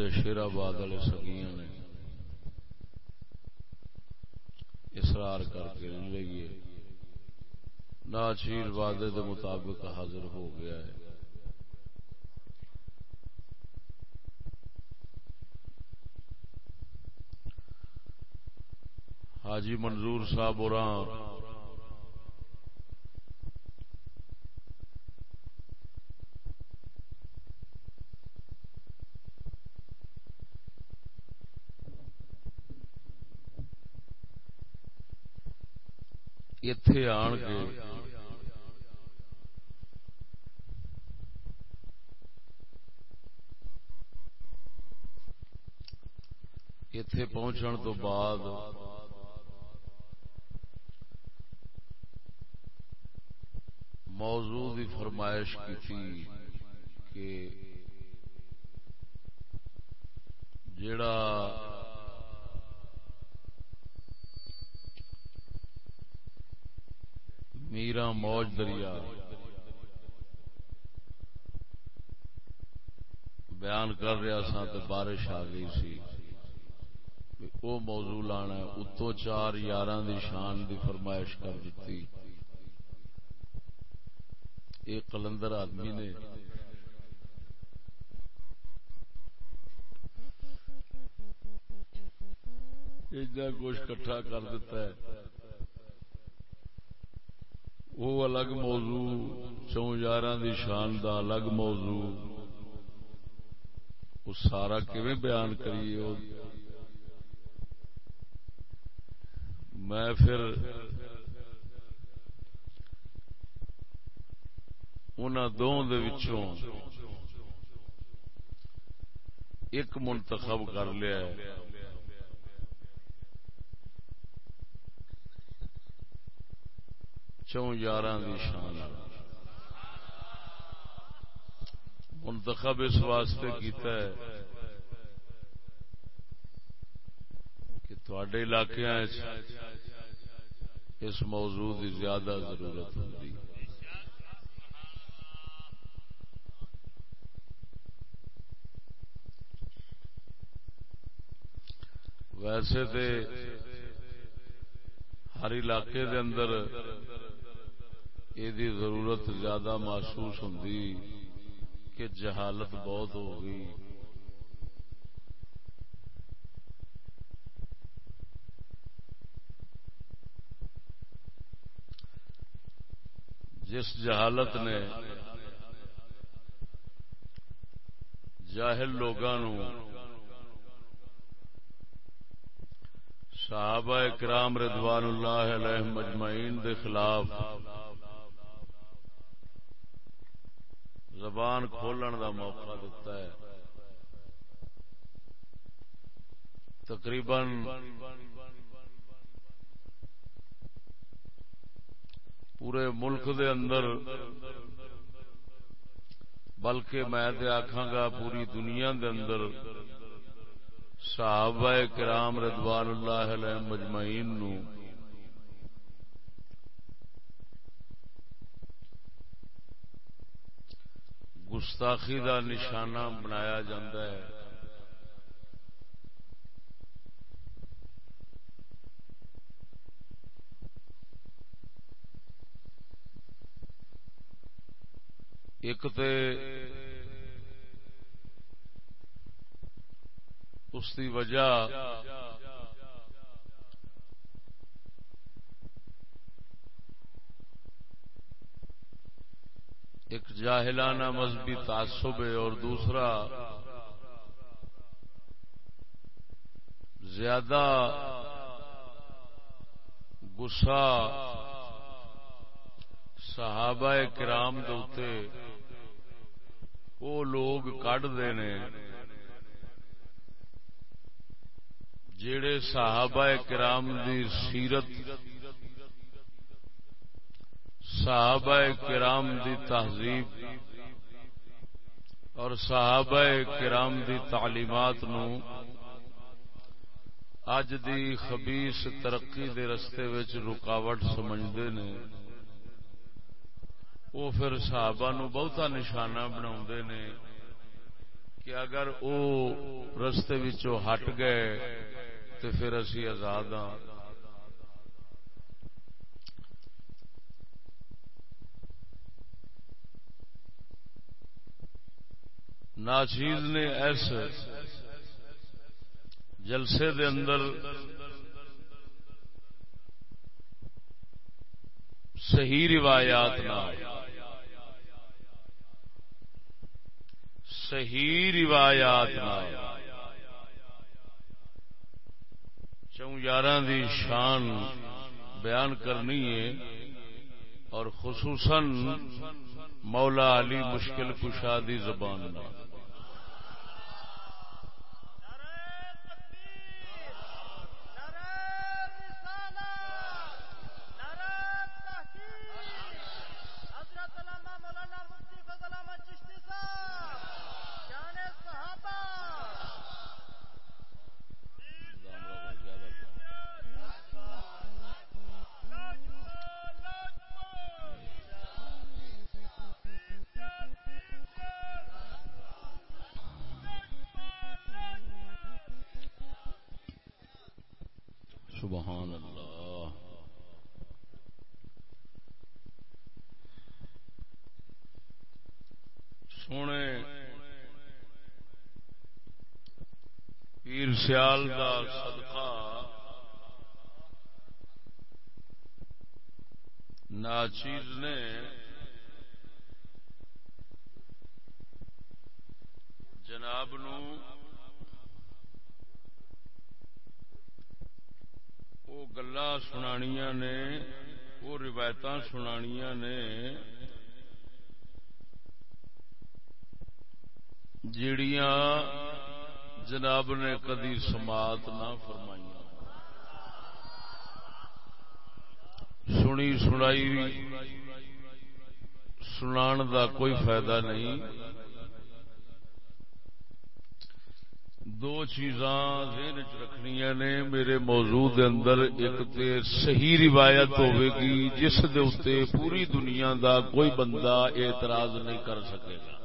وڈے شیرآباد والے سگیاں نے اسرار کر کے لئیے ناچیر وعدے دے مطابق حاضر ہو گیا ہے۔ حاجی منظور صاحب اور اتے آن کے اتے پہنچن تو بعد موضوع کی فرمائش کی تھی کہ جڑا میرا موج دریا۔ بیان کر رہا سا تو بارش آ گئی سی۔ وہ موضوع لانا اتو چار یار دی شان دی فرمائش کر دیتی۔ ایک کلندر آدمی نے کچھ کٹھا کر دیتا ہے۔ وہ الگ موضوع چون یار دی شان دا الگ موضوع۔ وہ سارا کیویں بیان کریے میں پھر ان وچوں ایک منتخب کر لیا چون یار شان منتخب اس واسطے کیتا ہے کہ تھوڑے علاقے اس موضوع کی زیادہ ضرورت ہوتی ویسے تے ہر علاقے دے اندر یہ ضرورت زیادہ محسوس ہوں کہ جہالت بہت ہو گئی۔ جس جہالت نے جاہل لوگوں صحابہ کرام رضوان اللہ علیہ مجمعین دے خلاف زبان کھولن دا موقع دیتا ہے۔ تقریباً پورے ملک دے اندر، بلکہ میں آخا گا پوری دنیا دے اندر صحابہ کرام رضوان اللہ علیہ مجمعین نو گستاخی دا نشانہ بنایا ہے۔ ایک تے اس کی وجہ ایک جاہلانہ مذہبی تعصب ہے اور دوسرا زیادہ گسا صحابہ کرام دے وہ لوگ کھتے نے جڑے صحابہ کرام دی سیرت صحابہ کرام دی تہذیب اور صحابہ کرام دی تعلیمات نو اج دی خبیس ترقی دے رستے وچ رکاوٹ سمجھتے نے، وہ پھر صحابہ نو بہتا نشانہ بنا نے کہ اگر او رستے وچوں ہٹ گئے تو پھر اسی آزاد ہاں۔ ناچیز نے ایسے جلسے دے اندر صحیح روایات نہ صحیح روایات چون یار دی شان بیان کرنی ہے اور خصوصاً مولا علی مشکل کشادی زبان نہ سیال دا صدقہ۔ ناچیز نے جناب نو وہ گلا سنانیاں نے وہ روایت سنانیاں نے جڑیاں جناب نے کدی سماعت نہ فرمائی سنی سنائی، سنان دا کوئی فائدہ نہیں۔ دو چیزاں ذہن چ رکھنیا نے، میرے موضوع دے اندر ایک تے صحیح روایت ہوے گی، جس دے اتنے پوری دنیا دا کوئی بندہ اعتراض نہیں کر سکے گا۔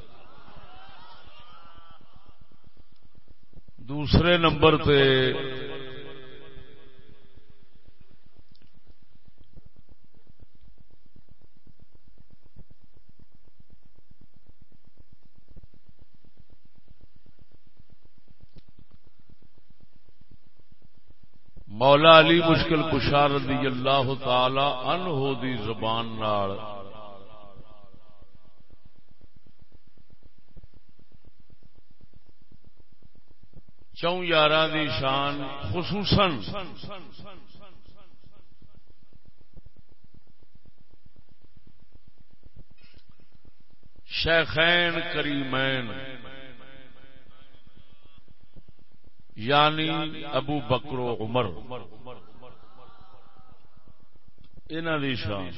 دوسرے نمبر پہ مولا علی مشکل کشار رضی اللہ تعالی انہو دی زبان نال چون یار دی شان خصوصاً شیخین کریمین یعنی ابو بکرو عمر دی شان۔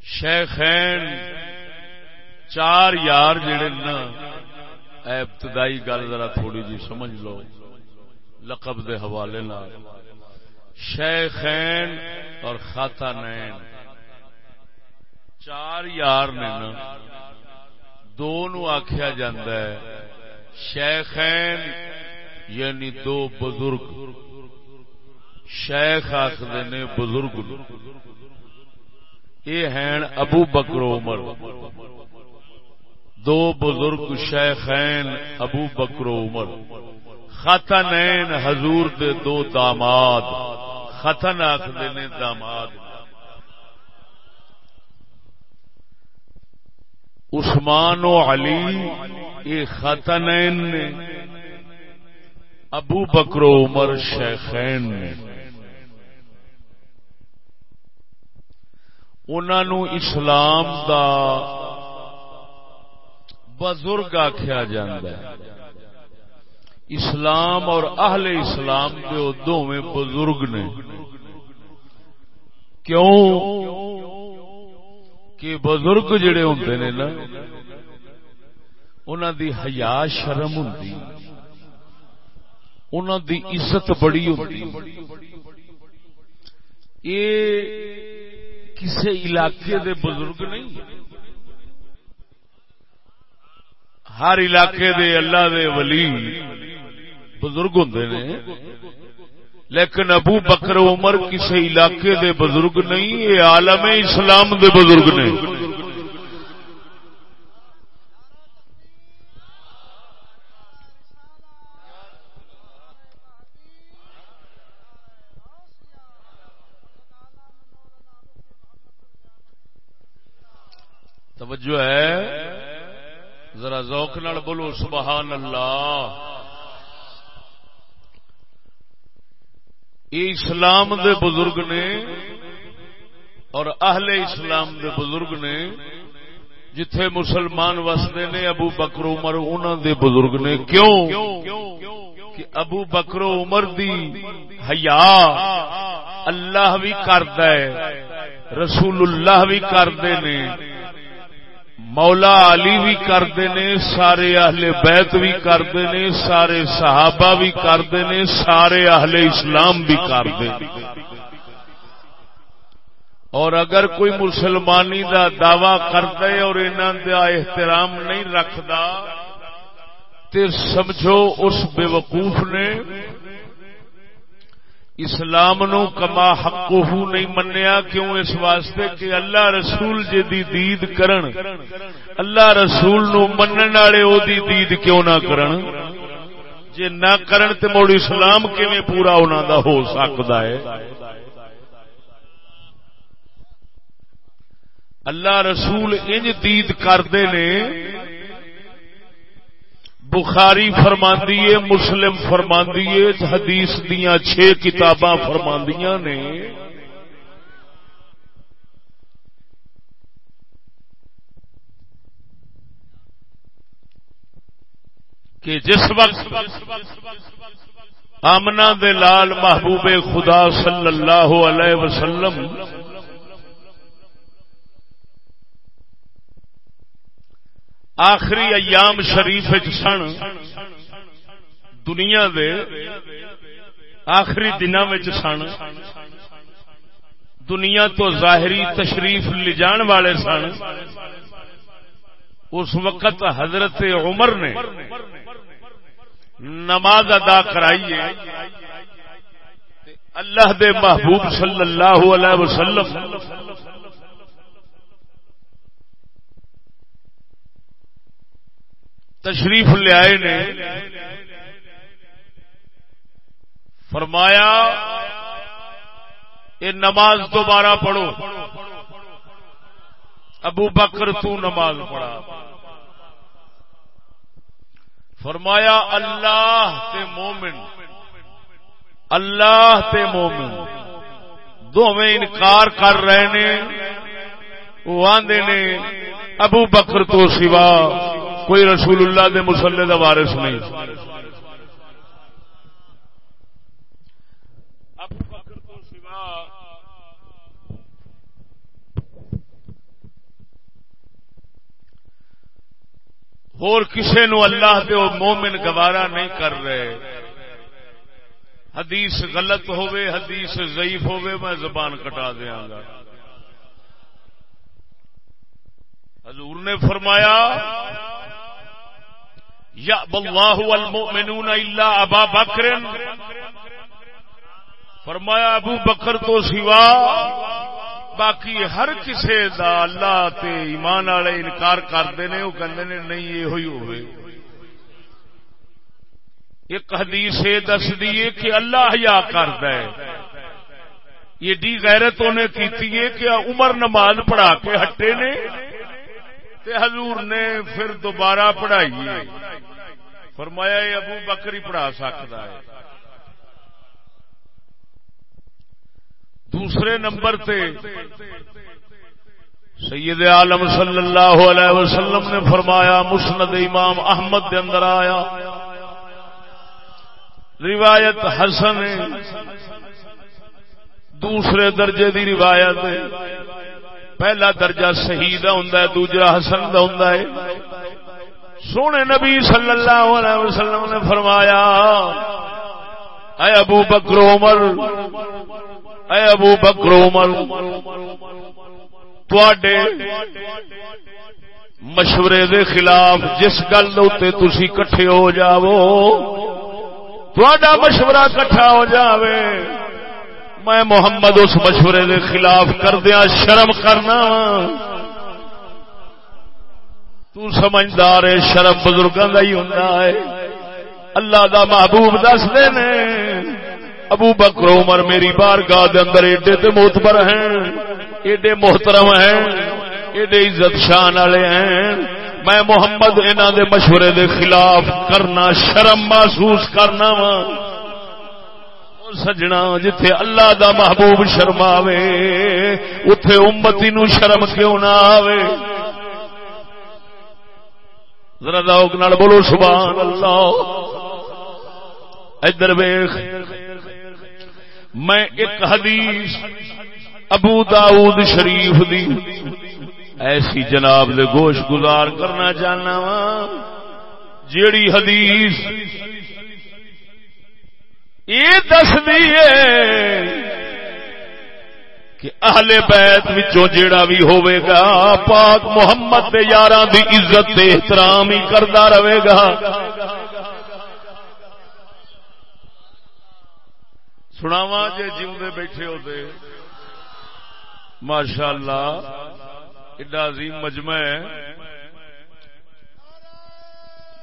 شیخین چار یار جڑے نا ابتدائی گل ذرا تھوڑی جی سمجھ لو۔ لقب دے حوالے شیخین اور خاتا نین چار یار نے نا، دو نو آخیا ہے۔ شیخین یعنی دو بزرگ۔ شیخ آخر نے بزرگ۔ یہ ہیں ابو بکرو عمر۔ دو بزرگ شیخین ابو بکر عمر۔ ختنین حضور دے دو داماد۔ ختن آخر نے داماد۔ عثمان و علی، یہ ختنین نے۔ ابو بکر عمر شیخین نے۔ انہوں اسلام دا بزرگ آخیا جا اسلام اور اہل اسلام کے دونوں بزرگ نے۔ کیوں؟ کہ بزرگ جڑے ہوں نے نا انہوں دی حیا شرم ہوں انہوں دی عزت بڑی ہوں یہ کسی علاقے دے بزرگ نہیں۔ ہر علاقے دے اللہ دے ولی بزرگ ہوں نے۔ لیکن ابو بکر عمر کسی علاقے دے بزرگ نہیں، یہ عالم اسلام دے بزرگ نے۔ توجہ ہے۔ ذرا ذوق نال بولو، سبحان اللہ۔ یہ اسلام دے بزرگ نے اور اہل اسلام دے بزرگ نے جتھے مسلمان وستے نے ابو بکر عمر انہوں دے بزرگ نے، کیوں؟ کہ ابو بکر عمر دی حیا اللہ بھی کرد رسول اللہ بھی کرتے نے۔ مولا علی بھی کرتے نے سارے اہل بیت بھی کرتے نے سارے صحابہ بھی کرتے نے سارے اہل اسلام بھی کرتے اور اگر کوئی مسلمانی دا دعوی کرتا ہے اور انہوں کا احترام نہیں رکھتا تو سمجھو اس بے وقوف نے اسلام نو کما حق نہیں منیا، کیوں؟ اس واسطے کہ اللہ رسول جی دی دید کرن۔ اللہ رسول نو منن والے او دی دید کیوں نہ کرن؟ جے نہ کرن تے موڑ اسلام کیویں پورا انہاں دا ہو سکدا ہے؟ اللہ رسول انج دید کردے نے بخاری فرماندی ہے، مسلم فرماندی ہے، حدیث دیا چھ کتاباں فرماندیاں نے۔ کہ جس وقت آمنا دے لال محبوب خدا صلی اللہ علیہ وسلم آخری ایام شریف سن، دنیا دے آخری دن سن، دنیا تو ظاہری تشریف لجان والے سن۔ اس وقت حضرت عمر نے نماز ادا کرائیے اللہ دے محبوب صلی اللہ علیہ وسلم تشریف لیا نے۔ فرمایا یہ نماز دوبارہ پڑھو۔ ابو بکر تو نماز پڑھا۔ فرمایا، اللہ تے مومن، اللہ تے مومن، دونوں انکار کر رہے نے۔ وہ آدھے نے، ابو بکر تو سوا۔ کوئی رسول اللہ دے مسلے کا وارس نہیں۔ اور کسے نو اللہ دے مومن گوارا نہیں کر رہے۔ حدیث غلط ہوئے، حدیث ضعیف ہوئے، میں زبان کٹا دیا گا۔ حضور نے فرمایا یا بلواہ المؤمنون الا ابا بکر فرمایا ابو بکر تو سوا باقی ہر کسے دا اللہ تے ایمان والے انکار کرتے ہیں وہ کہتے نے نہیں یہ ہوئی ہوئے۔ ایک حدیث یہ دس دیے کہ اللہ حیا کرد ایڈی غیرت انہیں کی ہے کہ عمر نماز پڑھا کے ہٹے نے۔ تے حضور نے پھر دوبارہ پڑھائی فرمایا یہ ابو بکری پڑھا سکتا ہے۔ دوسرے نمبر تے سید عالم صلی اللہ علیہ وسلم نے فرمایا، مسند امام احمد دے اندر آیا۔ روایت حسن دوسرے درجے دی روایت پہلا درجہ صحیح دا ہوں دوجا حسن دا ہوں سونے نبی صلی اللہ علیہ وسلم نے فرمایا، اے ابو بکر عمر، اے ابو بکر عمر مشورے دے خلاف جس گل تھی کٹھے ہو جاو تھوڑا مشورہ کٹھا ہو جاوے۔ میں محمد اس مشورے دے خلاف کردیا شرم کرنا تو سمجھدار ہے، شرم بزرگوں کا ہی ہوتا ہے۔ اللہ دا محبوب دس دے نے۔ ابو بکر عمر میری بار گاہ اندر ایڈے تے موتبر ہیں، ایڈے محترم ہیں، ایڈے عزت شان والے ہیں۔ میں محمد انہوں دے مشورے دے خلاف کرنا، شرم محسوس کرنا وا۔ سجنا جتھے اللہ دا محبوب شرماوے اتے امتی نو شرم کیوں نہ آوے؟ ذرا دوک نال بولو سبحان اللہ ادھر ویخ میں ایک حدیث ابو داؤد شریف دی ایسی جناب دے گوش گزار کرنا چاہنا وا جیڑی حدیث یہ دس دیے کہ اہل بیت وچوں جیڑا بھی ہوئے گا، پاک محمد دے یاراں دی عزت تے احترام ہی کردا رہے گا۔ سناواں جے جیوندے بیٹھے ہوتے ماشاء اللہ ایڈا عظیم مجمع ہے۔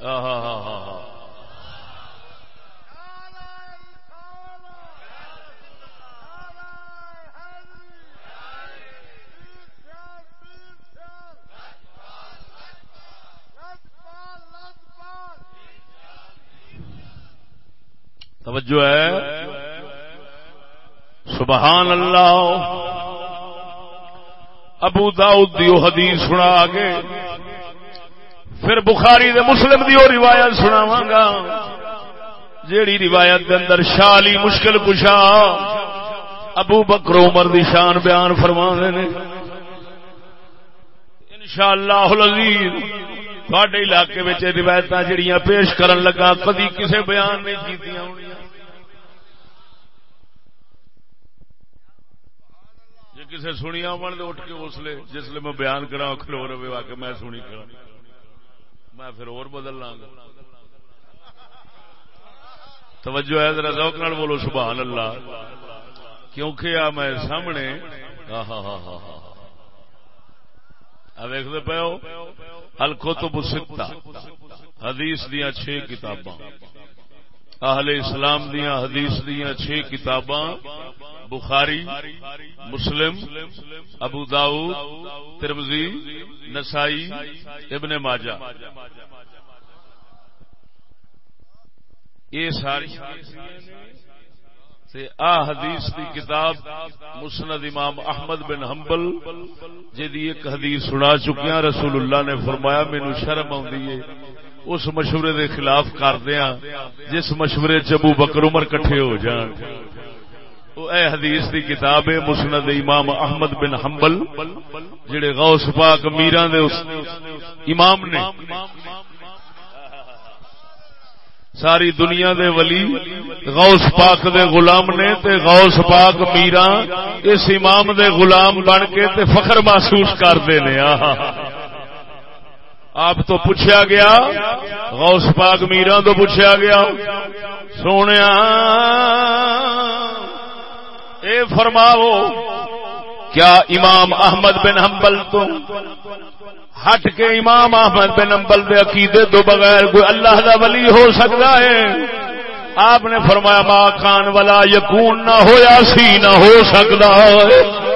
ہاں ہاں ہاں ہاں توجہ ہے۔ سبحان اللہ۔ ابو داؤد دیو حدیث سنا گے پھر بخاری دے مسلم دیو روایت سناواں گا۔ جیڑی روایت دے اندر شالی مشکل کشا ابو بکر عمر دی شان بیان فرما دے نے۔ انشاءاللہ العزیز تھوڑے علاقے میں روایت جڑیاں پیش کرن لگا، کدی کسے بیان نہیں کیتیاں ہونیاں۔ کسی سنیا من دے، اٹھ کے اسلے جسے میں بیان کرا کھلو رہے، آ کے میں سنی کرا میں پھر اور بدل لاں گا۔ توجہ ہے، ذرا ذوق نال بولو، سبحان اللہ۔ کیونکہ آ میں سامنے ہاں ہاں ہاں ہاں ہاں ویکتے پے ہو الکتب الستہ، حدیث دیا چھ کتاباں۔ اہل اسلام دیا حدیث دیا چھ کتاباں، بخاری، مسلم، ابو داؤد ترمزی نسائی، ابن ماجہ۔ یہ ساری آ حدیث دی کتاب مسند امام احمد بن حنبل جدی ایک حدیث سنا چکیا رسول اللہ نے فرمایا مینو شرم آئی اس مشورے دے خلاف کردیا ہاں، جس مشورے چبو بکر عمر کٹھے ہو جان۔ اے حدیث دی کتاب ہے، مسند امام احمد بن حنبل، جڑے غوث پاک میران دے اس امام نے۔ ساری دنیا دے ولی غوث پاک دے غلام نے تے غوث پاک میران اس امام دے غلام بن کے تے فخر محسوس کرتے ہیں آپ تو پوچھا گیا، غوث پاک میران تو پوچھا گیا سونے اے فرماو کیا امام احمد بن حنبل تو ہٹ کے امام احمد بن حنبل دے عقیدے تو بغیر کوئی اللہ دا ولی ہو سکتا ہے؟ آپ نے فرمایا، ماں خان والا یقون نہ ہویا سی، نہ ہو سکتا ہے۔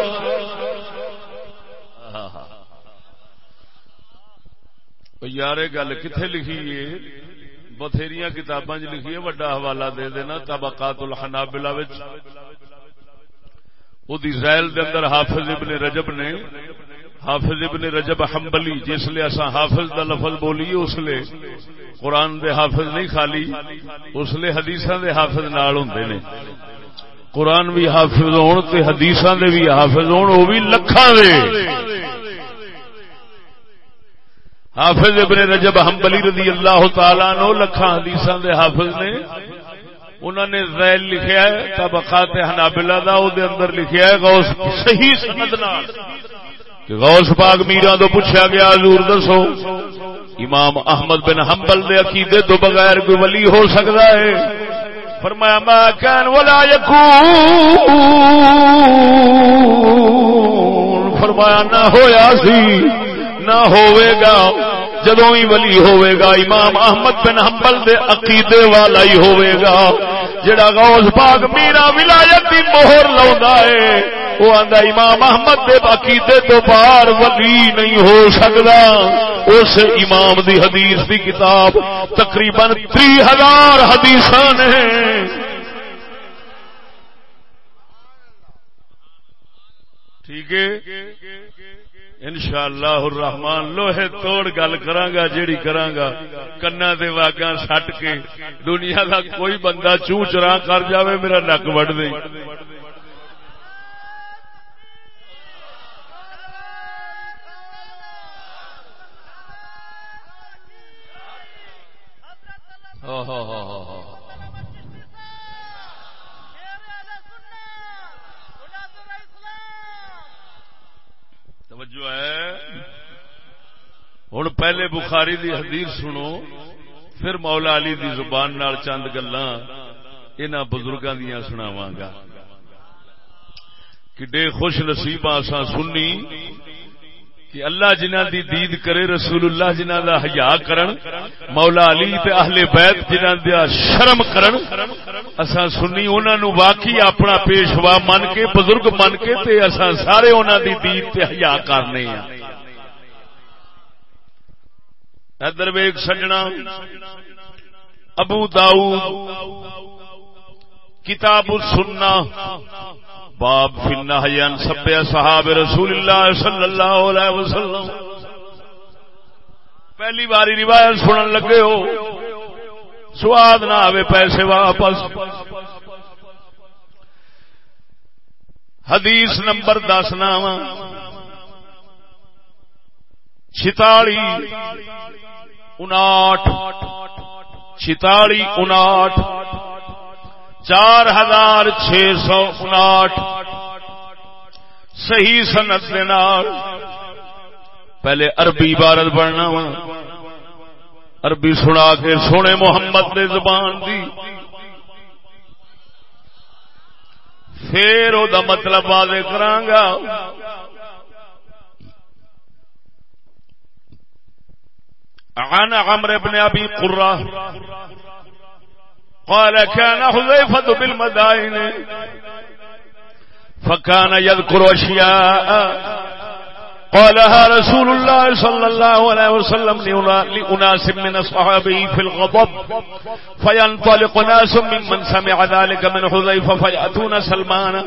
یار گل کتنے لکھی ہے بتھیری کتاباں لکھی ہے وڈا حوالہ دے دینا طبقات الحنابلہ وچ زیل دے اندر حافظ ابن رجب نے حافظ ابن رجب حنبلی جس لیے اسا حافظ دا لفظ بولی اس لیے قرآن دے حافظ نہیں خالی اس لیے حدیثاں دے حافظ نال ہوندے نے قرآن بھی حافظ ہون تے حدیثاں دے بھی حافظ ہون وہ بھی لکھاں دے حافظ ابن رجب حنبلی رضی اللہ تعالیٰ نو لکھاں حدیثاں دے حافظ نے انہوں نے ذیل لکھیا ہے، طبقات حنابلہ دا او دے اندر لکھیا ہے، غوث صحیح سند نال۔ کہ غوث پاک میرا تو پوچھا گیا، حضور دسو، امام احمد بن حنبل دے عقیدے تو بغیر کوئی ولی ہو سکتا ہے؟ فرمایا، ما کان ولا یکون۔ فرمایا، نہ ہویا سی۔ نہ ہوئے گا جدو ہی ولی ہوئے گا، امام احمد بن حنبل دے عقیدے والا ہی ہوئے گا۔ جڑا غوث پاک میرا ولایت دی مہر لاوندا ہے وہ آدھا امام احمد دے عقیدے تو باہر ولی نہیں ہو سکتا اس امام دی حدیث دی کتاب تقریباً تی ہزار حدیث نے ٹھیک ہے؟ ان شاء اللہ الرحمان لوہے توڑ گل کرانگا جیڑی کرانگا کنا دے واگاں سٹ کے دنیا دا کوئی بندہ چو چرا کر جاوے، میرا نک وڈ دے۔ ہاں ہاں ہاں ہاں۔, ہاں۔ توجہ ہے۔ ہوں پہلے بخاری دی حدیث سنو، پھر مولا علی دی زبان نال چند گلا ان بزرگوں دیا سناواں گا۔ کڈے خوش نصیب آسان سنی کہ اللہ جنہ دی دید کرے رسول اللہ جنہ دا حیا کرن، مولا علی تے اہل بیت جنہ دا شرم کرن، اساں سنی انہاں نو واقعی اپنا پیشوا من کے، بزرگ من کے تے اساں سارے انہاں دی دید تے حیا کرنے ہیں۔ ادھر ویک سجنا، ابو داؤد، کتاب السنہ باب فن حیان سب صحاب رسول اللہ صلی اللہ علیہ وسلم۔ پہلی باری روایت سنن لگے ہو۔ سواد نہ آوے پیسے واپس۔ حدیث نمبر دس نام چتالی انٹھ چتالی انٹھ چار ہزار چھ سو انٹھ صحیح سنت پہلے عربی عبارت بننا وا۔ عربی سنا کے سونے محمد دے زبان دی۔ پھر وہ مطلب واضح کرانگا۔ عن عمرو بن ابي قره قال كان حذيفة بالمدائن فكان يذكر أشياء. قالها رسول الله صلى الله عليه وسلم لأناس من أصحابه في الغضب. فينطلق ناس ممن سمع ذلك من حذيفة فيأتون سلمانا.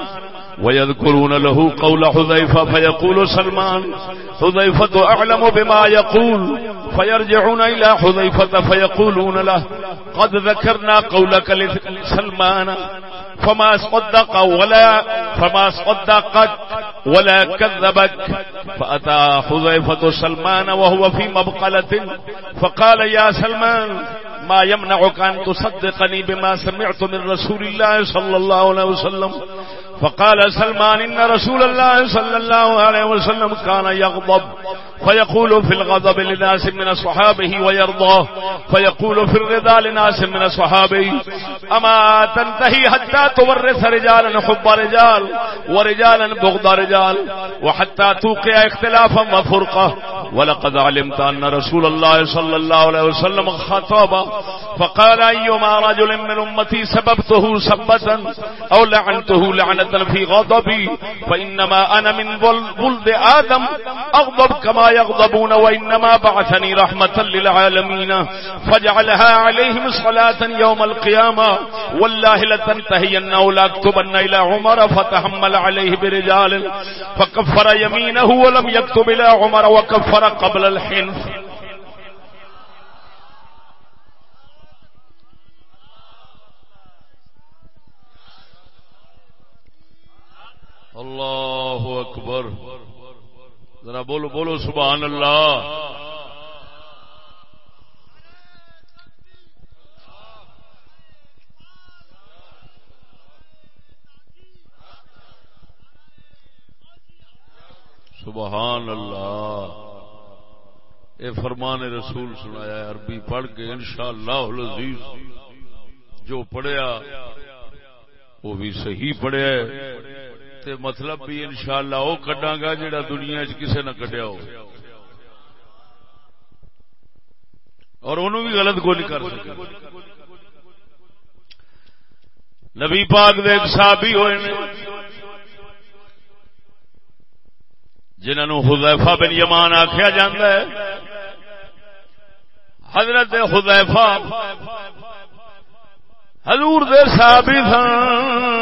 ويذكرون له قول حذيفة فيقول سلمان حذيفة أعلم بما يقول فيرجعون إلى حذيفة فيقولون له قد ذكرنا قولك لسلمان فما صدق ولا فما صدقك ولا كذبك فأتى حذيفة سلمان وهو في مبقلة فقال يا سلمان ما يمنعك أن تصدقني بما سمعت من رسول الله صلى الله عليه وسلم؟ فقال سلمان إن رسول الله صلى الله عليه وسلم كان يغضب فيقول في الغضب لناس من صحابه ويرضاه فيقول في الرضا لناس من صحابه أما تنتهي حتى تورث رجالا حب رجال ورجالا بغض رجال وحتى توقع اختلافا وفرقة ولقد علمت أن رسول الله صلى الله عليه وسلم خطاب فقال أيما رجل من أمتي سببته سبتا أو لعنته لعنة في غضبي. فإنما أنا من ولد آدم. أغضب كما يغضبون وإنما بعثني رحمة للعالمين. فجعلها عليهم صلاة يوم القيامة. والله لتنتهين أو لأكتبن إلى عمر فتحمل عليه برجال. فكفر يمينه ولم يكتب إلى عمر وكفر قبل الحنف. اللہ اکبر۔ ذرا بولو بولو سبحان اللہ۔ سبحان اللہ۔ اے فرمان رسول سنایا عربی پڑھ کے انشاءاللہ العزیز۔ جو پڑھیا، وہ بھی صحیح پڑھیا تے مطلب بھی انشاءاللہ وہ کڈاں گا جڑا دنیا چ کسے نہ کڈیا ہو۔ اور انہوں بھی غلط کو نہیں کر سکے۔ نبی پاک دے ایک صحابی ہوئے نے، جنہوں حذیفہ بن یمان آخیا جاندہ ہے۔ حضرت حذیفہ حضور دے صحابی سن۔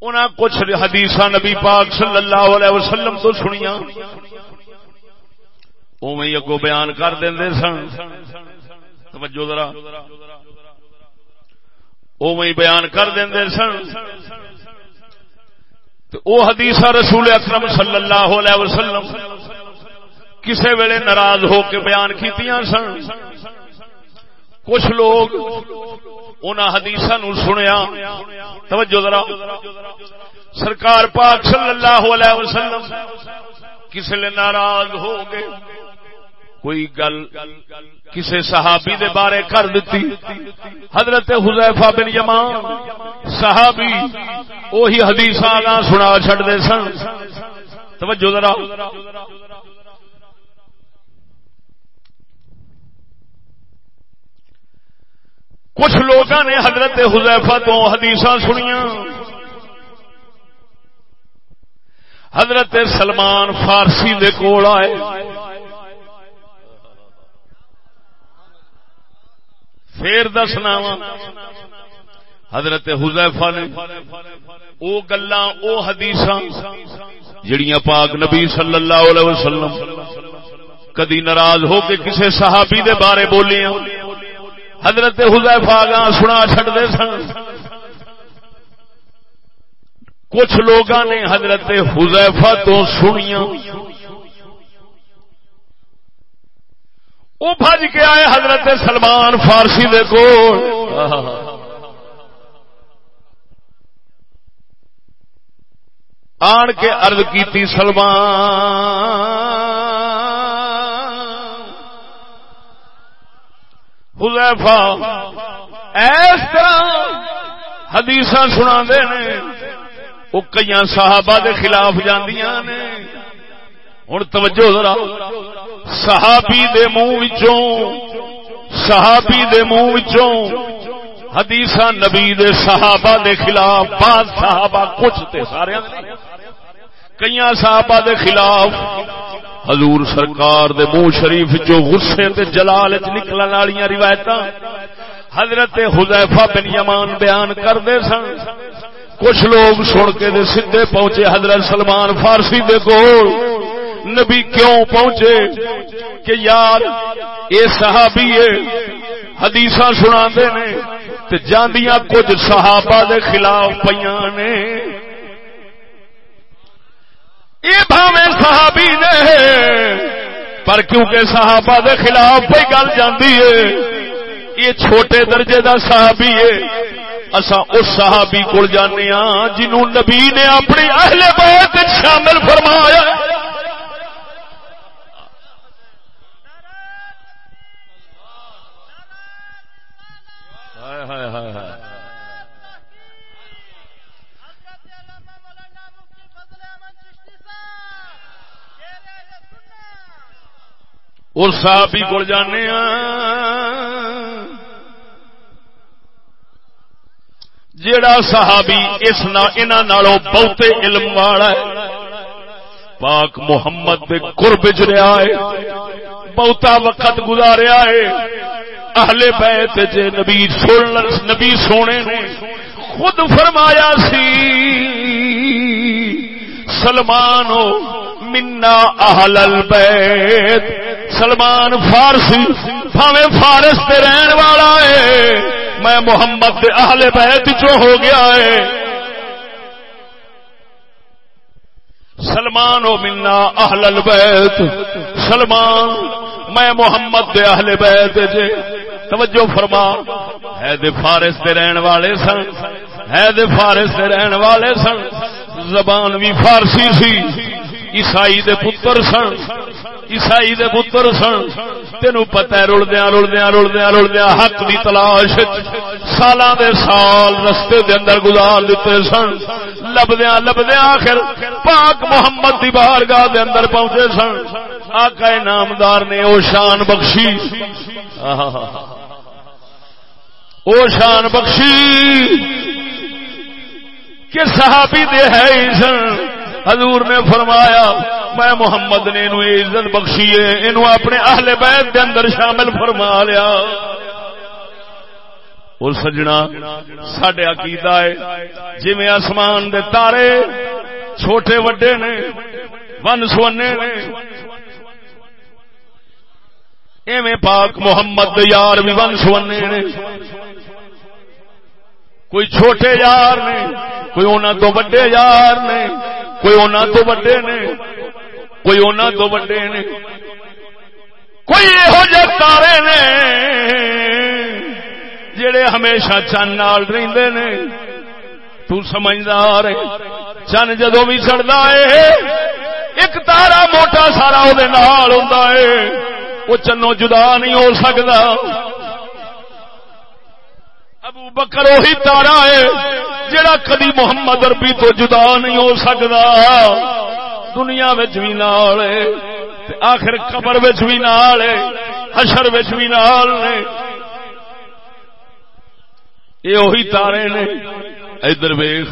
انہاں کچھ حدیث نبی پاک صلی اللہ علیہ وسلم تو سنیا اوی اگو بیان کر دیں سن۔ توجہ ذرا۔ اوی بیان کر دیں سن۔ تو او حدیث رسول اکرم صلی اللہ علیہ وسلم کسے ویلے ناراض ہو کے بیان کیتیاں سن۔ کچھ لوگ ان حدیث نو سنیا۔ توجہ ذرا۔ سرکار پاک صلی اللہ علیہ وسلم کسی نے ناراض ہو گئے۔ کوئی گل کسی صحابی دے بارے کر دیتی حضرت حذیفہ بن یمان صحابی وہی حدیث آگاہ سنا چھڑ دے سن۔ توجہ ذرا۔ کچھ لوگ نے حضرت حزیفہ تو حدیث سنیا حضرت سلمان فارسی دے کول آئے۔ پھر دسنا وا، حضرت حزیفہ نے او گلا او حدیث جڑیاں پاک نبی صلی اللہ علیہ وسلم کدی ناراض ہو کے کسے صحابی دے بارے بولیاں۔ حضرت حذیفہ گاں سنا چھڑتے سن۔ کچھ لوگ نے حضرت حذیفہ تو سنیا وہ بج کے آئے حضرت سلمان فارسی دے کو آن کے ارد کی سلمان۔ حذیفہ اس طرح حدیث سنا دے نے۔ وہ کئی صحابہ دے خلاف جاندیاں نے۔ ہوں توجہ ذرا۔ صحابی دے منہ وچوں، صحابی دے منہ حدیث نبی دے صحابہ دے خلاف، بعض صحابہ کچھ تے سارے کئی صحابہ دے خلاف حضور سرکار دے منہ شریف جو غصے تے جلال وچ نکلن والی روایت حضرت حذیفہ بن یمان بیان کردے سن۔ کچھ لوگ سن کے دے سدھے پہنچے حضرت سلمان فارسی دے کول۔ نبی کیوں پہنچے؟ کہ یار، اے صحابی ہے حدیثاں سنا نے تے جاندیاں کچھ صحابہ دے خلاف پیاں نے۔ یہ بھاوے صحابی نے۔ پر کیونکہ صحابہ دے خلاف کوئی گل جاندی ہے، یہ چھوٹے درجے دا صحابی ہے۔ اسا اس صحابی کو جانے ہاں جنہوں نبی نے اپنی اہل بیت شامل فرمایا۔ ہائے ہائے ہائے۔ ہائے اور صحابی کو جانے ہاں۔ جیڑا صحابی اس نا نالوں بہتے علم والا ہے، پاک محمد دے قرب چ رہا ہے، بہتا وقت گزاریا ہے۔ اہل بیت جے نبی سن نبی سونے نے خود فرمایا سی، سلمان منا اہل البیت۔ سلمان فارسی، بھاوے فارس تے رہن والا ہے۔ میں محمد دے اہل بیت چو ہو گیا ہے۔ سلمان و منا اہل البیت۔ سلمان، میں محمد دے اہل بیت جے توجہ فرما۔ ہے دے فارس دے رہن والے سن۔ ہے دے فارس دے رہن والے سن۔ زبان بھی فارسی سی۔ عیسائی دے پتر سن۔ عیسائی دے پتر سن۔ تینو پتہ ہے رلدیا رلدیا رلدیا رلدیا حق دی تلاش سالاں دے سال رستے دے اندر گزار دیتے سن۔ لبدیا لبدیا آخر پاک محمد دی بارگاہ دے اندر پہنچے سن۔ آقا نامدار نے او شان بخشی۔ او شان بخشی۔ کہ صحابی دے ہے سن۔ حضور نے فرمایا، میں محمد نے انو عزت بخشی ہے انو اپنے اہل بیت دے اندر شامل فرما لیا۔ اور سجنا سڈے عقیدہ ہے جی آسمان دے تارے چھوٹے وڈے نے، ون سونے نے۔ ایویں پاک محمد یار بھی ون سونے نے۔ کوئی چھوٹے یار نے، کوئی انہوں تو وڈے یار نے۔ کوئی انہوں تو وڈے نے، کوئی انہوں تو وڈے نے، کوئی یہو جہ تارے نے جڑے ہمیشہ چند نال رہندے نے۔ تو سمجھدار چند جدو بھی چڑھتا ہے، ایک تارا موٹا سارا وہ ہوتا ہے، وہ چنوں جدا نہیں ہو سکتا ابو بکر وہی تارا ہے جڑا کدی محمد اربی تو جدا نہیں ہو سکتا دنیا بھی نال آخر قبر بھی نال حشر بھی نال نے یہ وہی تارے نے۔ ادھر ویخ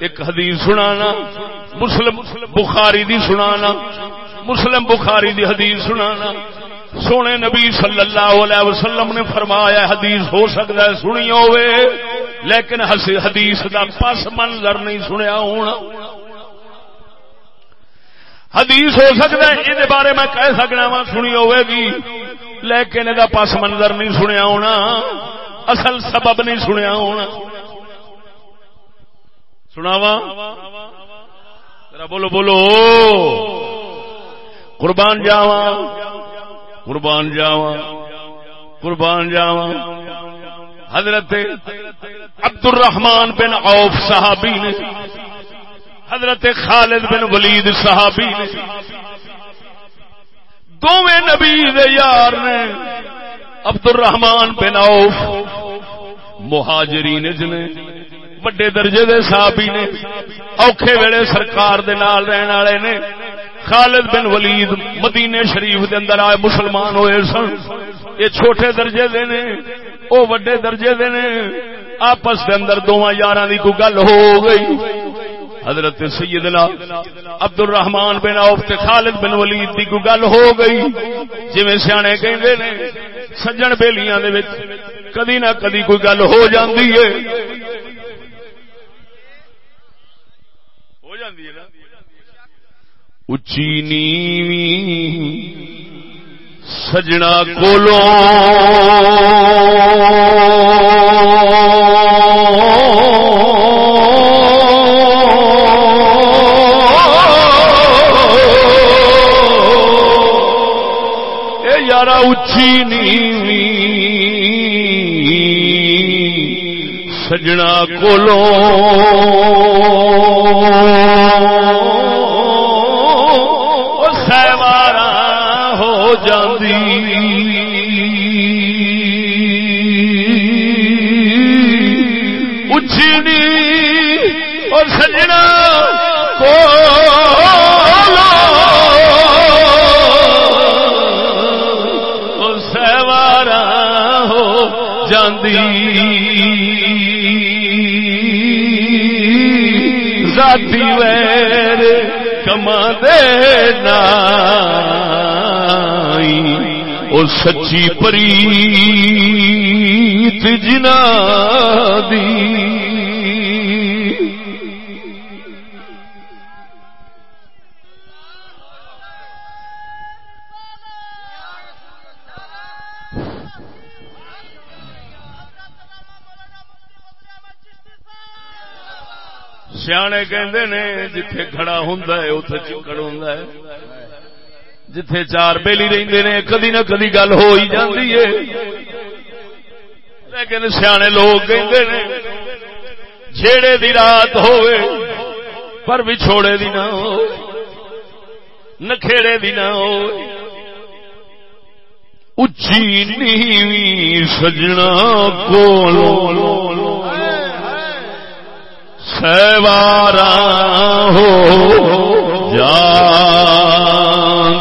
ایک حدیث سنانا، مسلم بخاری دی سنانا، مسلم بخاری دی حدیث سنانا۔ سونے نبی صلی اللہ علیہ وسلم نے فرمایا، حدیث ہو سکتا ہے سنی ہوئے، لیکن حدیث دا پس منظر نہیں سنیا ہونا۔ حدیث ہو سکتا ہے یہ بارے میں کہہ سکنا وا سنی ہوئے گی، لیکن یہ پس منظر نہیں سنیا ہونا۔ اصل سبب نہیں سنیا ہونا۔ سناوا بولو بولو۔ قربان جاوا قربان جاوا قربان جاوا حضرت عبد الرحمان بن عوف صحابی نے، حضرت خالد بن ولید صحابی نے دونوں نبی دے یار نے عبد الرحمان بن عوف، مہاجرین جنے، وڈے درجے دے صحابی نے، اوکھے ویلے سرکار دے نال رہن والے نے خالد بن ولید مدینے شریف دے اندر آئے مسلمان ہوئے سن۔ یہ چھوٹے درجے دے نے او وڈے درجے دے نے۔ آپس دے اندر دوواں یاراں دی کوئی گل ہو گئی۔ حضرت سیدنا عبد الرحمان بن عوف تے خالد بن ولید دی کوئی گل ہو گئی۔ جویں سیانے کہندے نے، سجن بیلیاں دے وچ کدی نہ کدی کوئی گل ہو جاندی ہے۔ ہو جاندی ہے نا؟ اچی نیوی سجنا کولو یار اچھی نیوی سجنا کولو جاندی۔ اچھی اور سجنا کو سوارا ہو جاندی۔ ذاتی ویر کما دینا۔ اور سچی پریت جنا دی سیانے کہندے نے، جتھے کھڑا ہوندا ہے، اوتھے چکڑ ہوندا ہے۔ جتھے چار بیلی رہندے نے، کدی نہ کدی گل ہو ہی جاندی ہے۔ لیکن سیانے لوگ کہندے نے، جھیڑے دی رات ہوئے پر وچھوڑے دی نہ ہو نکھےڑے دی نہ ہو اچھی نیوی سجنا کو سوارا ہو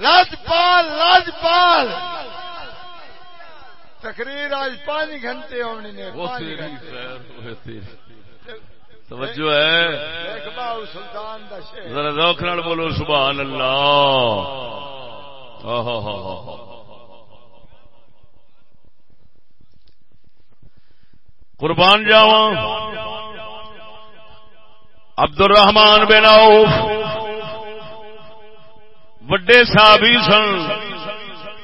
راجپال راجپال! تقریر آج پانچ گھنٹے ہونی نے توجہ ہے۔ سلطان ذرا ذوق نال بولو سبحان اللہ۔ قربان جاواں۔ عبد الرحمان بن عوف۔ وڈے صحابی سن۔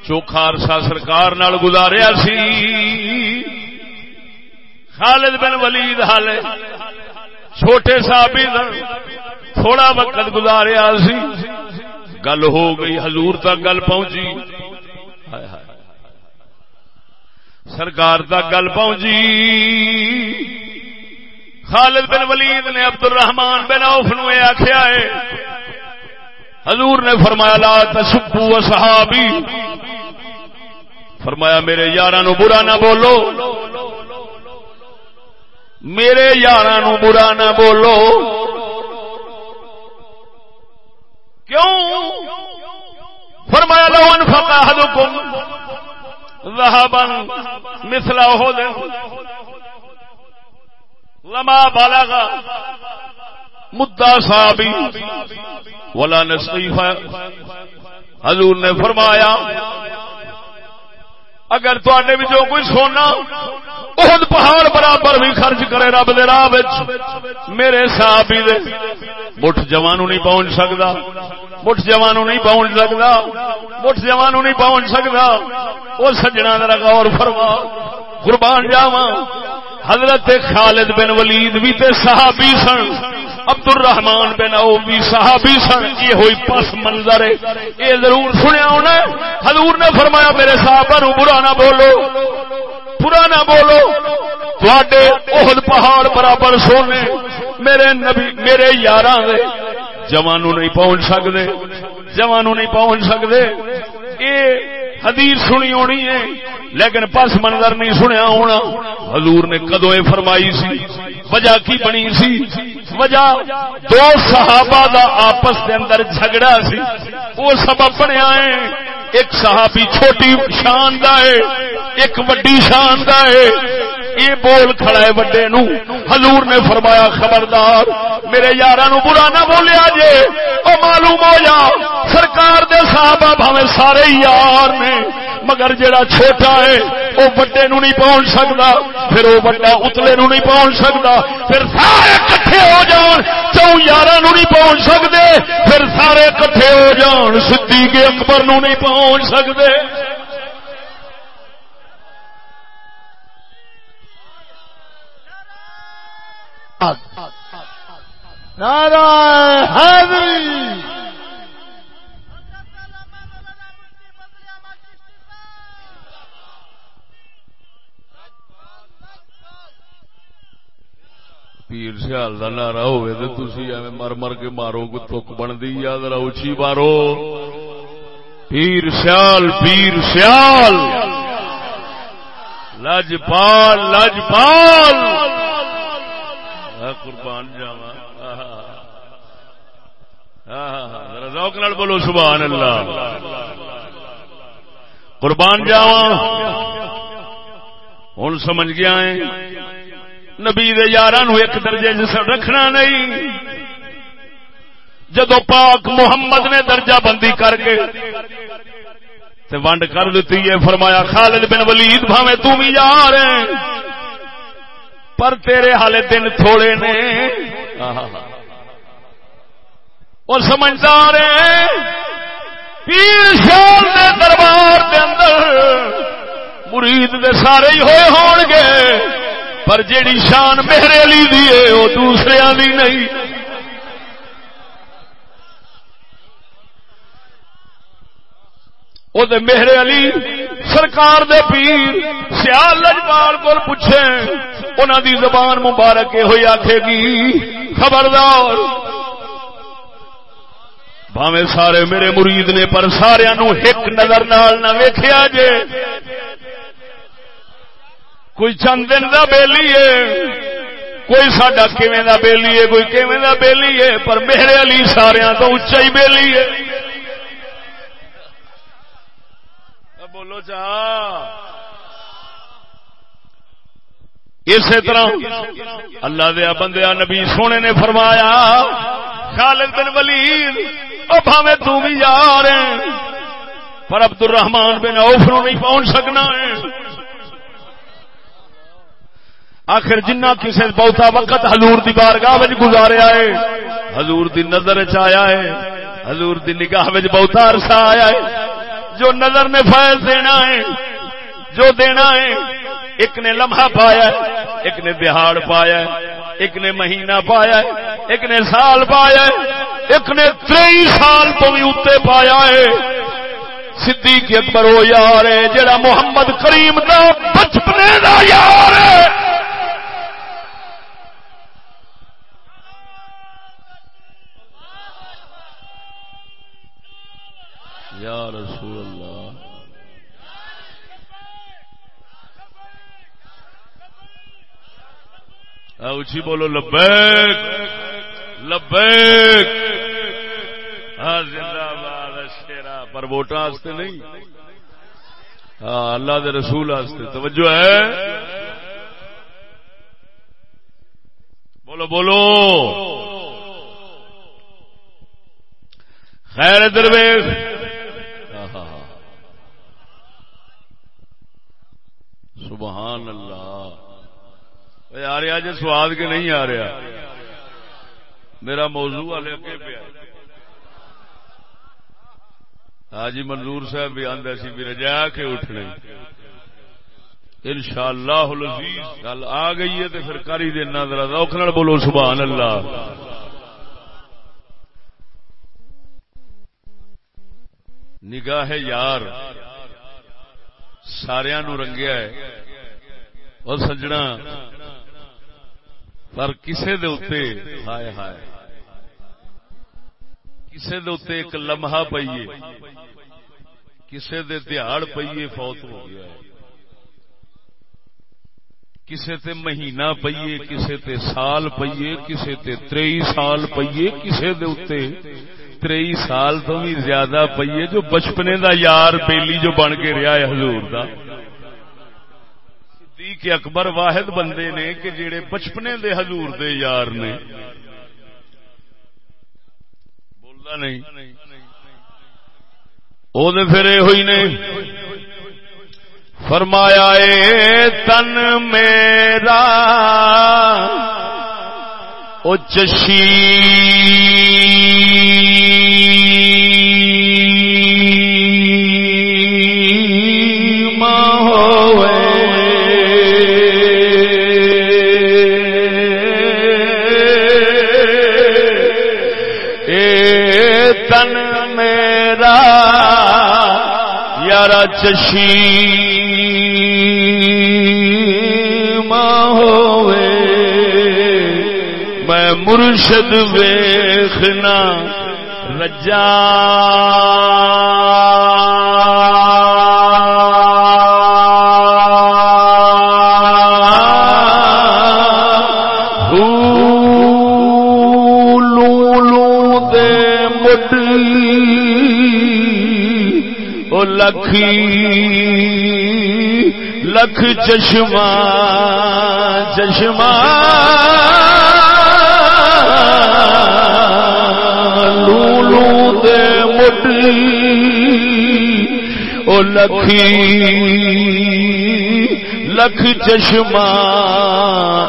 چوکھا عرصہ سرکار نال گزاریا سی۔ خالد بن ولید حال چھوٹے صحابی سن۔ تھوڑا وقت گزاریا سی۔ گل ہو گئی، حضور تک گل پہنچی۔ سرکار تک گل پہنچی۔ خالد بن ولید نے عبد الرحمان بن اوف نو آخیا ہے۔ حضور نے فرمایا، لا تسبو صحابی فرمایا، میرے یار برا نہ بولو۔ میرے یار برا نہ بولو۔ کیوں؟ فرمایا، لو انفق احدكم ذهبا مثل احد۔ لما بلغ مدعا صحابی، ولا نصیف حضور نے فرمایا، اگر تے جو کوئی سونا بہت پہاڑ برابر بھی خرچ کرے رب دے راہ میرے صحابی دے، مٹھ جوانو نہیں پہنچ سکتا مٹھ جوانو نہیں پہنچ سکتا مٹھ جوانو نہیں پہنچ سکتا وہ سجنا ذرا غور فرما قربان جاوا حضرت خالد بن ولید بھی تے صحابی سن۔ عبد الرحمان بن او بھی صحابی سن، یہ ہوئی پس منظر ہے۔ یہ ضرور سنیا ہونا حضور نے فرمایا، میرے صحابہ نو برا نہ بولو۔ برا نہ بولو۔ تھوڑے عہد پہاڑ برابر سونے۔ میرے نبی، میرے یاراں دے۔ جوانوں نہیں پہنچ سکتے جوانوں نہیں پہنچ سکتے یہ حدیث سنی ہونی ہے، لیکن پس منظر نہیں سنیا ہونا۔ حضور نے کدو فرمائی سی؟ وجہ کی بنی سی؟ وجہ دو صحابہ دا آپس دے اندر جھگڑا سی۔ وہ سبب بنیا ہے، ایک صحابی چھوٹی شان دا ہے، ایک وڈی شان دا ہے۔ یہ بول کھڑا ہے وڈے نو۔ حضور نے فرمایا، خبردار، میرے یار نو برا نہ بولیا جے۔ او معلوم ہو جا سرکار دے صحابہ بھاوے سارے یار نے۔ مگر جڑا چھوٹا ہے وہ بڑے نو نہیں پہنچ سکتا پھر وہ بڑا اتلے نو نہیں پہنچ سکتا پھر سارے کٹھے ہو جان چون یار نو نہیں پہنچ سکتے پھر سارے کٹھے ہو جان سدھی کے اکبر نو نہیں پہنچ سکتے نارائ حیدری۔ پیر سیال کا نعرا ہوئے تو تھی ایویں مر مر کے مارو کو تک بنتی یا ذرا اچھی مارو پیر سیال پیر سیال۔ لجپال لجپال۔ قربان جاوا روک نال بولو، سبحان اللہ۔ قربان جاوا ہوں سمجھ گیا ہے نبی یار ایک درجے رکھنا نہیں۔ جدو پاک محمد نے درجہ بندی کر کے ونڈ کر دیتی ہے، فرمایا، خالد بن ولید بھاوے تم بھی یار پر تیرے حالے دن تھوڑے نے۔ اور سمجھدار پیر شال دے دربار دے اندر مرید دے سارے ہی ہوئے ہون گے پر جیڑی شان میرے علی دی ہے، وہ دوسرے دی نہیں۔ وہ میرے علی سرکار دے پیر سیال لجپال کو پوچھے انہوں دی زبان مبارک ہوئی آخے گی، خبردار۔ بھاوے سارے میرے مرید نے پر سارا ایک نظر نال نہ ویخیا جے۔ کوئی چند دن کا بےلی ہے، کوئی سڈا کیویں کا بےلی ہے، کوئی کیویں کا بےلی ہے، پر میرے علی سارا تو اچا ہی بےلی ہے۔ بولو چاہ اسی طرح اللہ دیا بندیا نبی سونے نے فرمایا خالد بن ولید او بھاوے تو بھی یار پر عبد الرحمان بن عوف نو نہیں پہنچ سکنا ہے۔ آخر جنہ کسی بہتا وقت حضور دی بارگاہ وچ گزاریا ہے حضور دی نظر چ آیا ہے حضور دی نگاہ وچ بہتا عرصہ آیا ہے۔ جو نظر نے فیض دینا ہے، جو دینا ہے، ایک نے لمحہ پایا ہے، ایک نے دہاڑ پایا ہے، ایک نے مہینہ پایا ہے، ایک نے سال پایا ہے، ایک نے تری سال تو بھی اتنے پایا ہے۔ صدیق اکبر وہ یار ہے، جڑا محمد کریم دا بچپنے دا یار ہے۔ یا رسول اللہ۔ اچھی بولو، لبیک لبیک۔ ہاں زندہ باد شیرا پر ووٹاں واسطے نہیں۔ ہاں اللہ دے رسول واسطے۔ توجہ ہے۔ بولو بولو۔ خیر درویش سبحان اللہ آ جی سواد کے نہیں آ رہا؟ میرا موضوع والے اگے پیا۔ حاجی منظور صاحب بھی آدھا سی بھی رجا کے اٹھنے۔ ان شاء اللہ گل آ گئی ہے تو پھر کری دینا ذرا روک بولو سبحان اللہ نگاہ یار سارا رنگیا ہے۔ اور سجنا پر کسے دے اتے ہائے ہائے کسے دے اتے ایک لمحہ پئیے، کسے دے دیہڑ پئیے، فوت ہو گیا ہے۔ کسے تے مہینہ پئیے، کسے تے سال پئیے، کسے تے تری سال پئیے، کسے دے اتے تری سال تو بھی زیادہ پئیے، جو بچپنے دا یار بیلی جو بن کے رہا ہے حضور دا۔ صدیق اکبر واحد بندے نے کہ جڑے بچپنے دے حضور دے یار نے۔ بولتا نہیں۔ وہ پھر یہ ہوئی نے فرمایا، اے تن میرا او چشی چشی ہوئے میں مرشد ویخنا رجا لکھی، لکھ چشمہ چشمہ۔ لولو دے مٹی، او لکھی، لکھ چشمہ۔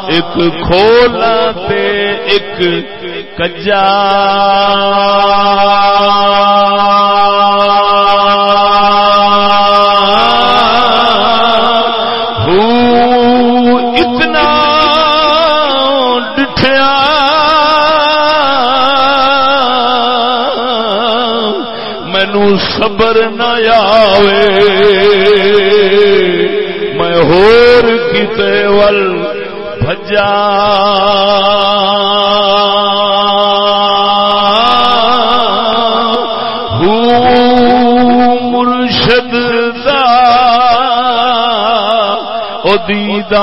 ایک کھولا تے ایک کجا۔ مینو صبر نہ آوے۔ میں ہور کتے ول بھجا۔ مرشد دا او دیدار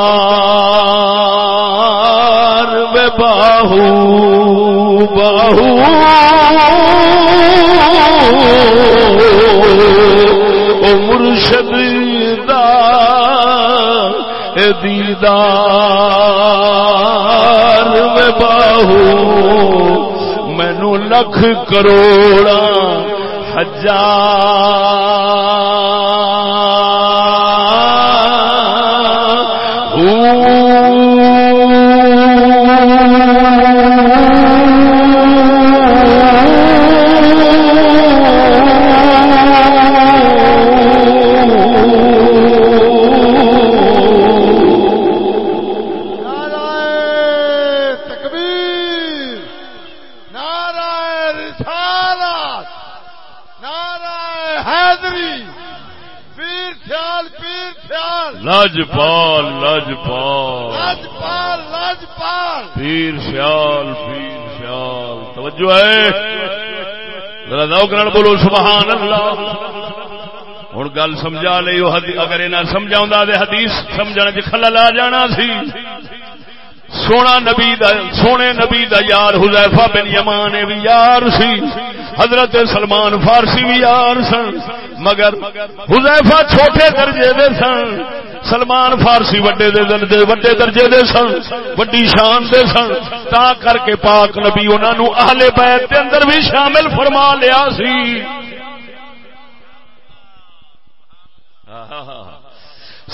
بے باہو باہو۔ او مرشد دا اے دیدار میں باہو مینو لکھ کروڑا ہزار بولو سبحان اللہ۔ ہوں گل سمجھا لئی وہ حدی- اگر یہ سمجھا دے حدیث سمجھنے چ خلل آ جانا سی۔ سونا نبی دا سونے نبی دا یار حذیفہ بن یمان بھی یار سی۔ حضرت سلمان فارسی بھی یار سن، مگر حذیفہ چھوٹے درجے دے سن۔ سلمان فارسی وڈے دے درجے وڈے درجے دے سن، وڈی شان دے سن۔ تا کر کے پاک نبی انہاں نو اہل بیت دے اندر بھی شامل فرما لیا سی۔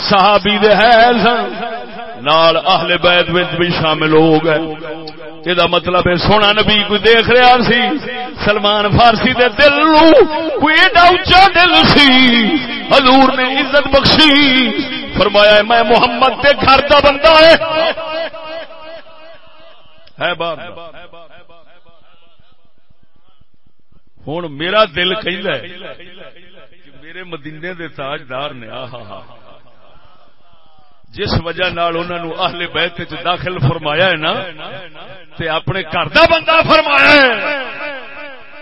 صحابی دے ہے سن، نال اہل بیت وچ بھی شامل ہو گئے۔ یہ مطلب ہے، سونا نبی کوئی دیکھ رہا سی، سلمان فارسی دے دل نو کوئی ایڈا اچا دل سی۔ حضور نے عزت بخشی۔ فرمایا ہے، میں محمد دے گھر دا بندہ ہے۔ ہے باپ ہوں میرا دل کہ میرے مدینے دے تاجدار نے، آہا۔ جس وجہ نال انہوں نے اہل بیت وچ داخل فرمایا ہے نا، تے اپنے گھر دا بندہ فرمایا ہے۔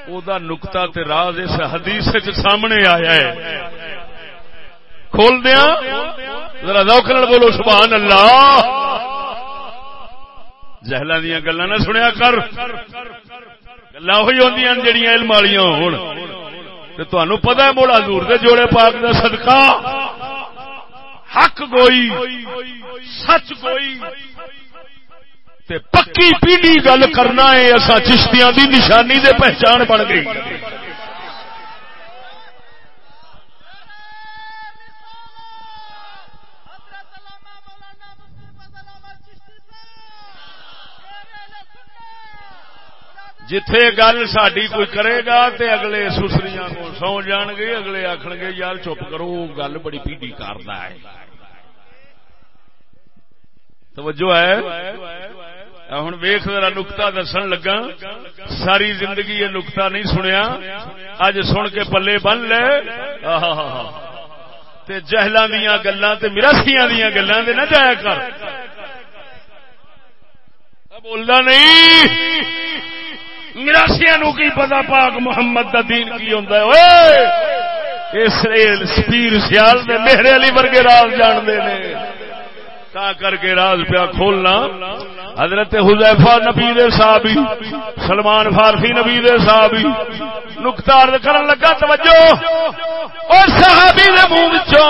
او دا نقطہ تے راز اس حدیث سامنے آیا ہے۔ کھول دیا؟ ذرا ذوق بولو، سبحان اللہ۔ جہلاں دیاں گلاں نہ سنیا کر۔ گلاں ہوئی ہوندیاں جڑیاں علم والیاں ہون۔ تے تانوں ہے مولا حضور دے جوڑے پاک دا صدقہ۔ حق گوئی، سچ گوئی۔ تے پکی پیڑی گل کرنا ہے اصا چشتیاں دی نشانی دے پہچان بن گئی۔ جتھے گل ساڈی کوئی کرے گا تے اگلے سسریاں کو سو جان گے، اگلے آخر گے، یار چپ کرو گل بڑی پیڈی کرتا ہے۔ توجہ ہے؟ ہوں ویخ ذرا نکتا دسن لگا۔ ساری زندگی یہ نکتا نہیں سنیا۔ اج سن کے پلے بن لے۔ تے جہلاں دیاں گلاں تے مراسیاں دیاں گلاں دے نہ جایا کر۔ بولدا نہیں۔ مراسیا نو کی پتا پاک محمد دا دین کی ہوندا ہے؟ اس پیر سیال نے میرے علی ورگے راز جانتے نے تا کر کے راز پیا کھولنا۔ حضرت حذیفہ نبی دے صحابی، سلمان فارسی نبی دے صحابی، نقطہ عرض کرن لگا، توجہ! اور صحابی دے منہ وچوں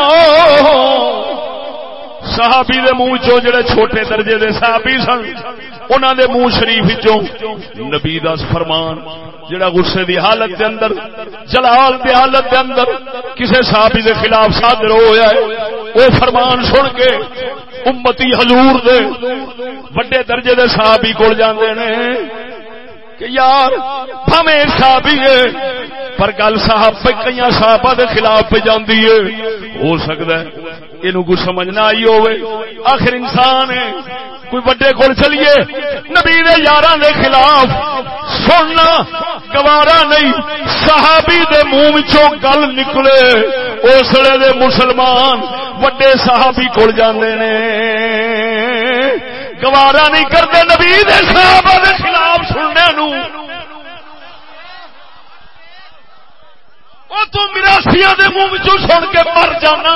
صحابی دے منہ چو جڑے چھوٹے درجے دے صحابی سن، انہاں دے منہ شریف چوں نبی دا فرمان، جڑا غصے دی حالت دے اندر، جلال دی حالت دے اندر کسے صحابی دے خلاف صادر ہویا ہے او فرمان سن کے امتی حضور دے بڑے درجے دے صحابی کول جاندے نے۔ کہ یار ہمیں صحابی ہے پر گل صاحب پہ کئی صحابہ دے خلاف پہ جاندی ہے۔ ہو سکتا ہے یہ کچھ سمجھنا آئی ہوئے آخر انسان ہے، کوئی بڑے کول چلیے۔ نبی دے یاراں دے خلاف سننا گوارا نہیں۔ صحابی دے منہ وچوں گل نکلے۔ اسلے دے مسلمان وڈے صحابی کول جاندے نے۔ گوارا نہیں کرتے نبی دے صحابہ دے خلاف سننے نو۔ وہ تو مراسیاں دے منہ وچوں سن کے مر جانا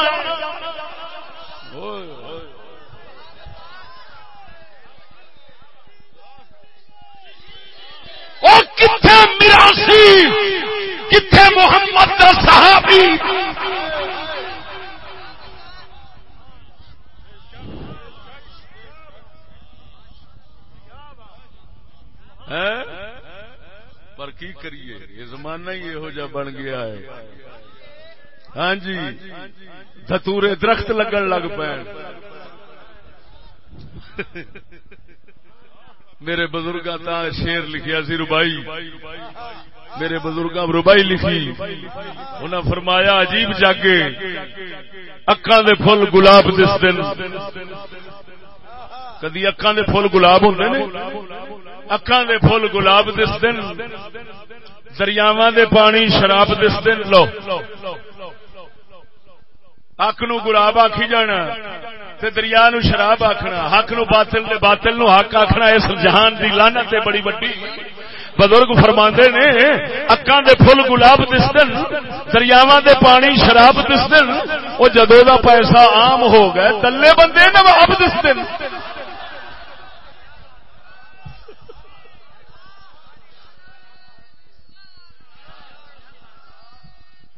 وہ کتنے مراسی کتنے محمد کا صحابی؟ پر کی کریے؟ یہ زمانہ ہی یہو جہ بن گیا ہے۔ ہاں جی دتورے درخت لگن لگ پے میرے بزرگ شیر لکھیا سی روبائی میرے بزرگ روبائی لکھی۔ انہیں فرمایا، عجیب جاگے۔ اکا دے فل گلاب دس دن۔ کدی اکا دے فل گلاب ہوں نے؟ اکا دے فل گلاب دس دن دریاوا دے پانی شراب دس دن، لو۔ اک نو گلاب آخی جانا تے دریا نو شراب آخنا حق نو باطل دے باطل نو حق آخنا اس جہان دی لانت تے بڑی بڑی بزرگ فرما نے اکاں دے فل گلاب دس دن دریاوا دے پانی شراب دس دن وہ جدو دا پیسہ عام ہو گئے، تلے بندے نواب دس دن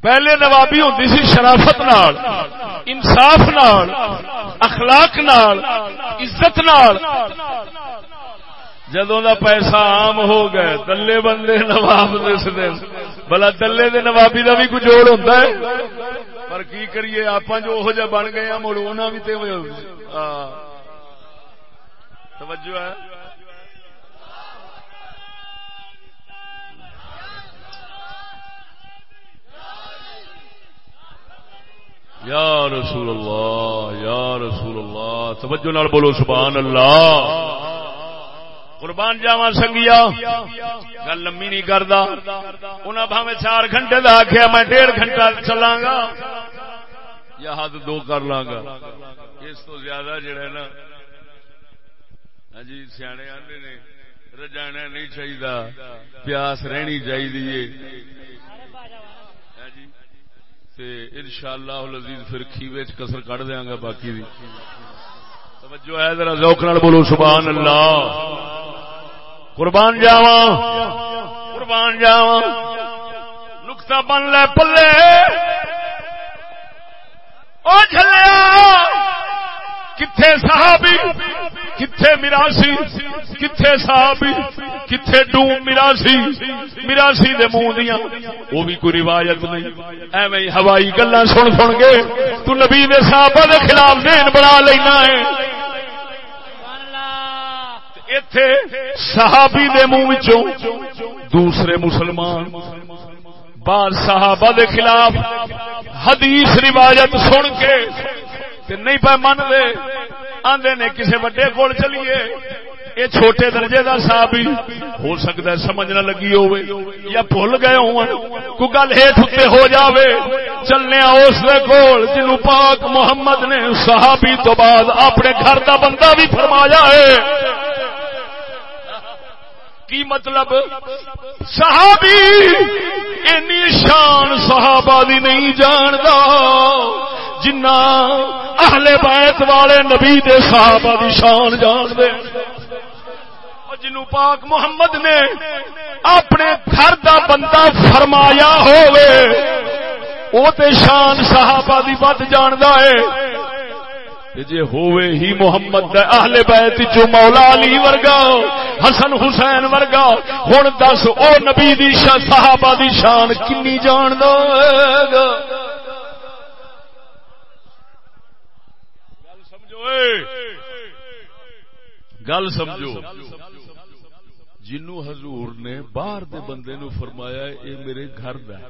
پہلے نوابی ہوتی سی شرافت نال، انصاف نال، اخلاق نال، عزت نال۔ جدوں دا پیسہ عام ہو گئے، دلے بندے نواب دس دن بلا دلے دے نوابی دا بھی کچھ جوڑ ہوتا ہے؟ پر کی کریے آپ جو ہو جا بن گئے مڑ ہونا بھی تے توجہ ہے۔ یا رسول اللہ، یا رسول اللہ، توجہ نال بولو سبحان اللہ۔ قربان جاوا سنگیا، گل لمبی نہیں کرتا انہیں بھاوے چار گھنٹے کا آخیا میں ڈیڑھ گھنٹہ چلا گا۔ یا حد دو کر لا گا۔ اس تو زیادہ جڑا نا ہاں جی سیانے آدھے نے، رجانا نہیں چاہیے پیاس رہنی چاہیے ان شاء اللہ لذیذ پھر کھیوے وچ کسر کٹ دیا گا باقی دی۔ توجہ ہے ذرا ذوق نال بولو سبحان اللہ قربان جاوا قربان جاوا نقطہ بن لے، پلے۔ او جھلیا، کتھے صحابی؟ کتھے میراسی کتھے صحابی، کتھے ڈوم میراسی میراسی دے منہ دیاں، وہ بھی کوئی روایت نہیں۔ ایویں ہوائی گلاں سن سن کے تو نبی دے صحابہ دے خلاف دین بنا لینا ہے۔ ایتھے صحابی دے منہ وچوں دوسرے مسلمان، بعض صحابہ دے خلاف حدیث روایت سن کے تے نہیں پہ من دے آندے نے کسے وڈے کول چلیے؟ یہ چھوٹے درجے دا صحابی ہو سکتا ہے سمجھ نہ لگی ہوئے یا بھول گئے ہوں کو گل ہیٹ اتنے ہو جاوے۔ چلنے اس کول جنو پاک محمد نے صحابی تو بعد اپنے گھر دا بندہ بھی فرمایا ہے۔ کی مطلب؟ صحابی، اینی شان صحابہ دی نہیں جاندا۔ جنا اہل بیت والے نبی دے صحابہ دی شان جان دے۔ جنو پاک محمد نے اپنے گھر دا بندہ فرمایا ہوئے او تے شان صحابہ دی بد جاندا ہے۔ جے ہوئے ہی محمد دے اہل بیت جو مولا علی ورگا، حسن حسین ورگا، ہن دس او نبی دی شان، صحابہ دی شان کنی جان دو گل سمجھو۔ گل جنو حضور نے باہر دے بندے نو فرمایا اے میرے گھر دا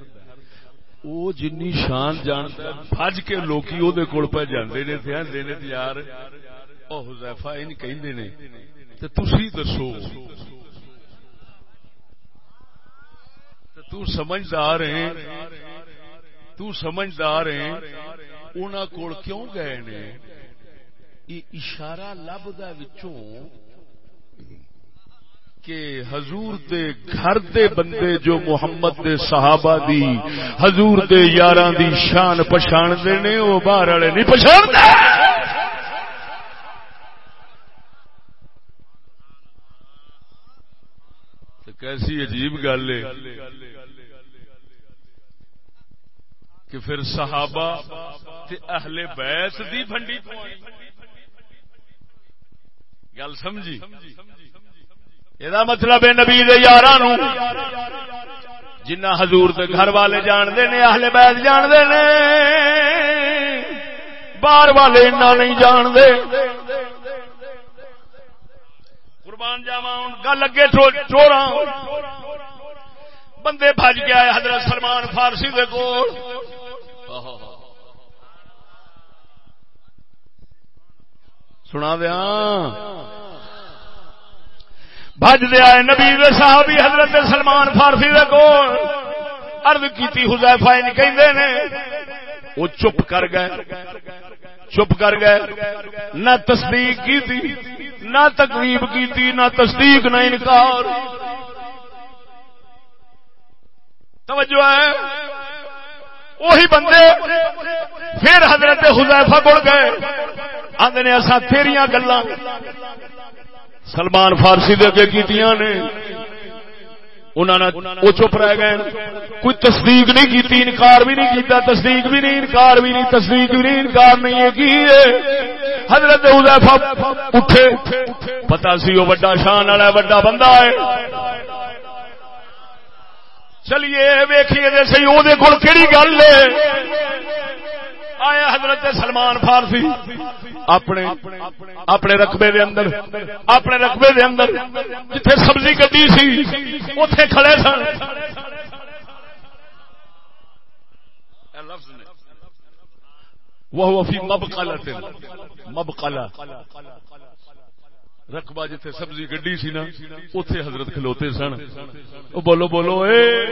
وہ جن شان جانتا بج کے لوکی وہ کول پہ جانے نے آدھے نے یار وہ حزیفا ان کہ تھی دسو۔ تو سمجھدار ہیں۔ تو سمجھدار ہیں۔ انہوں کول کیوں گئے نے؟ یہ اشارہ لبدا وچوں کہ حضور دے گھر دے بندے جو محمد دے صحابہ دی، حضور دے یاراں دی شان پچھان دے نے، وہ باہر والے نہیں پچھان دے تے کیسی عجیب گل ہے کہ پھر صحابہ تے اہل بیت دی بھنڈی گل سمجھی۔ یہ مطلب ہے نبی یار جنہ حضور دے گھر والے جانتے نے، اہل بیت جانتے نے۔ باہر والے نہیں جانتے۔ قربان جاوا گل اگے چورا بندے بج گیا حضرت سلمان فارسی دے کول۔ سنا دیا بج دیا نبی صحابی حضرت سلمان فارسی دے کول۔ ارد کی حزیفا کہ وہ چپ کر گئے، چپ کر گئے۔ نہ تصدیق کی تھی نہ تقریب کی تھی نہ تصدیق نہ انکار۔ توجہ ہے۔ وہی بندے پھر حضرت حزیفا کو گئے۔ آدھے اصا تیریاں گلا سلمان فارسی دے اگے کیتیاں نے۔ انہوں نے وہ چپ رہ گئے۔ کوئی تصدیق نہیں کی انکار بھی نہیں کیتا، تصدیق بھی نہیں، انکار بھی نہیں، تصدیق بھی نہیں، انکار نہیں ہے کی حضرت حذیفہ اٹھے۔ پتا سی وہ بڑا شان والا بڑا بندہ ہے۔ چلیے ویکھیے سی وہ کہڑی گل ہے؟ آیا حضرت سلمان فارسی اپنے اپنے رقبے دے اندر اپنے رقبے دے اندر جتھے سبزی کٹی سی اتے کھڑے سن۔ وہ فی مبقلہ مبقلہ۔ رقبہ جتھے سبزی گڈی سی نا اتے حضرت کھلوتے سن۔ وہ بولو بولو، اے۔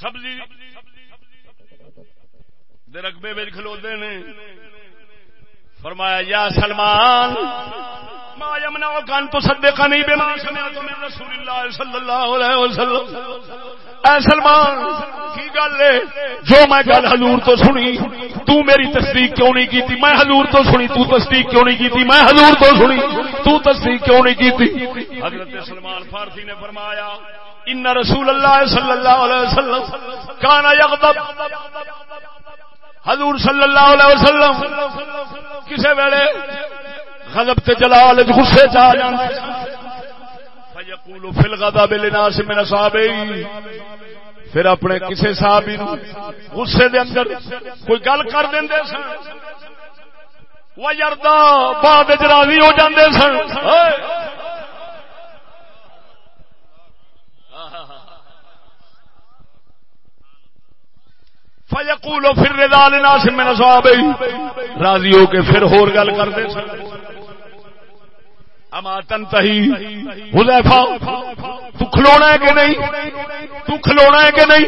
سبزی دے رقبے بچ کھلوتے نے۔ فرمایا، یا سلمان، ما یمنا کان تو صدقہ نہیں بے مان سمعت من رسول اللہ صلی اللہ علیہ وسلم۔ اے سلمان، کی گل ہے؟ جو میں گل حضور تو سنی، تو میری تصدیق کیوں نہیں کیتی؟ میں حضور تو سنی، تو تصدیق کیوں نہیں کیتی؟ میں حضور تو سنی، تو تصدیق کیوں نہیں کیتی؟ حضرت سلمان فارسی نے فرمایا، ان رسول اللہ صلی اللہ علیہ وسلم کانا یغضب. حضور صلی اللہ علیہ وسلم کسے ویلے غضب تے جلال غصے چ آ جاندے فیقول فی الغضب للناس من اصحابہ پھر اپنے کسے صحابی نو غصے دے اندر کوئی گل کر دیندے سن۔ وہ وجردا بعد وچ راضی ہو جاندے سن۔ فیقولو پھر رضا لناس من اصحابہ راضی ہو کے پھر ہور گل کر کردے سن۔ اما تنتہی حذیفہ، تو کھلونا ہے کہ نہیں؟ تو کھلونا ہے کہ نہیں؟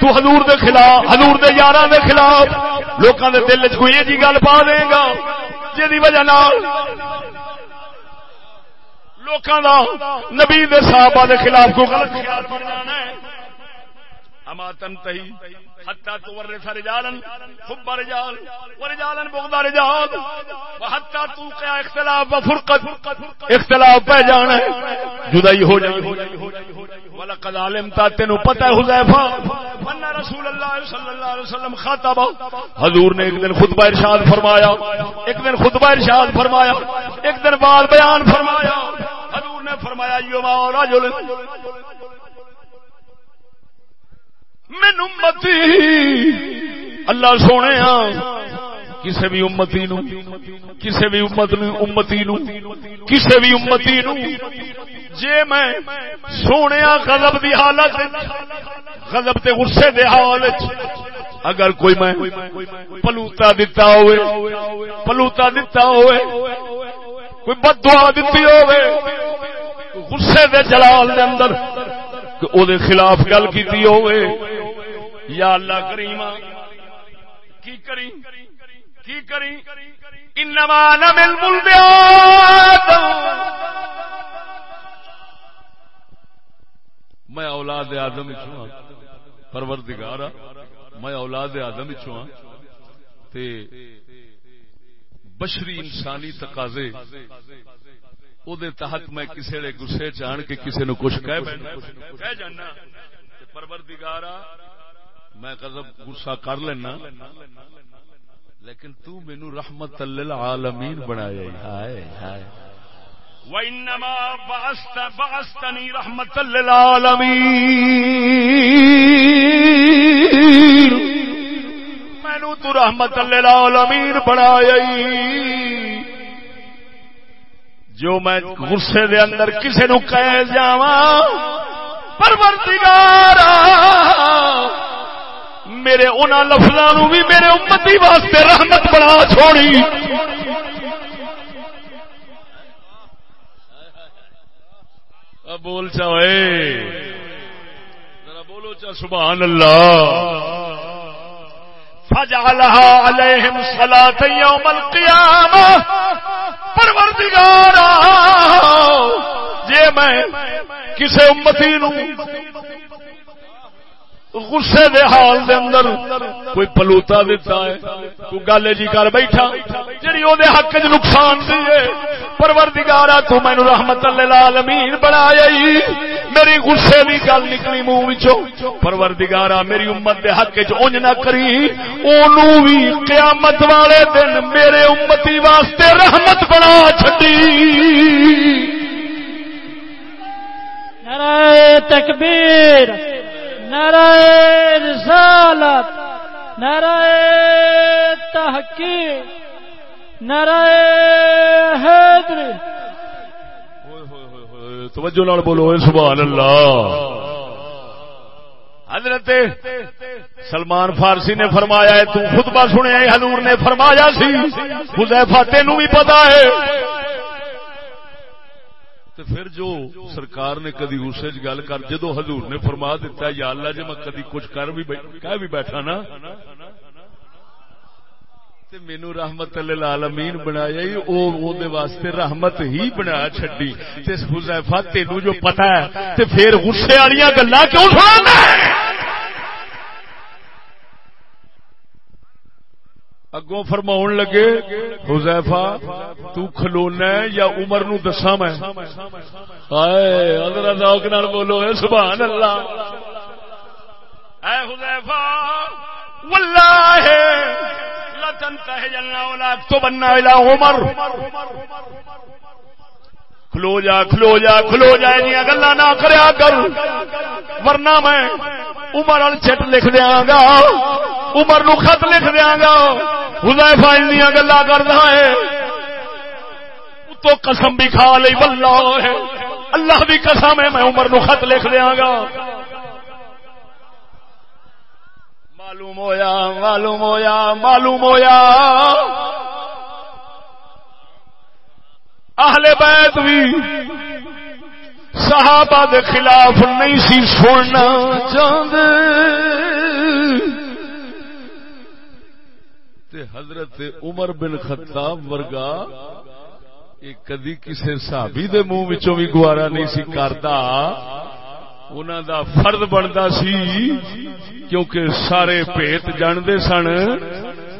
تو حضور دے خلاف، حضور دے یاراں دے خلاف لوکاں دے دل وچ کوئی جی گل پا دے گا جے دی وجہ نال لوکاں دا نبی دے صحابہ دے خلاف کو غلط خیال پڑ جانا ہے۔ اما تنتہی حتى تورث رجالا حب رجال ورجالا بغض رجال وحتى توقع اختلاف وفرقت اختلاف پہ جانا ہے جدائی ہو جائے ولقد علمت تینو پتہ ہے حذیفہ ان رسول اللہ صلی اللہ علیہ وسلم خاطب حضور نے ایک دن خطبہ ارشاد فرمایا ایک دن خطبہ ارشاد فرمایا ایک دن بعد بیان فرمایا حضور نے فرمایا یوما رجل من امتی اللہ سونے کسی بھی امتی نو۔ کسی بھی امت امتی نو۔ کسی بھی امتی نو۔ جے میں سونے غضب دی حالت غضب تے غصے دے حالت اگر کوئی میں پلوتا دتا ہوئے، پلوتا دتا ہوئے، کوئی بدعا دتی ہوئے، غصے دے جلال دے اندر کہ او دے خلاف گل کیتی ہوئے یا اللہ کریمہ کی کری کی کری انما نمل البیات میں اولاد آدم چھواں۔ پروردگار، میں اولاد آدم چھواں۔ تے بشری انسانی تقاضے او دے تحت میں کسے دے گسے چان کے کسے نو کچھ کہہ کہہ جانا پروردگارا میں غضب غصہ کر لینا لیکن تو مینو رحمت للعالمین بنایا ہائے ہائے وَإِنَّمَا بَعَثْتَ بَعَثْتَنِي رَحْمَةً لِلْعَالَمِينَ مینو تو رحمت للعالمین بنایا جو میں غصے دے اندر کسے نو کہہ جاواں پروردگارا میرے ان لفظوں بھی میرے امتی واسطے رحمت بنا چھوڑی۔ بول چاہے ذرا بولو چا، سبحان اللہ۔ فجعلها علیہم صلاة یوم القیامہ پروردگارا جے میں کسے امتی نو غصے دے حال دے اندر کوئی پلوتا دیتا ہے، کوئی گل جی کر بیٹھا جڑی او دے حق وچ نقصان دی ہے۔ پروردگارا تو مینوں رحمت للعالمین بنایا ہی۔ میری غصے دی گل نکلی منہ وچوں۔ پروردگارا میری امت دے حق وچ اونج نہ کری۔ اونوں وی قیامت والے دن میرے امتی واسطے رحمت بنا چھڈی۔ نعرہ تکبیر۔ نعرہ رسالت، نعرہ تحقیق، نعرہ حیدر۔ توجہ نال بولو سبحان اللہ۔ حضرت سلمان فارسی نے فرمایا ہے، تو خطبہ سنیا حضور نے فرمایا سی، حذیفہ تینوں بھی پتا ہے۔ تے پھر جو سرکار نے کدی غصے چ گل کر جدو حضور نے فرما دیتا یا اللہ جی میں کدی کچھ کر بھی کہہ بھی بیٹھا نا۔ تے مینو رحمت للعالمین بنایا ہی، او او دے واسطے رحمت ہی بنا چھڈی۔ تے حذیفہ، تینوں جو پتہ ہے، تے پھر غصے والی گلاں کیوں سنانا اگوں فرما لگے، حذیفہ، تو کھلونا ہے یا عمر نو دسا میں؟ ہائے حضرت ذوق نال بولو، اے سبحان اللہ۔ اے حذیفہ، واللہ، لا تنتهجن ولا تبن الى عمر۔ کھلو جا کھلو جا کھلو جا جی گلا نہ کریا کر۔ ورنہ میں عمر وال چٹ لکھ دیا گا، عمر نو خط لکھ دیا گا۔ حذیفہ انیاں گلا کردا ہے۔ تو قسم بھی کھا لئی، واللہ ہے۔ اللہ بھی قسم ہے، میں عمر نو خط لکھ دیا گا۔ معلوم ہویا معلوم ہویا معلوم ہویا۔ اہل بیت بھی صحابہ دے خلاف نہیں سی سننا چاہتے حضرت عمر بن خطاب ورگا کدی کسی صحابی دے منہ وچوں بھی گوارا نہیں سی کرتا انہوں دا فرد بنتا سی کیونکہ سارے پیت جانتے سن۔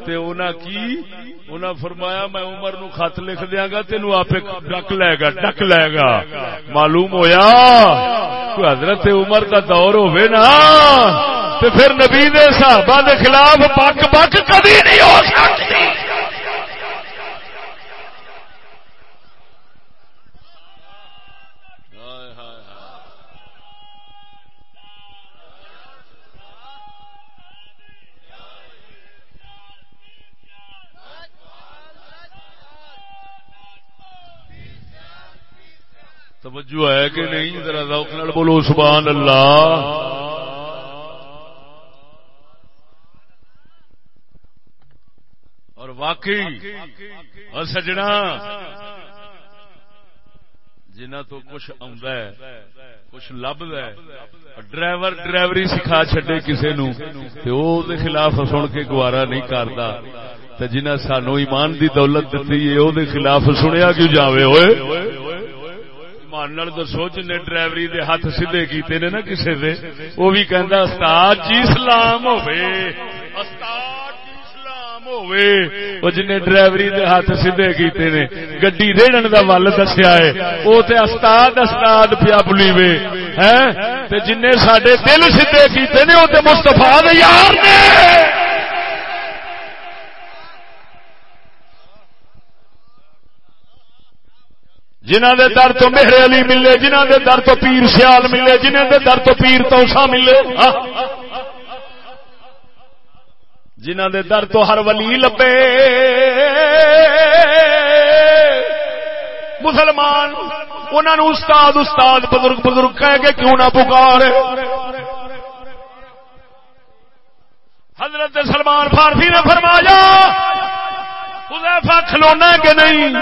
تے انہاں کی؟ انہاں فرمایا، میں عمر نو خط لکھ دیاں گا، تینو آپ ڈک لے گا، ڈک لے گا۔ معلوم ہویا؟ کوئی حضرت عمر کا دور ہوئے نا؟ تو پھر نبی دے صحابہ دے خلاف پک پک کبھی نہیں ہو سکتی۔ توجہ ہے کہ نہیں؟ ذرا ذوق نال بولو، سبحان اللہ۔ اور واقعی اور سجنا، جنہ تو کچھ آمد ہے، کچھ لبد ہے، ڈرائیور ڈرائیوری سکھا چڈے کسی نو تے خلاف سن کے گوارا نہیں کرتا تے جنہ سانو ایمان دی دولت دیتی ہے، او دے خلاف سنیا کیوں جاوے ہوئے؟ ایمان نال دسو جن ڈرائیوری دے ہاتھ سیدھے کیتے نے نا کسے دے، وہ بھی کہندا، استاد جی اسلام ہوے استاد جی اسلام ہوے او جن ڈرائیوری دے ہاتھ سیدھے کیتے نے، گڈی ریڑن دا ول دسیا ہے او تے استاد استاد پیا بلی وے ہیں؟ تے جن ساڈے دل سیدھے کیتے نے او تے مصطفی دے یار نے۔ جنہ دے در تو مہر علی ملے جنہ دے در تو پیر سیال ملے جنہ دے در تو پیر توسا ملے ہاں۔ جنہ دے در تو ہر ولی لبے مسلمان انہوں استاد استاد بزرگ بزرگ کہہ کے کیوں نہ پکار حضرت سلمان فارسی نے فرمایا حذیفہ کھلونا کہ نہیں؟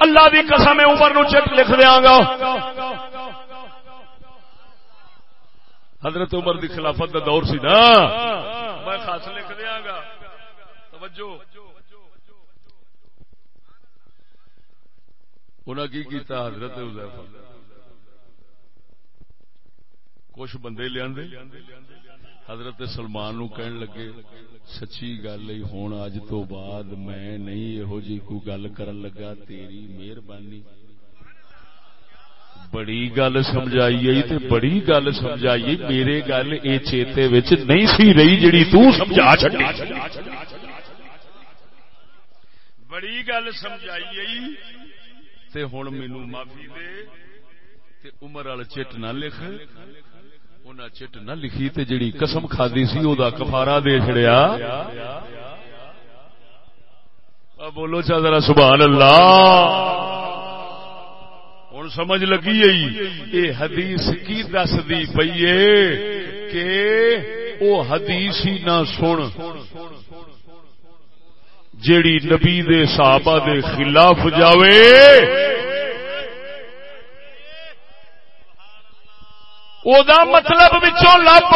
اللہ دی قسم عمر نو چیک لکھ دیا گا۔ حضرت عمر دی خلافت دا دور سی نا۔ میں خاص لکھ دیا گا۔ توجہ۔ انہاں کی کیتا حضرت حذیفہ؟ کچھ بندے لیا حضرت سلمان نو کہن لگے، سچی گل ہوں اج تو بعد میں نہیں یہو جی کو گل کرن لگا، تیری مہربانی۔ بڑی گل سمجھائی تے بڑی گل سمجھائی میرے گل اے چیتے وچ نہیں سی رہی جڑی تو سمجھا چھڈی۔ بڑی گل سمجھائی تے ہن مینوں معافی دے، تے عمر وال چٹ نہ لکھ۔ انہیں چٹ نہ لکھی تے جڑی قسم کھادی سی، او دا کفارہ دے چھڑیا بولو چا ذرا سبحان اللہ۔ ہوں سمجھ لگی یہ حدیث کی دس دی پیے کہ او حدیث ہی نہ سن۔ جیڑی نبی دے صحابہ دے خلاف جاوے دا مطلب لب۔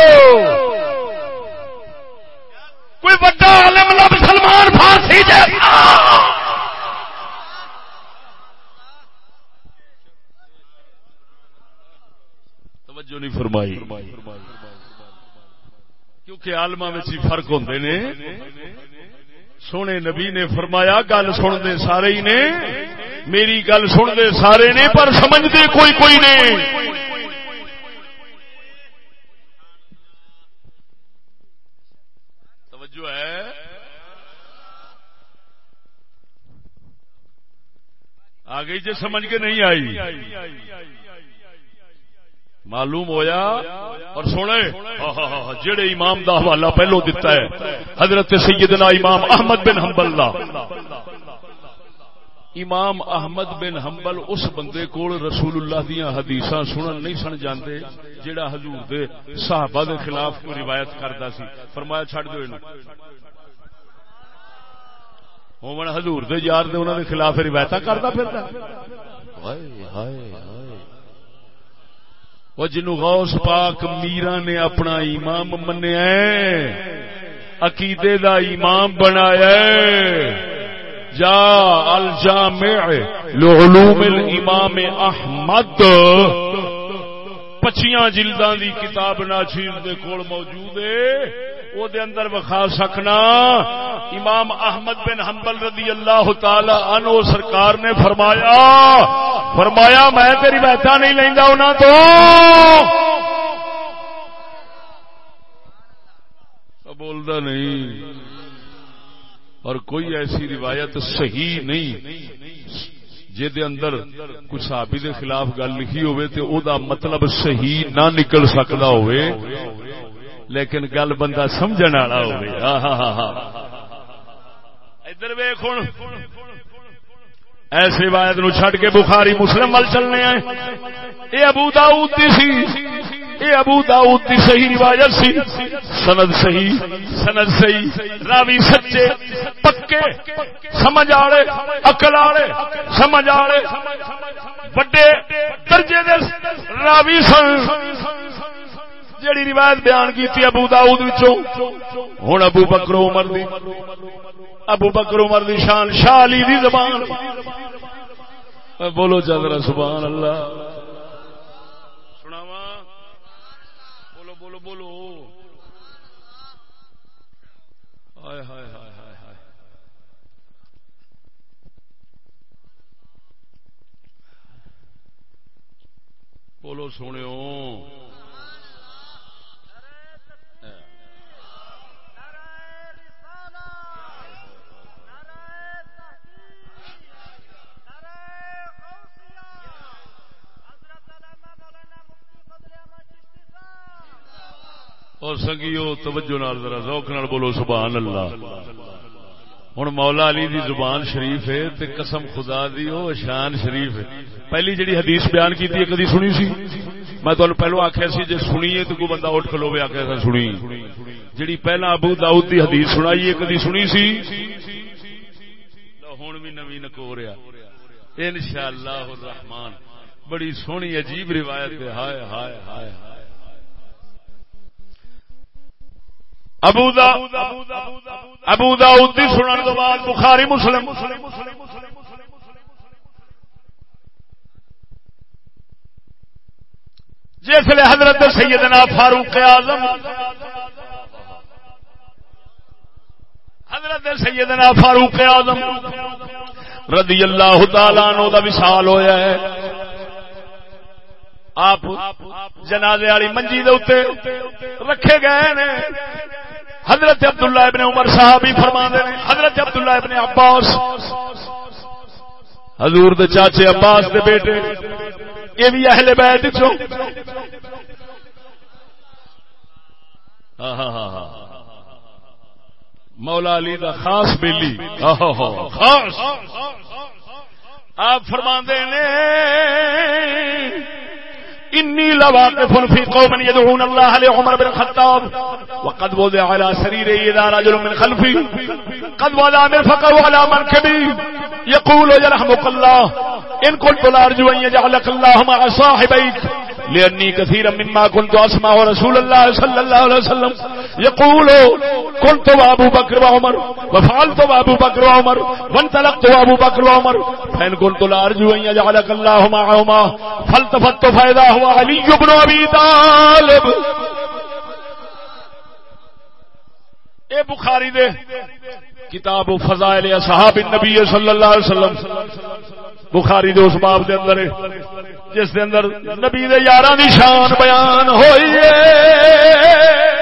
کوئی بڑا عالم لب، سلمان فارسی جیسا۔ توجہ نہیں فرمائی۔ کیونکہ آلما فرق ہوتے نے۔ سونے نبی نے فرمایا، گل سنتے سارے ہی نے۔ میری گل سنتے سارے نے، پر سمجھتے کوئی کوئی نہیں جو ہے۔ آ گئی جی سمجھ کے نہیں آئی۔ معلوم ہویا اور سونے۔ ہاں، ہاں، ہاں، جڑے امام دا حوالہ پہلو دیتا ہے، حضرت سیدنا امام احمد بن حنبل امام احمد بن حنبل اس بندے کول رسول اللہ دیا حدیث سنن نہیں سن جاندے، جیڑا حضور دے صحابہ دے خلاف کوئی روایت کرتا سی۔ فرمایا چھڑ دو ہومن حضور دے یار دے انہوں دے خلاف روایت کرتا پھرتا وہ جنو غوث پاک میرا نے اپنا امام منیا عقیدے دا امام بنایا جا الجامع لعلوم الامام احمد۔ پچیاں جلداں دی کتاب ناچیر دے کول موجود ہے۔ او دے اندر بخا سکنا۔ امام احمد بن حنبل رضی اللہ تعالی عنہ سرکار نے فرمایا فرمایا، میں تیری بہتا نہیں لیندا انہاں تو۔ بولتا نہیں۔ اور کوئی ایسی روایت صحیح نہیں جے اندر کچھ صحابی دے خلاف گل لکھی ہوئے تے او دا مطلب صحیح نہ نکل سکتا ہوئے، لیکن گل بندہ سمجھن والا ہوئے۔ ادھر ویخ ہوں ایس روایت نو چھڈ کے بخاری مسلم ول چلنے آئے۔ اے ابو داؤد دی سی۔ اے ابو داؤد دی صحیح روایت سی۔ سند صحیح سند صحیح۔ راوی سچے، پکے، سمجھ آڑے عقل آڑے سمجھ آڑے بڑے درجے دے راوی سن۔ جیڑی روایت بیان کی ابو داؤد وچوں۔ ہن ابو بکر عمر دی۔ ابو بکر عمر دی شان شاہ علی دی زبان۔ بولو چل سبحان اللہ سناوا بولو بولو بولو ہائے ہائے ہائے ہائے ہائے بولو سنو اور سنگیو توجہ نال ذرا ذوق نال بولو سبحان اللہ۔ ہوں مولا علی دی زبان شریف ہے تے قسم خدا دی او شان شریف ہے۔ پہلی جڑی حدیث بیان کی تھی کدی سنی سی؟ میں تمہیں پہلو آخیا سی جی سنیے تو کوئی بندہ اٹھ کھلوے آخیا تھا سنی۔ جڑی پہلا ابو داؤد دی حدیث سنائی ہے، کدی سنی سی؟ ہوں بھی نوی نکو رہا ان شاء اللہ الرحمان بڑی سونی، عجیب روایت ہے۔ ہائے ہائے ہائے ہائے۔ ابو دا ابو دا ادی سنن تو بعد بخاری مسلم۔ جس لیے حضرت سیدنا فاروق اعظم حضرت سیدنا فاروق اعظم رضی اللہ تعالی عنہ دا وصال ہویا ہے۔ آپ جنازے والی منجی دے رکھے گئے نے۔ حضرت عبداللہ ابن عمر صاحب ہی فرما دے حضرت عبداللہ ابن عباس، حضور دے چاچے عباس دے بیٹے، یہ بھی اہل بیت چو مولا علی دا خاص بیلی۔ خاص۔ آپ فرما نے انی لواقف في قوم يدعون الله لعمر بن الخطاب. وقد وضع على سريره اذا رجل من خلفي. قد وضع مرفقه على منكبي يقول يرحمك الله ان كنت لارجو ان يجعلك الله مع صاحبيك. لأني كثيرا مما كنت أسمع رسول الله صلى الله عليه وسلم يقول، كنت وابو بكر وعمر، وفعلت وابو بكر وعمر، وانطلقت وابو بكر وعمر. فإن كنت لأرجو أن يجعلك الله معهما، فالتفت فإذا هو علي بن أبي طالب۔ اے بخاری دے کتاب فضائل اصحاب النبی صلی اللہ علیہ وسلم۔ بخاری دے اس باب دے اندر جس دے اندر نبی دے یاراں دی شان بیان ہوئی ہے۔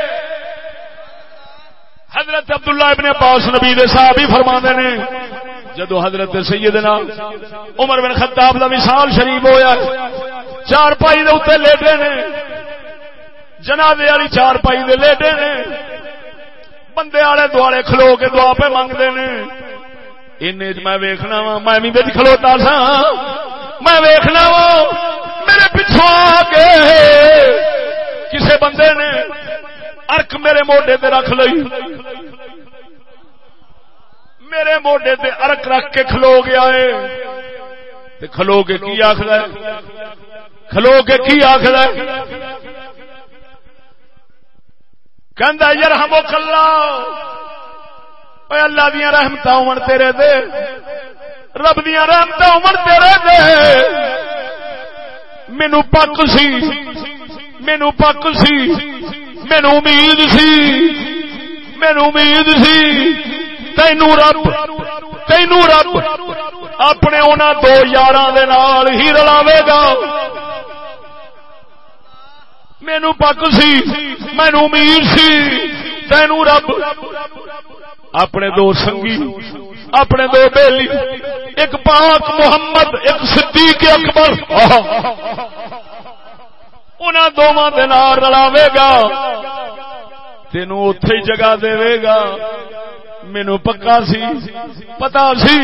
حضرت عبداللہ ابن عباس نبی دے صاحب ہی فرماندے نے، جدو حضرت سیدنا عمر بن خطاب دا مثال شریف ہویا، چار پائی دے اوتے لیٹے نے، جنازے والی چار پائی دے لیٹے نے، بندے والے دوالے کھلو کے دعا پہ منگتے نے۔ میں ویخنا وا میں بھی بچ کھلوتا سا میں ویخنا وا میرے پچھوں آ کے کسے بندے نے ارک میرے موڈے تے رکھ لئی۔ میرے موڈے تے ارک رکھ کے کھلو گیا ہے۔ کھلو کے کی آخر کھلو کے کی آخر کہ یار ہم کلا اللہ۔ دیا رحمت امن تیرے دے۔ رب دیا رحمت امن تیرے دے۔ مینو پک سی۔ مینو پک سی۔ مینو امید سی مینو امید سی تینو رب تینو رب اپنے انہوں دو یار ہی رلاوے گا مینو پک سی مینو امید سی تینو رب اپنے دو سنگی اپنے دو بیلی ایک پاک محمد ایک صدیق اکبر انہوں دونوں دن رلاوے گا۔ تینوں اتے ہی جگہ دے گا۔ مینو پکا سی، پتا سی۔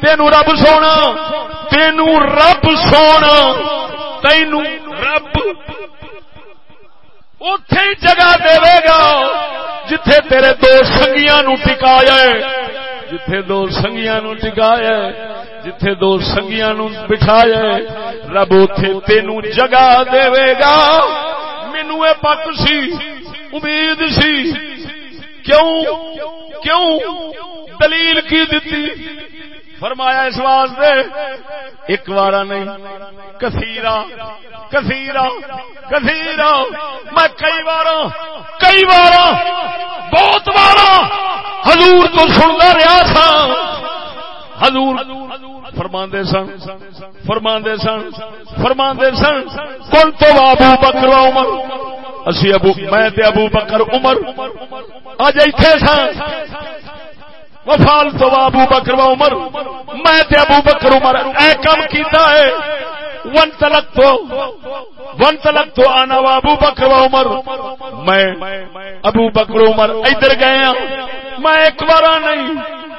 تینو رب سونا تینو رب سونا۔ تینو رب اتے جگہ دے گا، جتھے تیرے دو سنگیاں نو ٹکایا جتھے دو سنگیاں نو ٹکایا جتھے دو سنگیاں نو بٹھایا رب اتے تینو جگہ دے گا۔ مینو پک سی، امید سی۔ کیوں؟ کیوں؟ دلیل کی دیتی فرمایا اس واسطے، ایک بار نہیں کثیرا کثیرا کثیرا میں کئی بار کئی بار بہت بار حضور تو سنتا رہا سا حضور فرماندے سن فرماندے سن فرماندے سن۔ کل تو ابو بکر عمر؟ اسی ابو، میں تے ابو بکر، عمر۔ اج ایتھے سن وفال تو ابو بکر و عمر۔ میں تے ابو بکر عمر اے کم کیتا ہے۔ ون تلک تو، ون تلک تو آنا و ابو بکر و عمر۔ میں ابو بکر عمر ادھر گئے ہاں۔ میں ایک بار نہیں،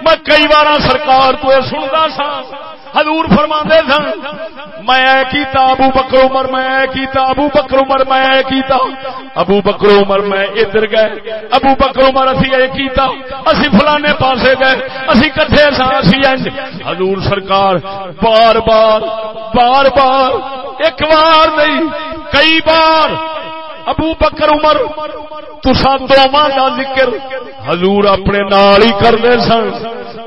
میں کئی بار سرکار تو سنتا سا۔ حضور فرما سن، میں کیتا ابو بکر عمر، میں کیتا ابو بکر عمر، میں کیتا ابو بکر عمر، میں ادھر گئے۔ ابو بکر عمر، اسی اے کیتا، اسی فلانے پاسے گئے، اسی کٹھے سا، اسی انج۔ حضور سرکار، بار بار بار بار، ایک بار نہیں، کئی بار ابو بکر عمر، تسا دونوں کا ذکر حضور اپنے نال ہی کرتے سن۔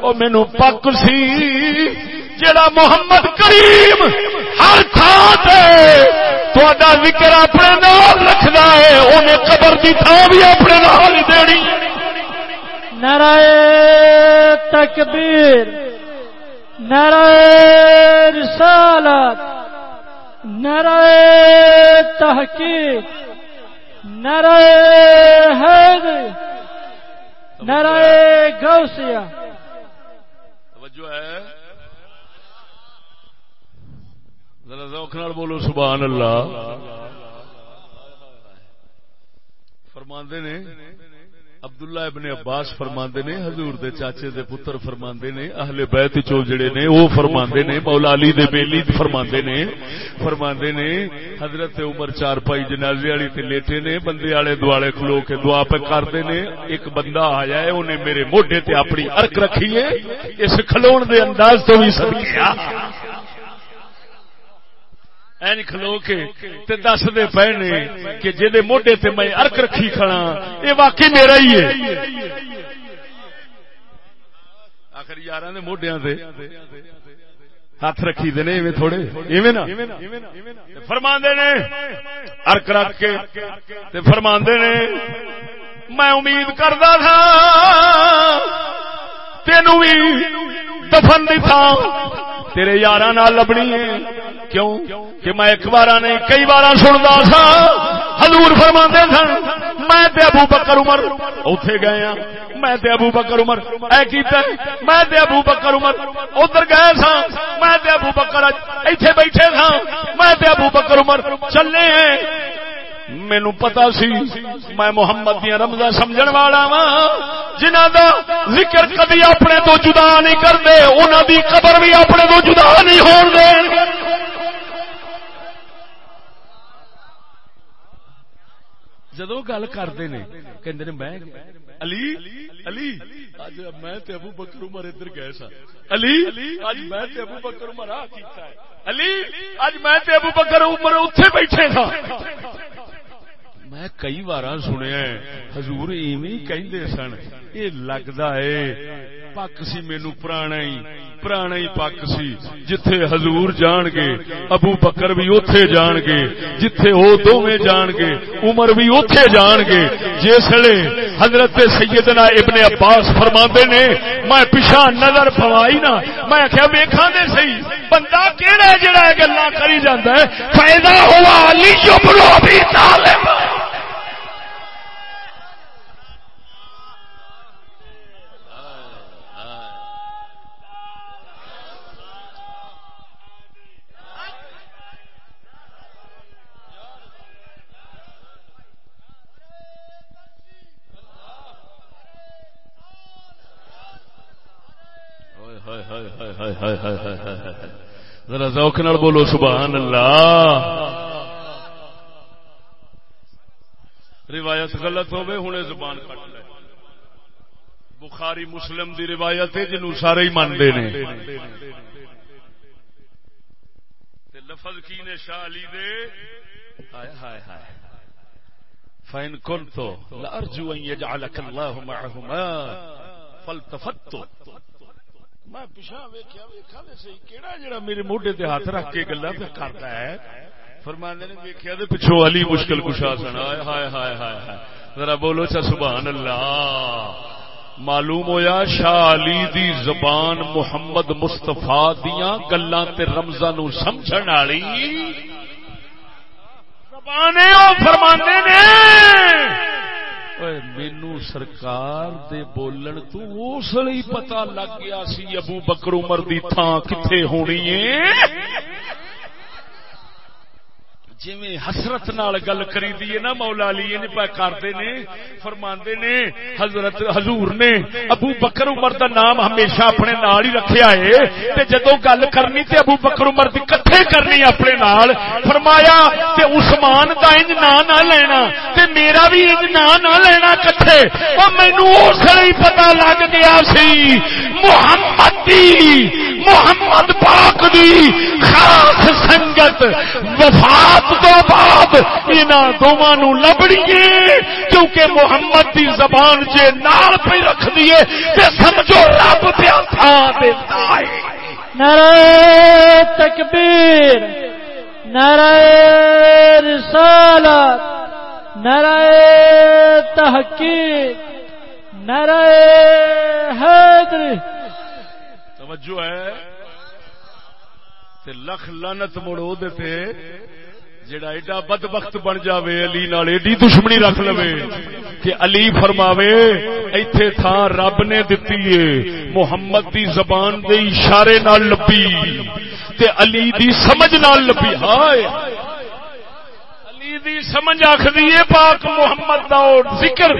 وہ مینو پک سی۔ جڑا محمد کریم ہر تھان تا ذکر اپنے نال رکھنا ہے انہیں قبر کی تھان بھی اپنے نال ہی دینی۔ نعرہ تکبیر نعرہ رسالت نعرہ تحقیق نعرہ حیدر نعرہ گوسیہ توجہ ہے۔ ذرا ذوق نال بولو، سبحان اللہ۔ فرماندے نے، عبداللہ ابن عباس فرماندے نے، حضور دے چاچے دے پتر فرماندے نے، اہل بیت چو جڑے نے، وہ فرماندے نے، مولا علی دے بیلی فرماندے نے۔ فرماندے نے، حضرت عمر چار پائی جنازے والی تے لیٹے نے، بندے والے دوالے کھلو کے دعا پہ کردے نے۔ ایک بندہ آیا ہے، انہیں میرے موڈے تے اپنی ارک رکھی ہے، اس کھلون دے انداز تو بھی سدکیا این کھلو کے تے دس دے پے نے کہ جے موڈے تے میں ارک رکھی کھڑا اے واقعی میرا ہی ہے۔ آخر یاراں دے موڈیاں تے ہاتھ رکھی دے نے، ایویں تھوڑے۔ ایویں نا؟ فرماندے نے، ارک رکھ کے تے فرماندے نے، میں امید کردا تھا تینوں بھی دفن دی تھا تیرے یاراں نال لبنی ہے۔ کیوں؟ کہ میں ایک بار نہیں، کئی بار سنتا سا۔ حضور فرما سن، میں تے ابو بکر عمر اتے گئے ہاں۔ میں تے ابو بکر عمر، اے کیتا میں تے ابو بکر عمر ادھر گئے سا میں تے ابو بکر ایتھے بیٹھے سا میں تے ابو بکر عمر چلے ہیں۔ مینو پتا سی میں محمد دیا رمضا سمجھ والا وا جنہ دا ذکر کدی اپنے تو جدا نہیں کرتے انہوں دی قبر بھی اپنے تو جدا نہیں ہون دے۔ جدو گل کرتے نے کہ میں علی علی اج میں ابو بکر عمر ادھر گئے سا علی اج میں ابو بکر عمر آ علی اج میں ابو بکر عمر اتے بیٹھے تھا میں کئی بار سنیا حضور ایویں کہندے سن۔ یہ لگتا ہے پک سی مینو پرانا ہی پرانا ہی پک سی۔ جتھے حضور جان گے، ابو بکر بھی اوتھے جان گے۔ جتھے او دوویں جان گے، عمر بھی اوتھے جان گے۔ جسلے حضرت سیدنا ابن عباس فرماندے نے، میں پیچھا نظر پوائی نا میں آخیا ویکھاں دے صحیح بندہ کیڑا ہے جڑا گلاں کری جاندا ہے؟ فائدہ ہوا علی ذوق نال بولو، سبحان اللہ۔ روایت غلط ہوے ہوں زبان کٹ لے۔ بخاری مسلم دی روایت ہے جنوں سارے ہی مانتے نے۔ لفظ کی نے شاہ علی دے؟ ہائے ہائے ہائے۔ فإن كنت لأرجو أن يجعلك الله معهما فالتفت میں پیچھا ویکھیا، ویکھا تے صحیح، کیڑا جڑا میرے موڈے تے ہاتھ رکھ کے گلاں پہ کردا ہے؟ فرماندے نے ویکھیا تے پچھو علی مشکل کشا سن ہائے ہائے ہائے ہائے ذرا بولو اچھا، چا سبحان اللہ معلوم ہویا شاہ علی دی زبان محمد مصطفی دیاں گلاں تے رمزاں نو سمجھن والی زبانے او فرماندے نے۔ مینو سرکار دے بولن تو اس لیے پتا لگ گیا سی ابو بکر عمر دی تھان کتھے ہونی ہے جویں حسرت نال گل کری دی نا مولا علی نے پہ کرتے نے، فرماندے نے، حضرت حضور نے ابو بکر عمر دا نام ہمیشہ اپنے نال ہی رکھیا ہے۔ تے جدوں گل کرنی تے ابو بکر عمر دی کٹھے کرنی اپنے نال، فرمایا تے عثمان دا انج نا نہ لینا، تے میرا بھی انج نا نہ لینا کٹھے او مینوں اس لیے پتہ لگ گیا سی، محمد دی، محمد پاک دی خاص سنگت، وفات تو بعد انہاں دوواں نو لبڑی ہے کیونکہ محمد دی زبان جے نال پہ رکھ دیے تے سمجھو رب پیا تھا دیتا ہے نعرہ تکبیر نعرہ رسالت نعرہ تحقیق نعرہ حیدر۔ توجہ ہے۔ تے لکھ لانت مڑو دیتے جڑا ایڈا بد وقت بن جاوے، علی نال ایڈی دشمنی رکھ لوے کہ علی فرماوے، ایتھے تھا رب نے دتی ہے محمد دی زبان دے اشارے نال لبی تے علی دی سمجھ نال لبی ہائے! علی دی سمجھ آخری ہے پاک محمد دا او ذکر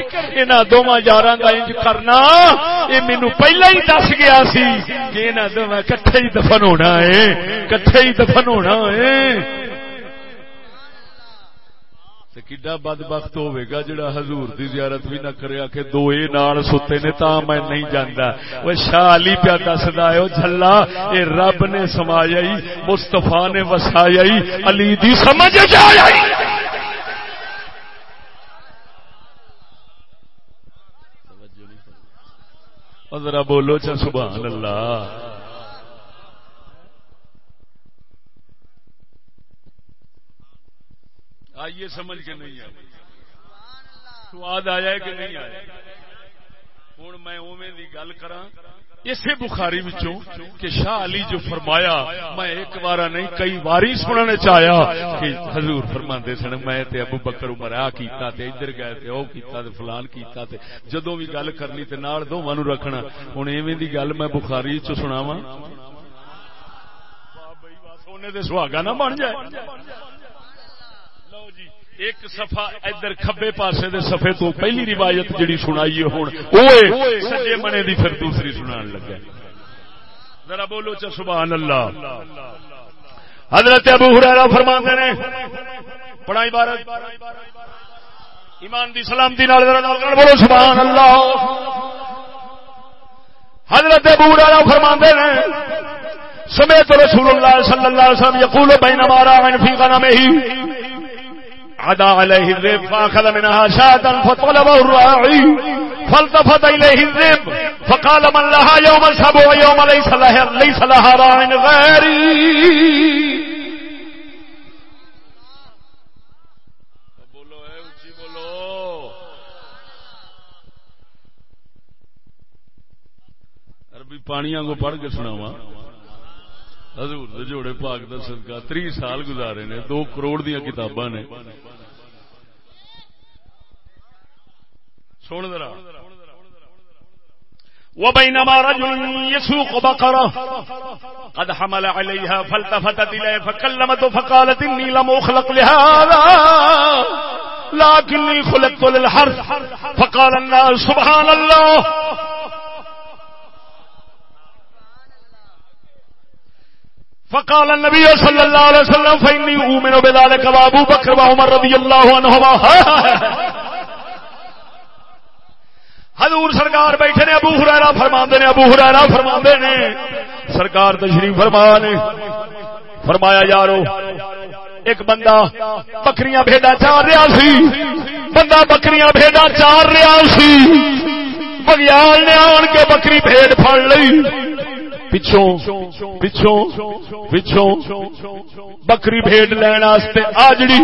انہاں دوواں یاراں دا انج کرنا۔ اے مینوں پہلا ہی دس گیا سی کہ انہاں دوواں کٹھے ہی دفن ہونا ہے کٹھے ہی دفن ہونا ہے تے کڈا بدبخت ہوے گا جڑا حضور دی زیارت بھی نہ کریا کہ دو اے نال ستے نے تا میں نہیں جاندا۔ او شاہ علی پیا دسدا ہے، او جھلا، اے رب نے سمایا ہی مصطفی نے وسایا ہی علی دی سمجھ جایا ہی ذرا بولو چا سبحان اللہ۔ آئیے سمجھ کے نہیں آئے۔ سواد آیا کہ نہیں آیا ہوں میں اوے دی گل کرا اسی بخاری وچوں کہ شاہ علی جو فرمایا میں ایک بار نہیں کئی باری سننے چاہیا کہ حضور فرماندے سن میں تے ابو بکر عمر آ کیتا تے ادھر گئے تے او کیتا تے فلان کیتا تے۔ جدوں بھی گل کرنی تے نال دوواں نو رکھنا ہن ایویں دی گل میں بخاری چ سناواں۔ سونے دے سہاگا نہ بن جائے۔ جی، ایک صفحہ ادھر کھبے پاسے دے صفحے تو پہلی روایت جڑی سنائی ہے ہن سجے منے دی پھر دوسری سنان لگا ذرا بولو چا سبحان اللہ۔ حضرت ابو ہریرہ فرماندے نے پڑھا عبارت۔ ایمان دی سلامتی نال ذرا نال بولو، سبحان اللہ۔ حضرت ابو ہریرہ فرماندے نے، سمیت رسول اللہ صلی اللہ علیہ وسلم یقول بینما راعن فی غنمه عدا عليه الذئب فاخذ منها شاة فطلبه الراعي، فالتفت اليه الذئب، فقال من لها يوم السبع ويوم ليس لها ليس لها راع غيري. بولو کو پڑھ کے سناواں۔ حضور دے جوڑے پاک دا صدقہ تری سال گزارے نے، دو کروڑ دیا کتاباں نے۔ سن ذرا۔ وبينما رجل يسوق بقرة قد حمل عليها فالتفتت إليه فكلمته فقالت إني لم أخلق لهذا، لكني خلقت للحرث۔ فقال الناس سبحان الله فقال النبي صلى الله عليه وسلم، فإني أؤمن بذلك، وأبو بكر وعمر رضي الله عنهما. حضور سرکار بیٹھے نے، ابو ہرارا فرما نے، ابو ہرارا فرما نے۔ سرکار تشریف فرما نے۔ فرمایا، یارو، ایک بندہ بکریاں بھیڈا چار رہا سی۔ بندہ بکریاں بھیڈا چار رہا سی۔ بگیال نے آن کے بکری بھیڑ پڑ لی۔ پچھوں پچھوں پچھوں، بکری بھیڑ لین آجڑی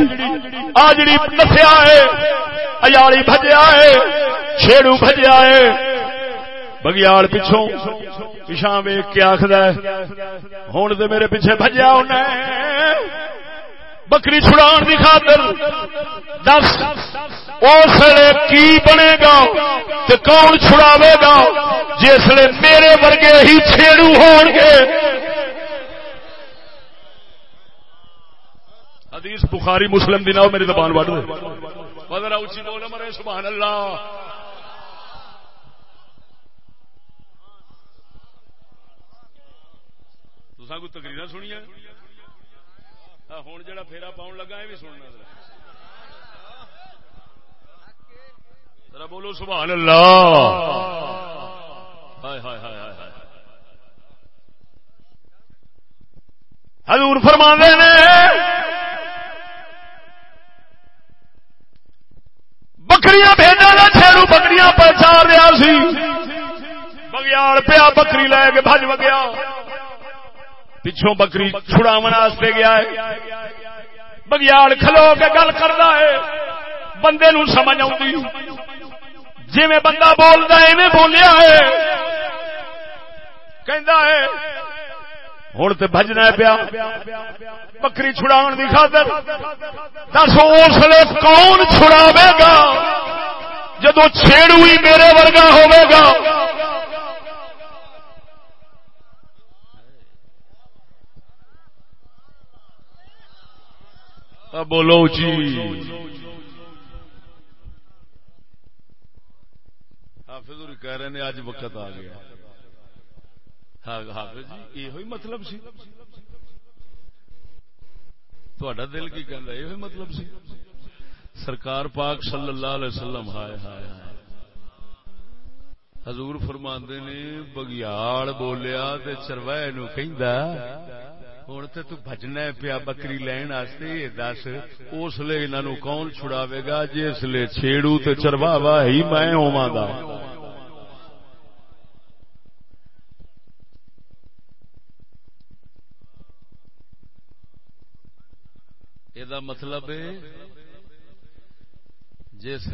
آجڑی نسیا ہے اجاڑی بجیا ہے، چھیڑو بجیا ہے بگیال پچھوں پچھا ویگ کے آخد ہوں تو میرے پیچھے بجیا انہیں بکری چھڑان کی خاطر دس اس کی بنے گا تو کون چھڑاوے گا جس میرے ورگے ہی چھیڑو ہون گے؟ حدیث بخاری مسلم دی نہ میری زبان وڈ دے۔ اچھی بول مرے، سبحان اللہ۔ تو تقریر سنیا ہوں جا پھیرا پاؤن لگا یہ بھی سننا ذرا بولو سبحان اللہ۔ حضور فرما نے، بکریاں بھیجا نہ چھیڑو بکریاں پہچان رہا سی۔ بگیال پیا، بکری لے کے بج وگیا پچھوں بکری چھڑاو واسطے گیا ہے۔ بگیاڑ کھلو کے گل کرتا ہے۔ بندے نو سمجھ آتی جی میں بندہ بولتا ہے بولیا ہے۔ ہے ہوں تو بجنا پیا۔ بکری چھڑاو کی خاطر۔ دس اس لیے کون چھڑاوے گا؟ جدو چھیڑو ہی میرے ورگا ہوگا بولو جی حافظ کہہ رہے ہیں اج وقت آ گیا۔ ہاں، حافظ جی یہ مطلب سی۔ تھوڑا دل کی کہہ یہ مطلب سی۔ سرکار پاک صلی اللہ علیہ وسلم، ہائے ہائے ہائے۔ حضور فرماندے نے، بگیاڑ بولیا تے چروائے نو کہندا ہوں تو تجنا پیا بکری لین دس، اس لیے انہوں کون چھڑاوے گا؟ جس لیے چھیڑو تو چرواوا ہی میں ہوا گا یہ مطلب جس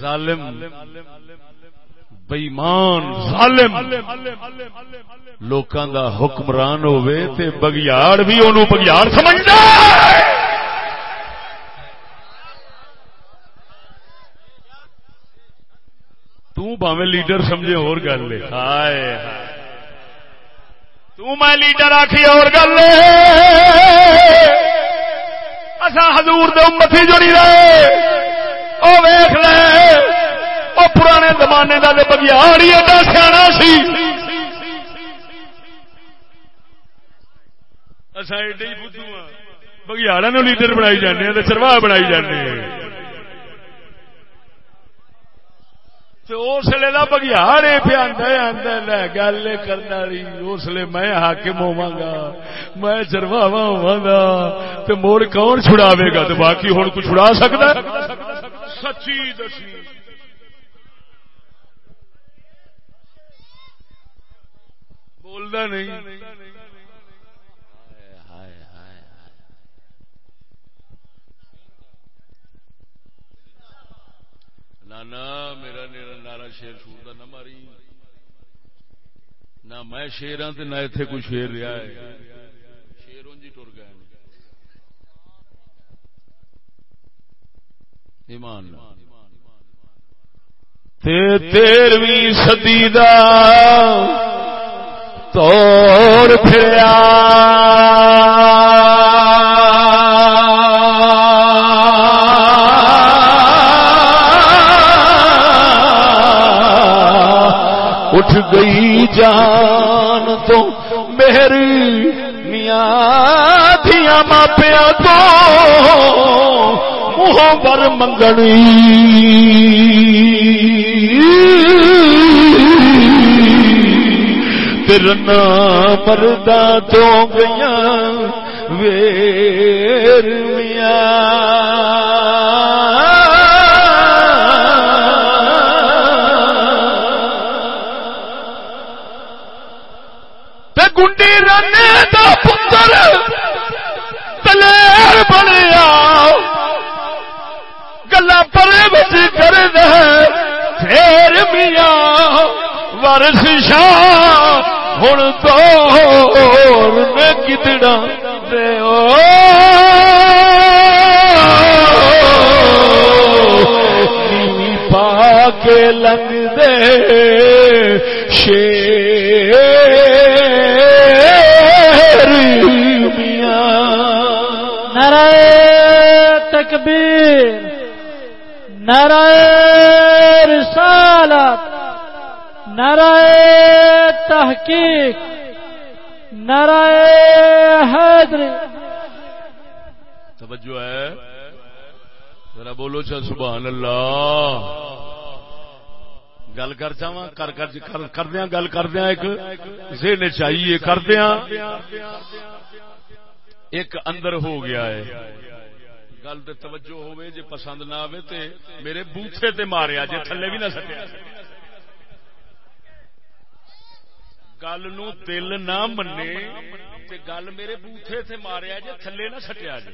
ظالم بےمان ظالم لوکاں دا حکمران ہوئے تے بگیاڑ بھی انہوں بگیاڑ سمجھدا تو باویں لیڈر سمجھے اور گل ہائے تو میں لیڈر آکھی اور گل اصا حضور دے امتی جو نہیں رہے، او ویخ لے وہ پرانے زمانے کا بگیاڑی ایڈا سیاح سی۔ اصا ایڈے ہی بدھو ہاں۔ بگیاڑا نو لیڈر بنائی جانے ہاں، چرواہ بنائی جانے ہاں۔ اس لیے کا بگیاڑ پہ آدھا لے گل کرنا اس لیے میں حاکم ہوا گا، میں چرواوا ہوا گا تو موڑ کون چھڑاوے گا؟ تو باقی ہوں کو چھڑا سکتا سچی دسی۔ بولتا نہیں۔ نانا، میرا نیرا نارا شیر شور نہ ماری۔ نہ میں شیر ہاں نہ اتے کوئی شیر رہا ہے۔ شیر انجی ٹر گئے ایمان تے تیرویں سدی دا توڑ پھریا گئی جان تو میری میاں دیا ماپیا تو منہ بر منگنی۔ ترنا مردہ تو گیا ویر میاں۔ گنڈی دا پتر دلیر بنیا۔ گلا پرے بچ کر دے پھر میاں ورس شاہ ہوں تو کتنا دے پا کے لگ دے شیر تکبیر نعرہ رسالت، نعرہ تحقیق، نعرہ حیدری توجہ ہے۔ ذرا بولو چا سبحان اللہ۔ گل کر چاہاں کر کر دیا گل کر دیا ایک ذہن چاہیے، کر دیا ایک اندر ہو گیا ہے۔ گل تے توجہ ہوئے، جے پسند نہ آوے تے میرے بوتھے تے ماریا جے تھلے بھی نہ سکیا گل نو دل نہ منے تے گل میرے بوتھے تے ماریا جے تھلے نہ سٹیا جے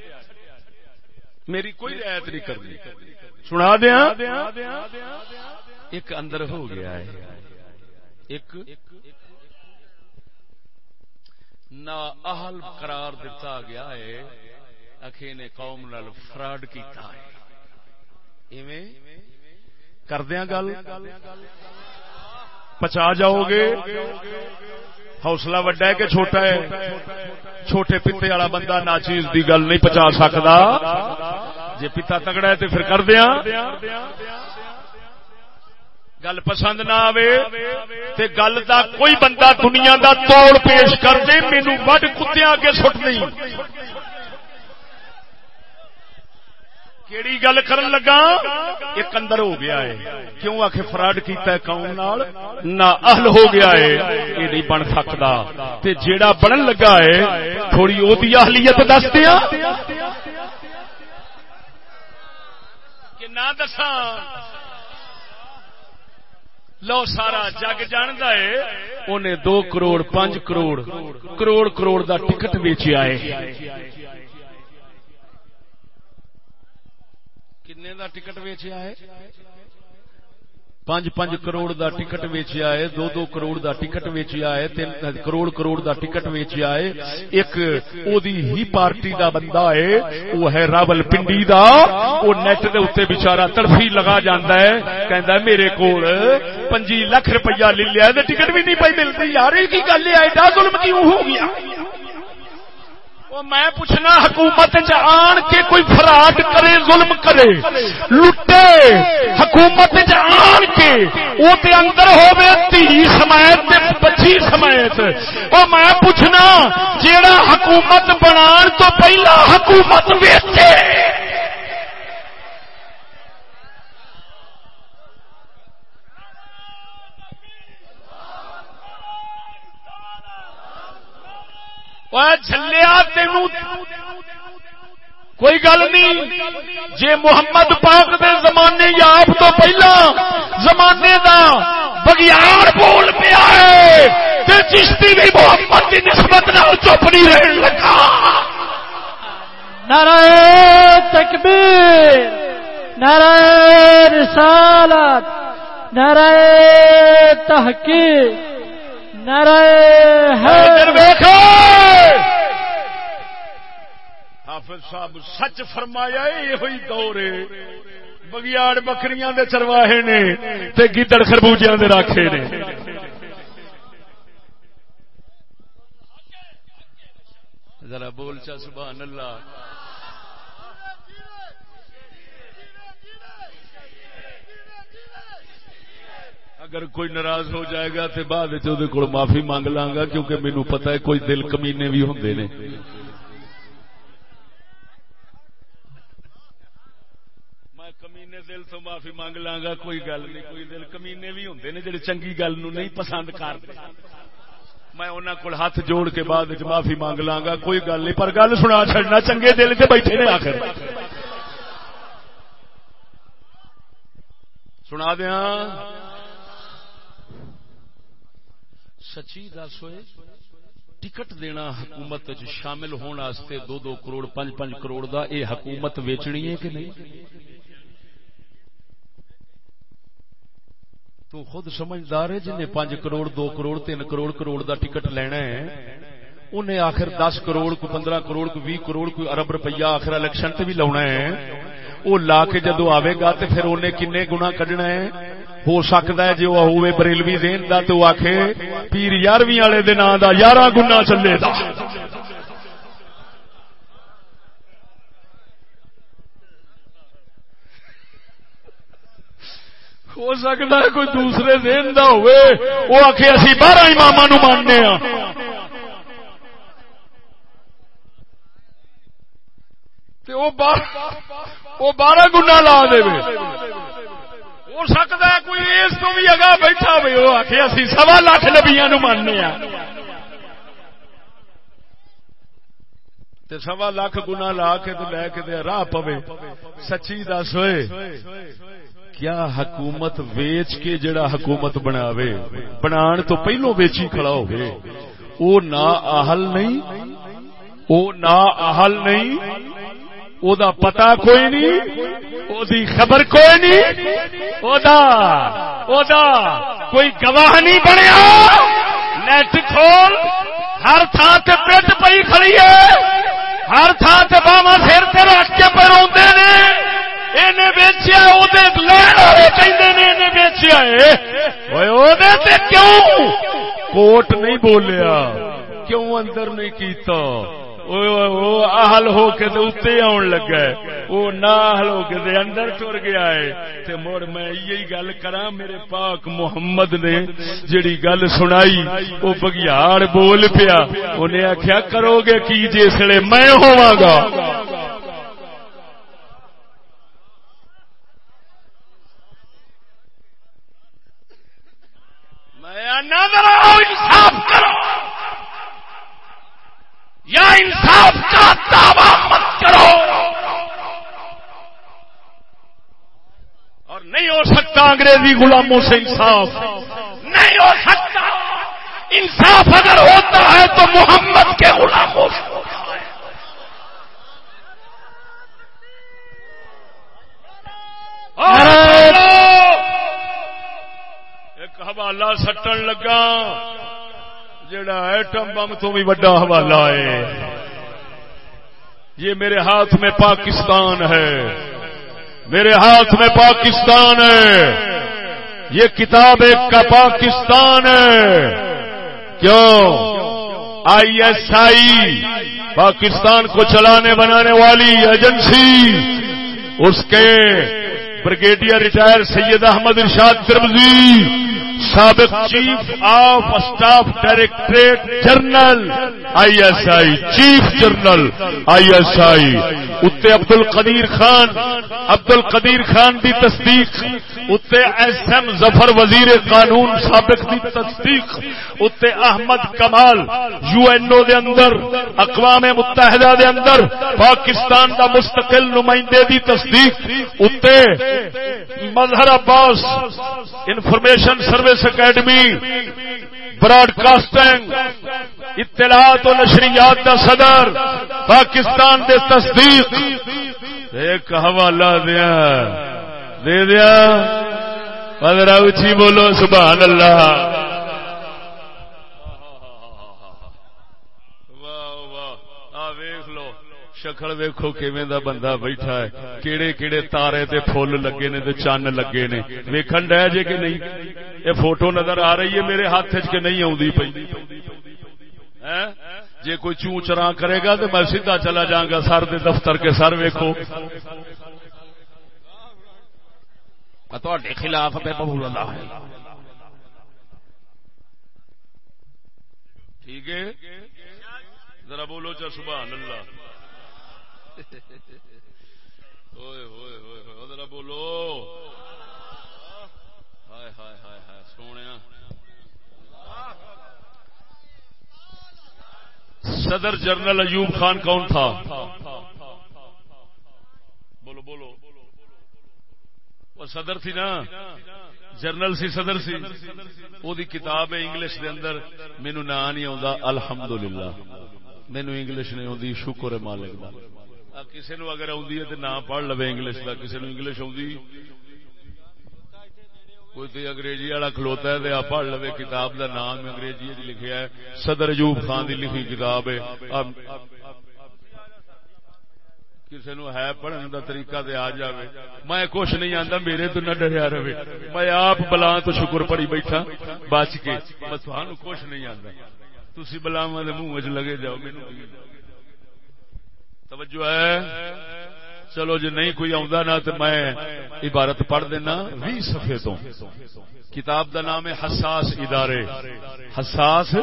میری کوئی رعایت نہیں کرنی۔ سنا دیا ایک اندر ہو گیا ہے۔ ایک نا اہل قرار دیتا گیا ہے۔ اکھے نے قوم نال فراڈ کیتا ہے۔ ایویں کردیا گل۔ پچا جاؤ گے حوصلہ وڈا ہے کہ چھوٹا ہے۔ چھوٹے پیتے والا بندہ نا چیز دی گل نہیں پچا سکتا جے پیتا تگڑا ہے تو پھر کر دیا گل پسند نہ آوے تے گل دا کوئی بندہ دنیا دا توڑ پیش کر دے مینو وڈ کتیا کے سٹ نہیں کیڑی گل کرن لگا؟ ایک اندر ہو گیا ہے۔ کیوں آخ فراڈ کیتا ہے قوم نال؟ نہ اہل ہو گیا ہے، یہ نہیں بن سکتا۔ تے جیڑا بنن لگا ہے، تھوڑی او دی اہلیت دس دیا۔ کہ نہ دساں۔ لو سارا جگ جاندا ہے انہیں دو کروڑ پانچ کروڑ کروڑ کروڑ دا ٹکٹ ویچیا ہے۔ کنے دا ٹکٹ ویچیا ہے پانچ پانچ کروڑ دا ٹکٹ ویچیا ہے دو دو کروڑ دا ٹکٹ ویچیا ہے تین کروڑ کروڑ دا ٹکٹ ویچیا ہے ایک او دی ہی پارٹی دا بندہ ہے وہ ہے راول پنڈی دا وہ نیٹ دے اوتے بیچارہ تڑفی لگا جاندا ہے کہندا ہے میرے کول 5 لاکھ روپیہ لے لیا تے ٹکٹ بھی نہیں پئی ملتی یار کی گل ہے ایڈا ظلم کیوں ہو گیا وہ میں پوچھنا، حکومت چ آن کے کوئی فراڈ کرے، ظلم کرے، لٹے، حکومت آن کے، وہ تے اندر ہوے تھی سمیت تے بچی سمیت۔ وہ میں پوچھنا، جیڑا حکومت بنان تو پہلا حکومت ویچے۔ جلیا تین کوئی گل نہیں جے محمد پاک دے زمانے یاب تو پہلا زمانے دا بگیار بول پیا ہے تے چشتی بھی محمد کی نسبت نال چپ نہیں رہن لگا نعرہ تکبیر نعرہ رسالت نعرہ تحقیق نعرہ ادھر حیدر ویکھو حافظ صاحب سچ فرمایا یہ دور ہے۔ بگیاڑ بکریاں دے چرواہے نے تے گیدڑ خربوجیاں دے راکھے نے۔ ذرا بول چا، سبحان اللہ۔ اگر کوئی ناراض ہو جائے گا تو بعد کو معافی مانگ لاں گا، کیونکہ مینو پتا ہے کوئی دل کمینے بھی ہوں نے۔ کمینے دل تو معافی مانگ لاگا کوئی گل نہیں، کوئی دل کمینے بھی ہوں نے جڑے چنگی گل نو نہیں پسند کرتے میں انہوں کو ہاتھ جوڑ کے بعد معافی مانگ لاگا کوئی گل نہیں، پر گل سنا چڑنا چنگے دل سے بیٹھے نے آخر۔ سنا دیا سچی دس ہوئے، ٹکٹ دینا حکومت شامل ہونے دو دو کروڑ پانچ پانچ کروڑ دا اے حکومت ویچنی ہے کہ نہیں؟ تو خود سمجھدار ہے جنہیں پانچ کروڑ، دو کروڑ، تین کروڑ کروڑ دا ٹکٹ لینا ہے، انہیں آخر دس کروڑ کو، پندرہ کروڑ کو بھی کروڑ کو ارب روپیہ آخر الیکشن تے بھی لاؤنا ہے۔ وہ لا کے جدو آئے گا تو پھر انہیں کنے گنا کڈنا ہے؟ ہو سکتا ہے جو ہوئے بریلوی دین دا تو آخے پیر یارویں والے دن دا یارہ گنا چلے دا۔ ہو سکتا ہے کوئی دوسرے دن دا ہوئے، وہ آخ اسی بارہ امام نو ماننے ہاں وہ بارہ گنا لا دے ہو سکتا ہے کوئی اس تو بھی اگا بیٹھا ہوئے، وہ آخ اسی سوا لاکھ نبیا نو ماننے ہاں سوا لاکھ گنا لا کے تو لے کے راہ پوے۔ سچی دس ہوئے، کیا حکومت ویچ کے جڑا حکومت بناوے؟ بنان تو پہلو ویچی کھڑا ہوئے۔ او نا اہل نہیں، او نا اہل نہیں۔ او دا پتا کوئی نہیں او دی خبر کوئی نہیں او دا او دا کوئی گواہ نہیں بنیا۔ نیٹ کھول، ہر تھان تے پیٹ پئی کھڑی ہے۔ ہر تھان تے باواں سر تے رکھ کے پہ روندے نے۔ ویچیا کیوں؟ کوٹ نہیں بولیا۔ کیوں اندر نہیں کیتا؟ اہل ہو کے اتنے آن لگا وہ نہ اہل ہو کے اندر ٹر گیا ہے۔ تے مڑ میں یہی گل کرا میرے پاک محمد نے جڑی گل سنائی وہ بگیاڑ بول پیا۔ انہیں آخیا کرو گے کی جسے میں ہوا گا۔ میں انصاف کرو۔ یا انصاف کا دعوی مت کرو۔ اور نہیں ہو سکتا انگریزی غلاموں سے انصاف۔ نہیں ہو سکتا۔ انصاف اگر ہوتا ہے تو محمد کے غلاموں سے۔ حوالہ سٹن لگا۔ جڑا ایٹم بم تو بھی بڑا حوالہ ہے۔ یہ میرے ہاتھ میں پاکستان ہے۔ میرے ہاتھ میں پاکستان ہے۔ یہ کتاب ایک کا پاکستان ہے۔ کیوں؟ آئی ایس آئی پاکستان کو چلانے بنانے والی ایجنسی، اس کے بریگیڈیئر ریٹائر سید احمد ارشاد ترمزی سابق chief of staff directorate general I S I, chief general I S I اتنے عبد القدیر خان عبد القدیر خان کی تصدیق اتنے ایس ایم ظفر وزیر قانون سابق کی تصدیق اتنے Ahmed Kamal, U N O دے اندر، اقوام متحدہ دے اندر، پاکستان دا مستقل نمائندے دی تصدیق اتنے Mazhar Abbas information service academy broadcasting اطلاعات و نشریات کا صدر، پاکستان دے تصدیق۔ ایک حوالہ دیا، دے دیا۔ پندرہ اچھی بولو، سبحان اللہ۔ شکل ویکو کیویں دا بندہ بیٹھا ہے۔ کیڑے کیڑے تارے تے پھول لگے نے تے چن لگے نے۔ ویکھن ڈے جے کہ نہیں؟ یہ فوٹو نظر آ رہی ہے میرے ہاتھ چ کہ نہیں آوندی پئی؟ ہاں؟ جے کوئی چوں چراں کرے گا تو میں سیدھا چلا جاؤں گا سر دے دفتر کے سر ویکھو۔ خلاف پہ بہول اللہ ہے۔ ٹھیک ہے؟ ذرا بولو چا سبحان اللہ۔ ہوئے ہوئے ہوئے ہوئے۔ ادھر بولو۔ ہائے ہائے ہائے ہائے، سونے۔ صدر جنرل ایوب خان کون تھا؟ بولو بولو۔ وہ صدر تھی نا۔ جنرل سی صدر سی۔ وہ کتاب ہے انگلش دے اندر۔ مینو نا نہیں آتا الحمدللہ۔ مینو انگلش نہیں آتی شکر ہے مالک کسی نو اگر آدھی ہے تو نہ پڑھ لو انگلش کا کسی نو انگلش آدھی کوئی تو انگریزی والا کھلوتا ہے تو پڑھ لو کتاب دا نام انگریزی لکھیا ہے۔ صدر ایوب خان دی لکھی کتاب ہے۔ کسی نو ہے پڑھنے دا طریقہ تے آ جاوے۔ میں کچھ نہیں آندا، میرے تو نہ ڈریا رہے۔ میں آپ بلا تو شکر پڑی بیٹھا، بچ کے۔ میں تھانو کچھ نہیں آندا۔ تسی بلاواں دے منہ وچ لگے جاؤ، مینوں توجہ ہے؟ چلو جی نہیں کوئی آندا نہ تے میں عبارت پڑھ دینا۔ 20 صفحے تو۔ کتاب دا نام ہے حساس ادارے۔ حساس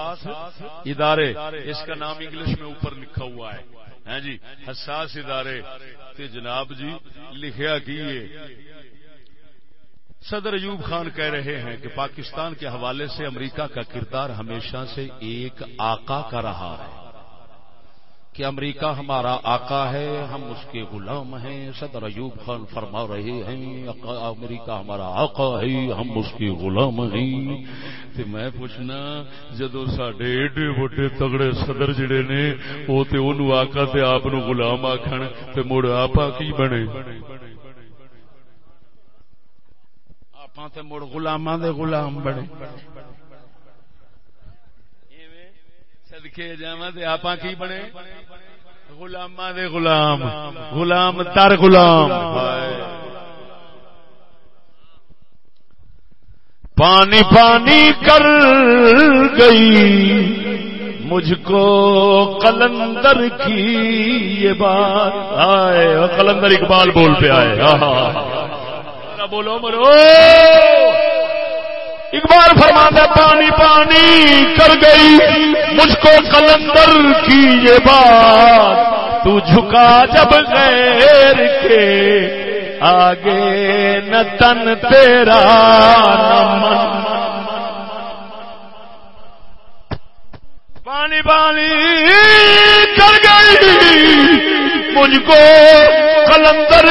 ادارے۔ اس کا نام انگلش میں اوپر لکھا ہوا ہے۔ ہاں جی حساس ادارے۔ تے جناب جی لکھیا کی صدر ایوب خان کہہ رہے ہیں کہ پاکستان کے حوالے سے امریکہ کا کردار ہمیشہ سے ایک آقا کا رہا ہے۔ کہ امریکہ ہمارا آقا ہے، ہم اس کے غلام ہیں۔ صدر ایوب خان فرما رہے ہیں امریکہ ہمارا آقا ہے، ہم اس کے غلام ہیں۔ تو میں پوچھنا، جدو سڈے ایڈے وڈے تگڑے صدر جڑے نے وہ تو انہوں آقا تے آپ غلام آخن تے مڑ آپ کی بنے؟ آپ تے مڑ غلاماں دے غلام بنے۔ سدکے جا آپ کی بنے؟ غلام دے غلام غلام تر غلام۔ پانی پانی کر گئی، مجھ کو قلندر کی یہ بات آئے۔ قلندر اقبال بول پہ آئے بولو مرو۔ اقبال فرماتا پانی پانی کر گئی۔ مجھ کو کلندر کی یہ بات تو جھکا جب غیر کے۔ آگے نہ تن تیرا نہ من۔ پانی پانی کر گئی۔ مجھ کو کلندر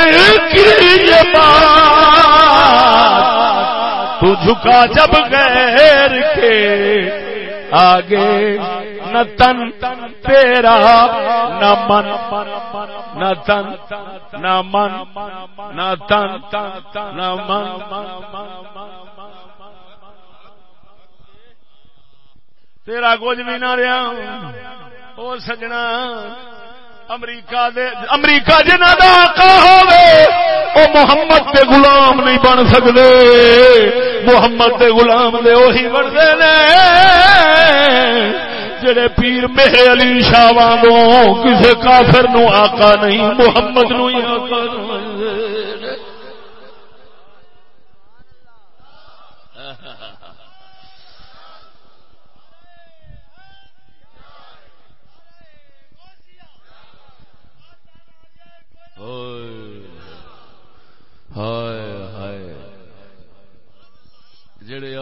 کی یہ بات تو جھکا جب غیر کے، آگے نہ تن تیرا، نہ من، نہ تن، نہ من، نہ تن، نہ من۔ تیرا کچھ بھی نہ رہا، وہ سجنا۔ امریکہ دے امریکہ جنہ دا آقا ہوے او محمد دے غلام نہیں بن سکدے۔ محمد دے غلام دے وہی بنتے نے۔ جڑے پیر میرے علی شاہ وانگوں کسے کافر نو آقا نہیں، محمد نو ہی آقا نہیں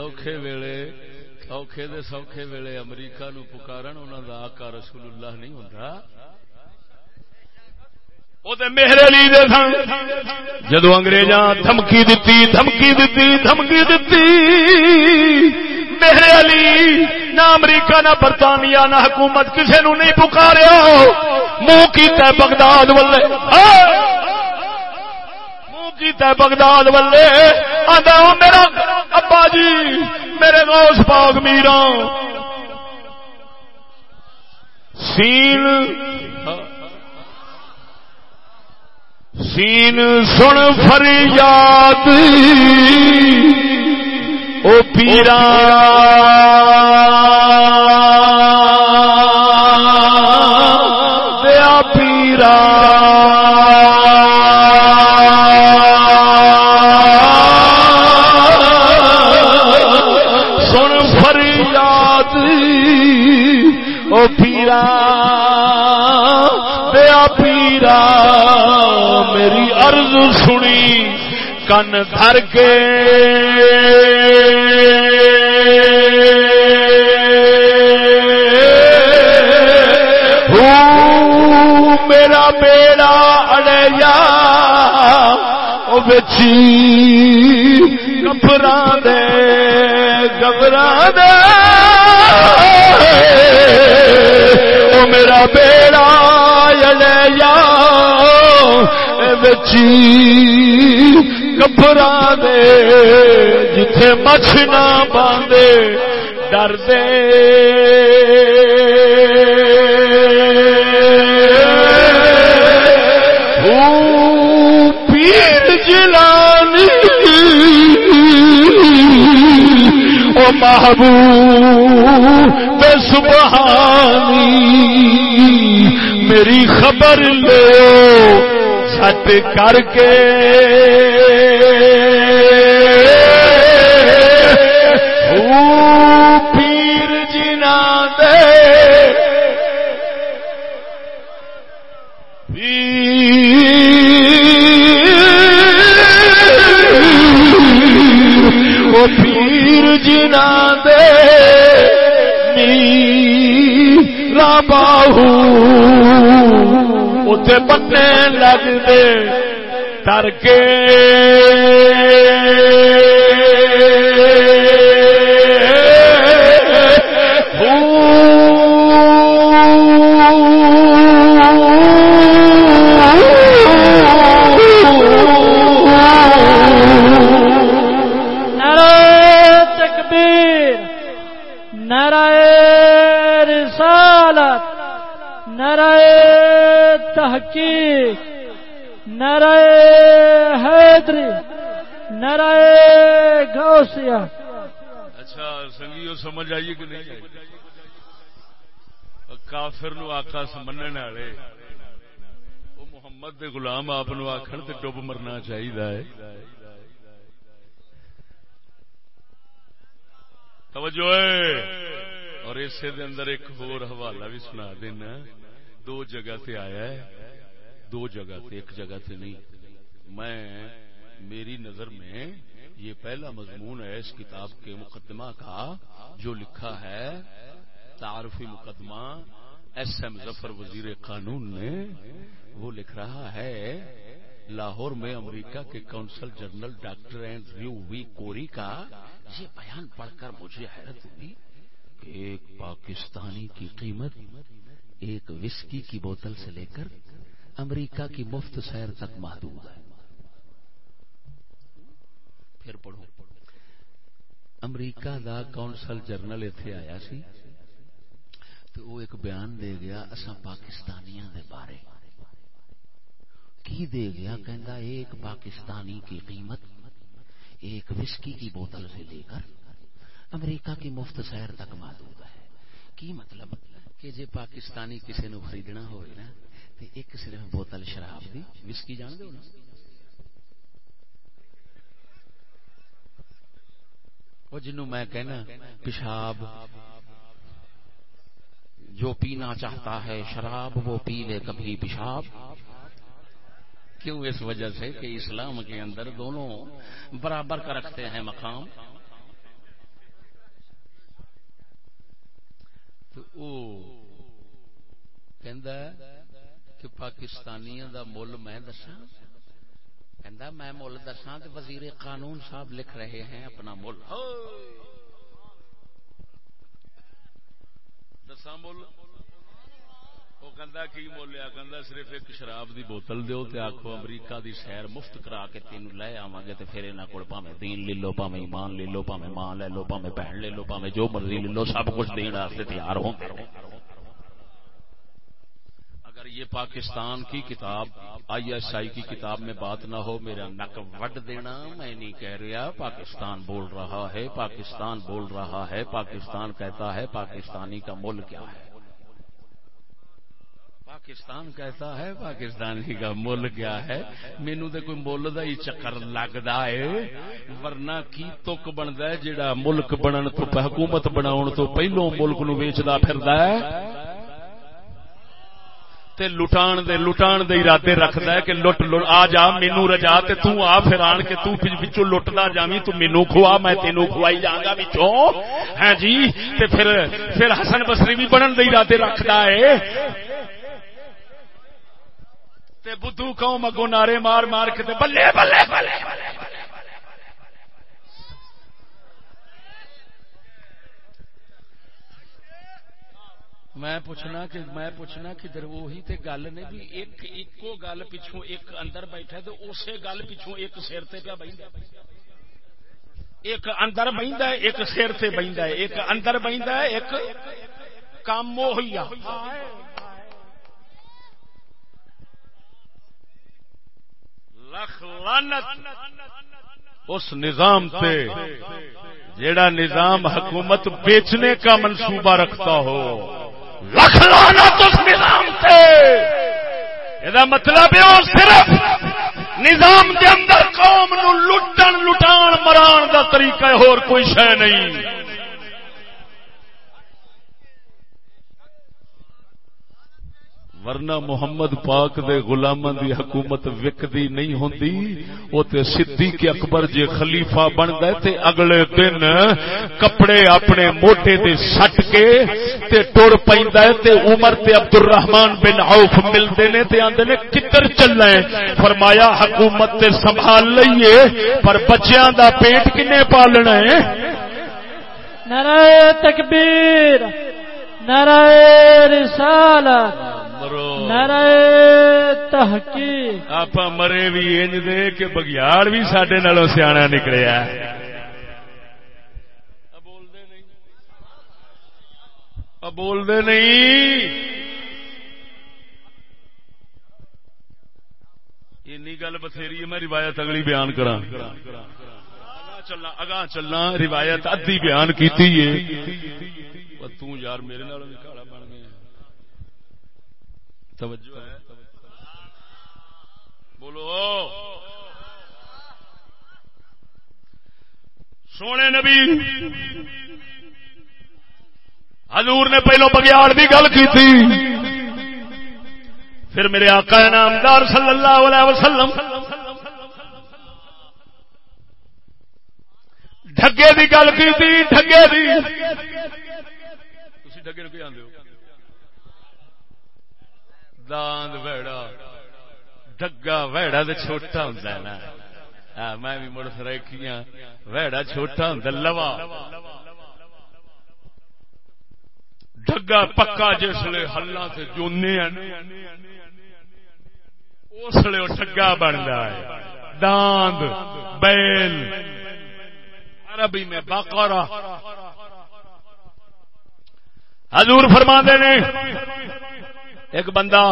اوکھے ویلے اوکھے دے سوکھے ویلے امریکہ نو پکارن، انہاں دا آقا رسول اللہ نہیں ہوندا۔ او علی دے سن جدو انگریزاں دھمکی دتی دھمکی دتی دھمکی دتی، میرے علی، نہ امریکہ، نہ برطانیہ، نہ حکومت کسے نو نہیں پکاریا۔ منہ کیتا بغداد والے۔ منہ کیتا بغداد والے۔ آندا میرا ابا جی میرے غوث پاک میرا سین سین سن فریاد۔ او پیرا دیا پیرا کن دھر کے میرا بیڑا اڑیا بچی گبرا دے گبرا دے او میرا بیڑا اڑیا بچی گبرا دے، جتھے مچھ نہ باندھے ڈر دے۔ پیر جلانی۔ او محبوب سبحانی۔ میری خبر لو سٹ کر کے۔ جنا دے میرا باہو اتے بننے لگ دے تر کے۔ نعرہ حیدری نعرہ غوثیہ اچھا سنگیو سمجھ آئیے کہ نہیں آئی؟ کافر نو آقا سمجھنے والے وہ محمد دے غلام آپ نو آخر تے ڈب مرنا چاہیے توجہ ہے۔ اور اسے دے اندر ایک اور حوالہ بھی سنا دینا۔ دو جگہ تے آیا ہے۔ دو جگہ تے ایک جگہ تے نہیں۔ میں، میری نظر میں یہ پہلا مضمون ہے اس کتاب کے مقدمہ کا، جو لکھا ہے تعارفی مقدمہ ایس ایم ظفر وزیر قانون نے۔ وہ لکھ رہا ہے، لاہور میں امریکہ کے consul general doctor Andrew V Corey کا۔ یہ بیان پڑھ کر مجھے حیرت ہوئی کہ ایک پاکستانی کی قیمت ایک وسکی کی بوتل سے لے کر امریکہ کی مفت سیر تک محدود ہے۔ پھر پڑھو۔ امریکہ دا کونسل جنرل اتنے آیا سی تو وہ ایک بیان دے گیا اسا پاکستانیاں دے بارے۔ کی دے گیا؟ کہندا ایک پاکستانی کی قیمت ایک وسکی کی بوتل سے لے کر امریکہ کی مفت سیر تک محدود ہے۔ کی مطلب؟ کہ جے پاکستانی کسی نو خریدنا ہوئے نا تے ایک صرف بوتل شراب دی۔ وسکی جان دو نا؟ وہ جنوں میں کہنا، پیشاب جو پینا چاہتا ہے، شراب وہ پی لے کبھی پیشاب۔ کیوں؟ اس وجہ سے کہ اسلام کے اندر دونوں برابر کا رکھتے ہیں مقام۔ تو وہ کہ پاکستانیاں دا مول میں دساں۔ کہندا میں مول دساں تے وزیر قانون صاحب لکھ رہے ہیں اپنا مول دساں مول وہ کہندا کی مولیا کہندا صرف ایک شراب دی بوتل دیو تے آکھو امریکہ دی سیر مفت کرا کے تینوں لے آواں گے تے پھر انہاں کول پاویں دین لے لو، پاویں ایمان لے لو، پاویں ماں لے لو، پاویں بہن لے لو، پاویں جو مرضی لے لو، سب کچھ دین واسطے تیار ہوں۔ یہ پاکستان کی کتاب، آئی ایس آئی کی کتاب میں بات نہ ہو، میرا نک وڈ دینا، میں نہیں کہہ رہا، پاکستان بول رہا ہے، پاکستان بول رہا ہے، پاکستان کہتا ہے، پاکستانی کا مل کیا ہے؟ پاکستان کہتا ہے، پاکستانی کا مل کیا ہے؟ مینو تو کوئی مل کا ہی چکر لگتا ہے، ورنہ کی تک بنتا ہے جہاں ملک بنن تو حکومت بناؤ تو پہلو ملک نو ویچتا پھردا ہے؟ تے لٹان دے لٹان دے ارادے رکھدا ہے کہ لٹ لٹ آ جا مینو رجا تے تو آ پھر آن کے تو وچوں لٹدا جاویں تو مینو کھوا، میں تینو کھوائی جاں گا وچوں۔ ہاں جی تے پھر پھر حسن بصری بھی بنن دے ارادے رکھدا ہے۔ تے بدھو قوم اگوں نعرے مار مار کے تے بلے بلے بلے بلے۔ میں پوچھنا کہ میں پوچھنا کہ در وہی تے گل نے بھی ایک ایکو گل پچھوں ایک اندر بیٹھا تو اسی گل پچھوں ایک سر تے پیا بہندا ایک اندر بہندا ہے، ایک سر تے بہندا ہے۔ ایک اندر بہندا ہے، ایک کام وہی آ۔ لکھ لعنت اس نظام تے جیڑا نظام حکومت بیچنے کا منصوبہ رکھتا ہو۔ لکھ لانا اس نظام سے یہ مطلب ہے وہ صرف نظام کے اندر قوم نو لٹن، لٹان، مران دا طریقہ ہے، اور کوئی شے نہیں۔ ورنہ محمد پاک دے غلاماں دی حکومت وکدی نہیں ہوندی، او تے صدیق اکبر جے خلیفہ بندا ہے تے اگلے دن کپڑے اپنے موٹے تے سٹ کے تے ٹر پیندا ہے تے عمر تے عبد الرحمن بن عوف ملدے نے تے آندے نے کدھر چلنا ہے۔ فرمایا حکومت تے سنبھال لئیے، پر بچیاں دا پیٹ کنے پالنا ہے؟ نعرہ تکبیر۔ نعرہ رسالت نعرہ تحقیق۔ آپ مرے بھی انج دے کہ بگیاڑ بھی سڈے نالوں سیاح نکلیا۔ بول دے نہیں۔ اینی گل بتھیری ہے میں روایت اگلی بیان کرا چلنا اگاں چلنا روایت ادھی بیان کیتی ہے۔ تو یار میرے نال بھی کالا بن گیا توجہ ہے بولو سونے نبی حضور نے پہلو بگیاڑ کی گل کی تھی پھر میرے آقا نامدار صلی اللہ علیہ وسلم ڈگے کی گل کی تھی ڈگے کی ڈگے کو آدھے ہو۔ داند ویڑا، ڈگا ویڑا تو چھوٹا ہوں نا۔ میں بھی مڑ سرکیاں ویڑا چھوٹا ہوں لوا۔ ڈگا پکا جسے ہلا سے جونے اسلے وہ ڈگا بنتا ہے۔ داند، بیل۔ عربی میں باقارا حضور فرما نے، ایک بندہ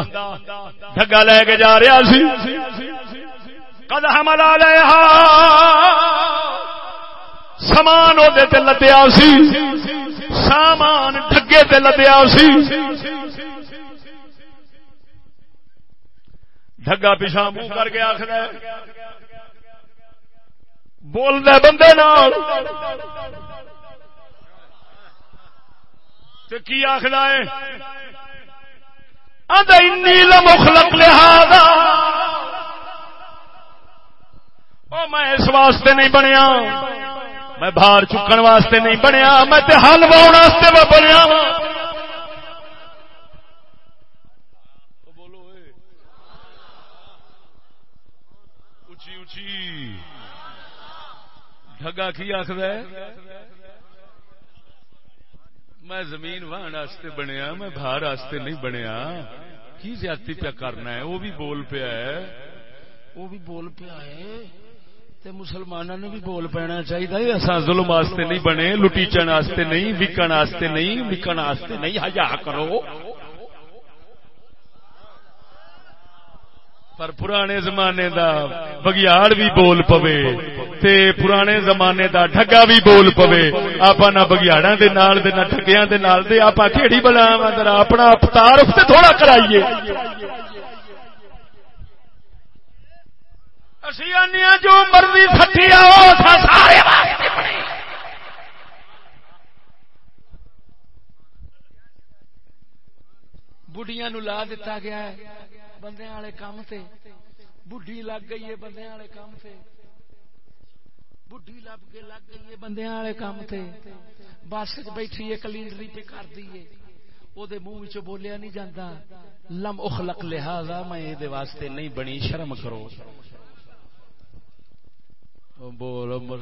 ڈگا لے کے جا رہا سی۔ کد حمل علیہا۔ سامان وہ لدیا سی۔ سامان ڈگے تے لدیا سی۔ ڈگا پیچھا منہ کر کے آخر بول دے بندے نال۔ کی آخر ہے؟ مخلق لہذا۔ او میں اس واسطے نہیں بنیا۔ میں بھار چکن واسطے نہیں بنیا۔ میں تے حل باؤ واسطے میں بنیا۔ بولو اچھی اچھی۔ ڈگا کی آخر ہے؟ میں زمین وہاں واسطے بنیا، میں باہر واسطے نہیں بنیا۔ کی زیادتی پیا کرنا ہے؟ وہ بھی بول پیا ہے۔ وہ بھی بول پیا ہے۔ تے مسلمانوں نے بھی بول پینا چاہیے اصا ظلم واسطے نہیں بنے، لٹیچن واسطے نہیں، وکن واسطے نہیں، وکن واسطے نہیں۔ ہجا کرو۔ پر پرانے زمانے دا بگیاڑ بھی بول پوے، تے پرانے زمانے دا ڈگا بھی بول پوے۔ آپ نہ بگیاڑا دے نال دے، نہ ڈگیا دے نال دے۔ آپ کہڑی بلا اپنا تعارف تے تھوڑا کرائیے۔ اسی آنے جو مرضی سٹھی آؤ سارے بڑھیا نو لا دیتا گیا ہے۔ بندے والے کام سے بڈھی لگ گئی ہے بندے والے کام سے بڈھی لب کے لگ گئی ہے بندے والے کام سے بس بیٹھی ہے کلینڈری پہ کر دیے او دے منہ وچ بولیا نہیں جاندا۔ لم اخلق لہذا، میں اے دے واسطے نہیں بنی، شرم کرو۔ بول۔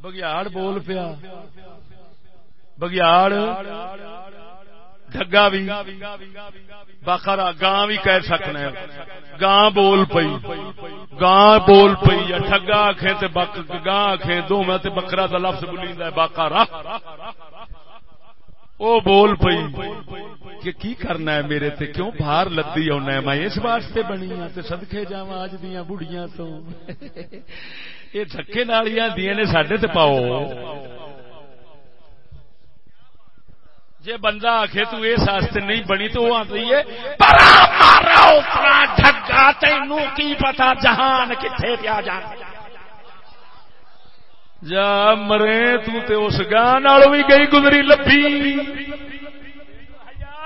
بگیاڑ بول پیا۔ بگیاڑ۔ ڈگا بھی بخرا گاں بھی کہہ سکنا گاں بول پئی۔ گاں بول پئی یا ٹگا آخے تے بک گاں آخے دو میں تے بکرا دا لفظ بلی باقا او بول پئی کہ کی کرنا ہے میرے تے؟ کیوں باہر لدی آنا ہے؟ میں اس واسطے بنی ہوں تے صدقے جاواں اج دیاں بڑھیاں تو۔ یہ دھکے نالیاں دیاں نے، ساڈے تے پاؤ۔ جے بندہ آخ تو اس واسطے نہیں بنی تو وہ آتی ہے ڈگا تین کی پتا جہان کتنے پیا جان۔ جا مرے تو تے اس گان بھی گئی گزری لبھی۔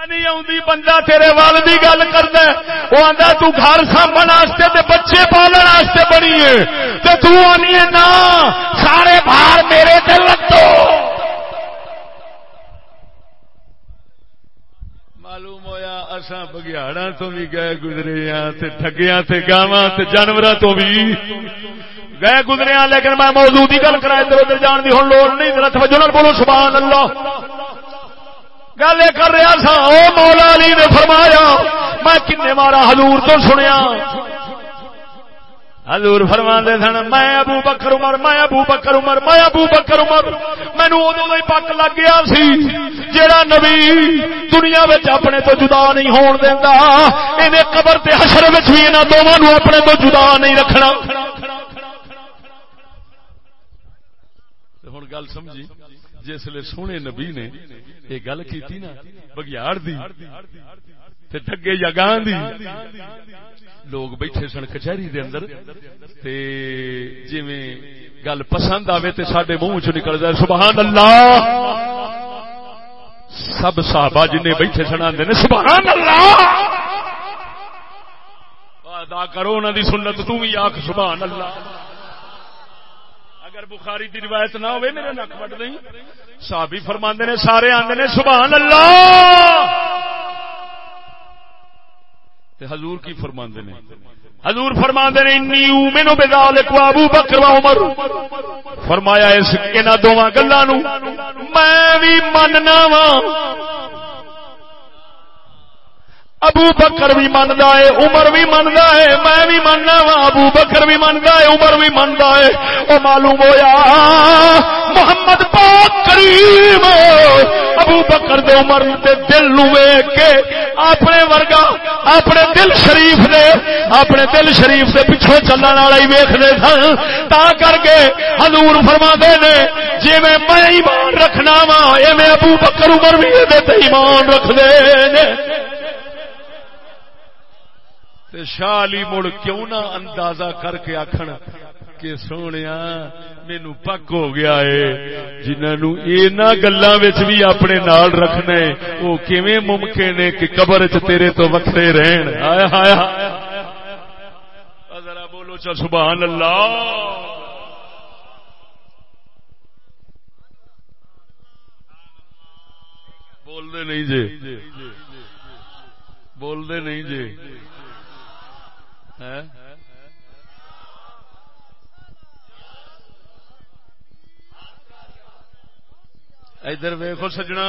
نہیں آتی بندہ تیرے وال کی گل کرتا وہ آتا تو گھر سامنے تے بچے پالن واسطے بنی ہے۔ تو آنی ہے، نا، سارے بھار میرے تے لگو معلوم ہویا، اساں بگیاڑا تو بھی گئے گزرے ہاں تے ٹھگیاں تے گاواں تے جانوراں تو بھی گئے گزرے ہاں لیکن میں موضوع کی گل کرا ادھر ادھر جان دی ہن لوڑ نہیں، ذرا توجہ نال بولو، سبحان اللہ۔ گل کر رہا سا او مولا علی نے فرمایا، میں کنے مارا حضور تو سنیا۔ حضور فرما دے سن، میں ابو بکر عمر، میں ابو بکر عمر، میں ابو بکر عمر. مینو ادو ہی پک لگ گیا سی جیڑا نبی دنیا اپنے تو جدا نہیں ہون دینا انہیں قبر تے حشر بھی انہوں دونوں اپنے تو جدا نہیں رکھنا. ہوں گل سمجھی جسے سونے نبی نے یہ گل کی نا، بگیاڑ دی ٹگے یا گاہ دی۔ لوگ بیٹھے سن کچہری دے اندر، تے جی گل پسند آئے تو سڈے منہ چ نکل جائے سبحان اللہ سب صحابہ جن بیٹھے سن آتے نے سبحان اللہ ادا کرو انہوں دی سنت، تو بھی آخ سبحان اللہ اگر بخاری دی روایت نہ ہوئے، میرے نک وٹ نہیں۔ صحابی فرماندے نے، سارے آندے نے سبحان اللہ تے حضور کی فرماندے نے۔ حضور فرماندے نے انی اومنو بذالک ابو بکر و عمر. فرمایا اس، انہاں دوواں گلاں نو میں بھی مننا وا ابو بکر بھی منتا ہے، عمر بھی منتا ہے، میں بھی مننا وا ابو بکر بھی منتا ہے، عمر بھی منتا ہے۔ وہ معلوم ہویا محمد پاک کریم، ابو بکر دے عمر دے دل نو کے اپنے ورگا، اپنے دل شریف دے، اپنے دل شریف سے پچھو چلنے والا ہی ویختے سن۔ تا کر کے حضور فرما دے نے جی میں ایمان رکھنا وا ایویں ابو بکر عمر بھی ایمان رکھ دے شاہ علی مڑ کیوں نہ اندازہ کر کے آخر کہ سونے مینو پک ہو گیا ہے جنہوں یہاں گلوں بھی اپنے نال رکھنا وہ کیویں ممکن ہے کہ قبر چ تیرے تو وکھرے رہن؟ آیا آیا۔ ذرا بولو چل سبحان اللہ۔ بول دے نہیں جی بول دے نہیں جی ادھر ویخو سجنا۔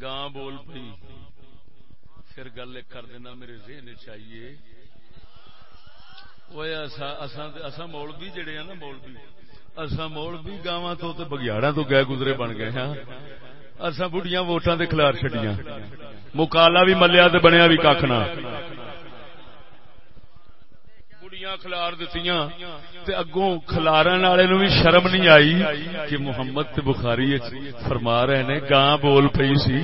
گاں بول پی پھر گل کر دینا میرے ذہن چاہیے اصا مول بھی جڑے ہیں نا مول بھی اصا مول بھی گاواں تو بگیاڑا تو گئے گزرے بن گئے ہاں اصا بڑھیا ووٹان دے خلار چڈیا مکالا بھی ملیا تو بنیا بھی کھنا بڑھیا خلار دتی اگوں خلارن والے بھی شرم نہیں آئی کہ محمد تے بخاری فرما رہے نے، گاں بول پی سی۔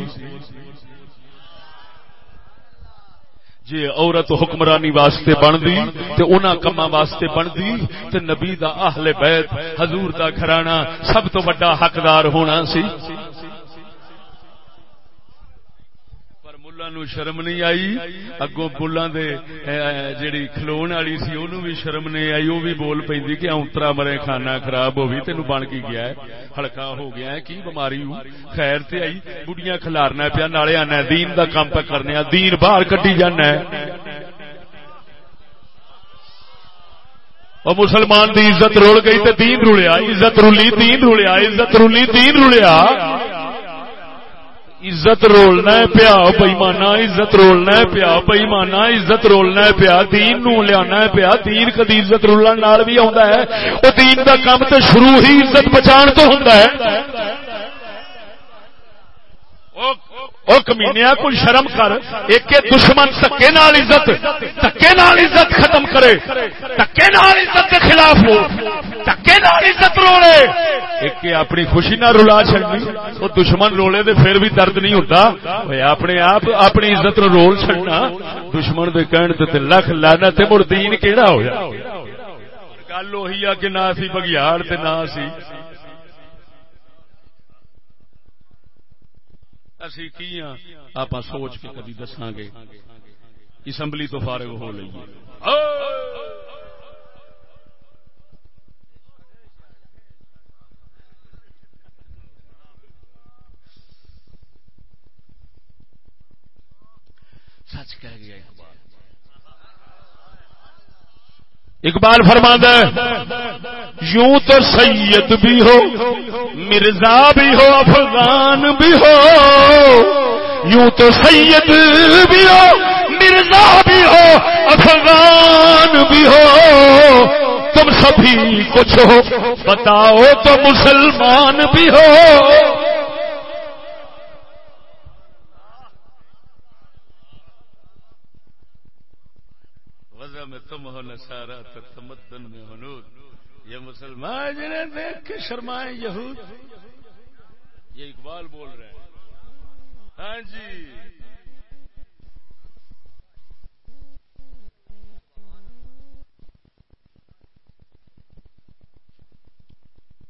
جی عورت حکمرانی واسطے بنتی تے انہاں کما واسطے بنتی تے نبی دا اہل بیت، حضور دا گھرانہ سب تو بڑا حقدار ہونا سی۔ نو شرم نہیں آئی؟ اگوں بلا دے جیڑی کھلون والی سی، اونوں بھی شرم نہیں آئی وہ بھی بول پی کہ اونترا مرے کھانا خراب ہو تینوں بن کی گیا ہے ہلکا ہو گیا ہے، کی بماری ہوں خیر تے آئی بڑیاں کھلارنا پیا، نالے آنا دین دا کام پہ کرنے دین باہر کٹی جانا ہے۔ اور مسلمان دی عزت رول گئی تے دین رولیا، عزت رولی، دین رولیا، عزت رولی، دین رولیا۔ عزت رولنا پیا بئیمانا عزت رولنا پیا بئیمانا عزت رولنا پیا، دین نو لیا پیا، دین کدی عزت رولن نال بھی آتا ہے دین دا کام تو شروع ہی عزت بچان تو ہوں ہے۔ او کمینیا کوئی شرم کر، ایک دشمن تکے نال عزت، تکے نال عزت ختم کرے، تکے نال عزت کے خلاف ہو، تکے نال عزت رولے۔ ایک اپنی خوشی نہ رلا چڑنی وہ دشمن رولے دے پھر بھی درد نہیں ہوتا۔ اپنے آپ، اپنی عزت نو رول چڑنا دشمن دے کہن تے لکھ لانا تے مڑ دین کیڑا ہویا؟ گل وہی آ کہ نہ سی بگیاڑ تے نہ سی۔ اسی کی ہاں آپ سوچ کے کبھی دساں گے۔ اسمبلی تو فارغ ہو لیے سچ کہہ گیا اقبال اقبال فرما یوں تو سید بھی ہو، مرزا بھی ہو، افغان بھی ہو. یوں تو سید بھی ہو، مرزا بھی ہو، افغان بھی ہو. تم سبھی کچھ ہو، بتاؤ تو مسلمان بھی ہو میں تم تمدن میں ہنود یہ مسلمان جنہیں دیکھ کے شرمائے یہود۔ یہ اقبال بول رہے ہیں۔ ہاں جی۔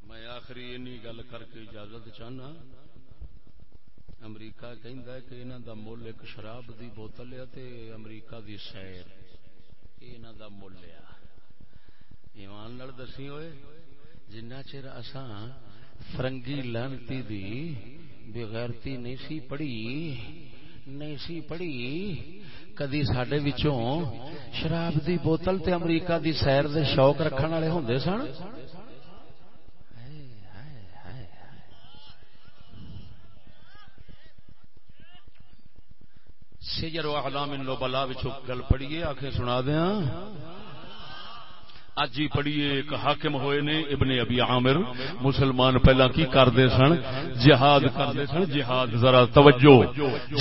میں آخری اینی گل کر کے اجازت چاہنا۔ امریکہ کہندا ہے کہ انہاں دا مول ایک شراب دی بوتل ہے تے امریکہ دی سیر۔ یہاں دا مل لیا۔ ایمان نال دسی ہوئے، جنہ چر اساں فرنگی لانتی دی بغیرتی نہیں سی پڑھی، نہیں سی پڑھی، کدی سڈے وچوں شراب دی بوتل تے امریکہ دی سیر دے شوق رکھن والے ہوندے سن؟ سجر و اعلام النبلا وچ گل پڑھیے آکھے سنا دیاں۔ اج ہی پڑھیے، ایک حاکم ہوئے نے ابن ابی عامر۔ مسلمان پہلا کی کرتے سن؟ جہاد کرتے سن؟ جہاد، ذرا توجہ۔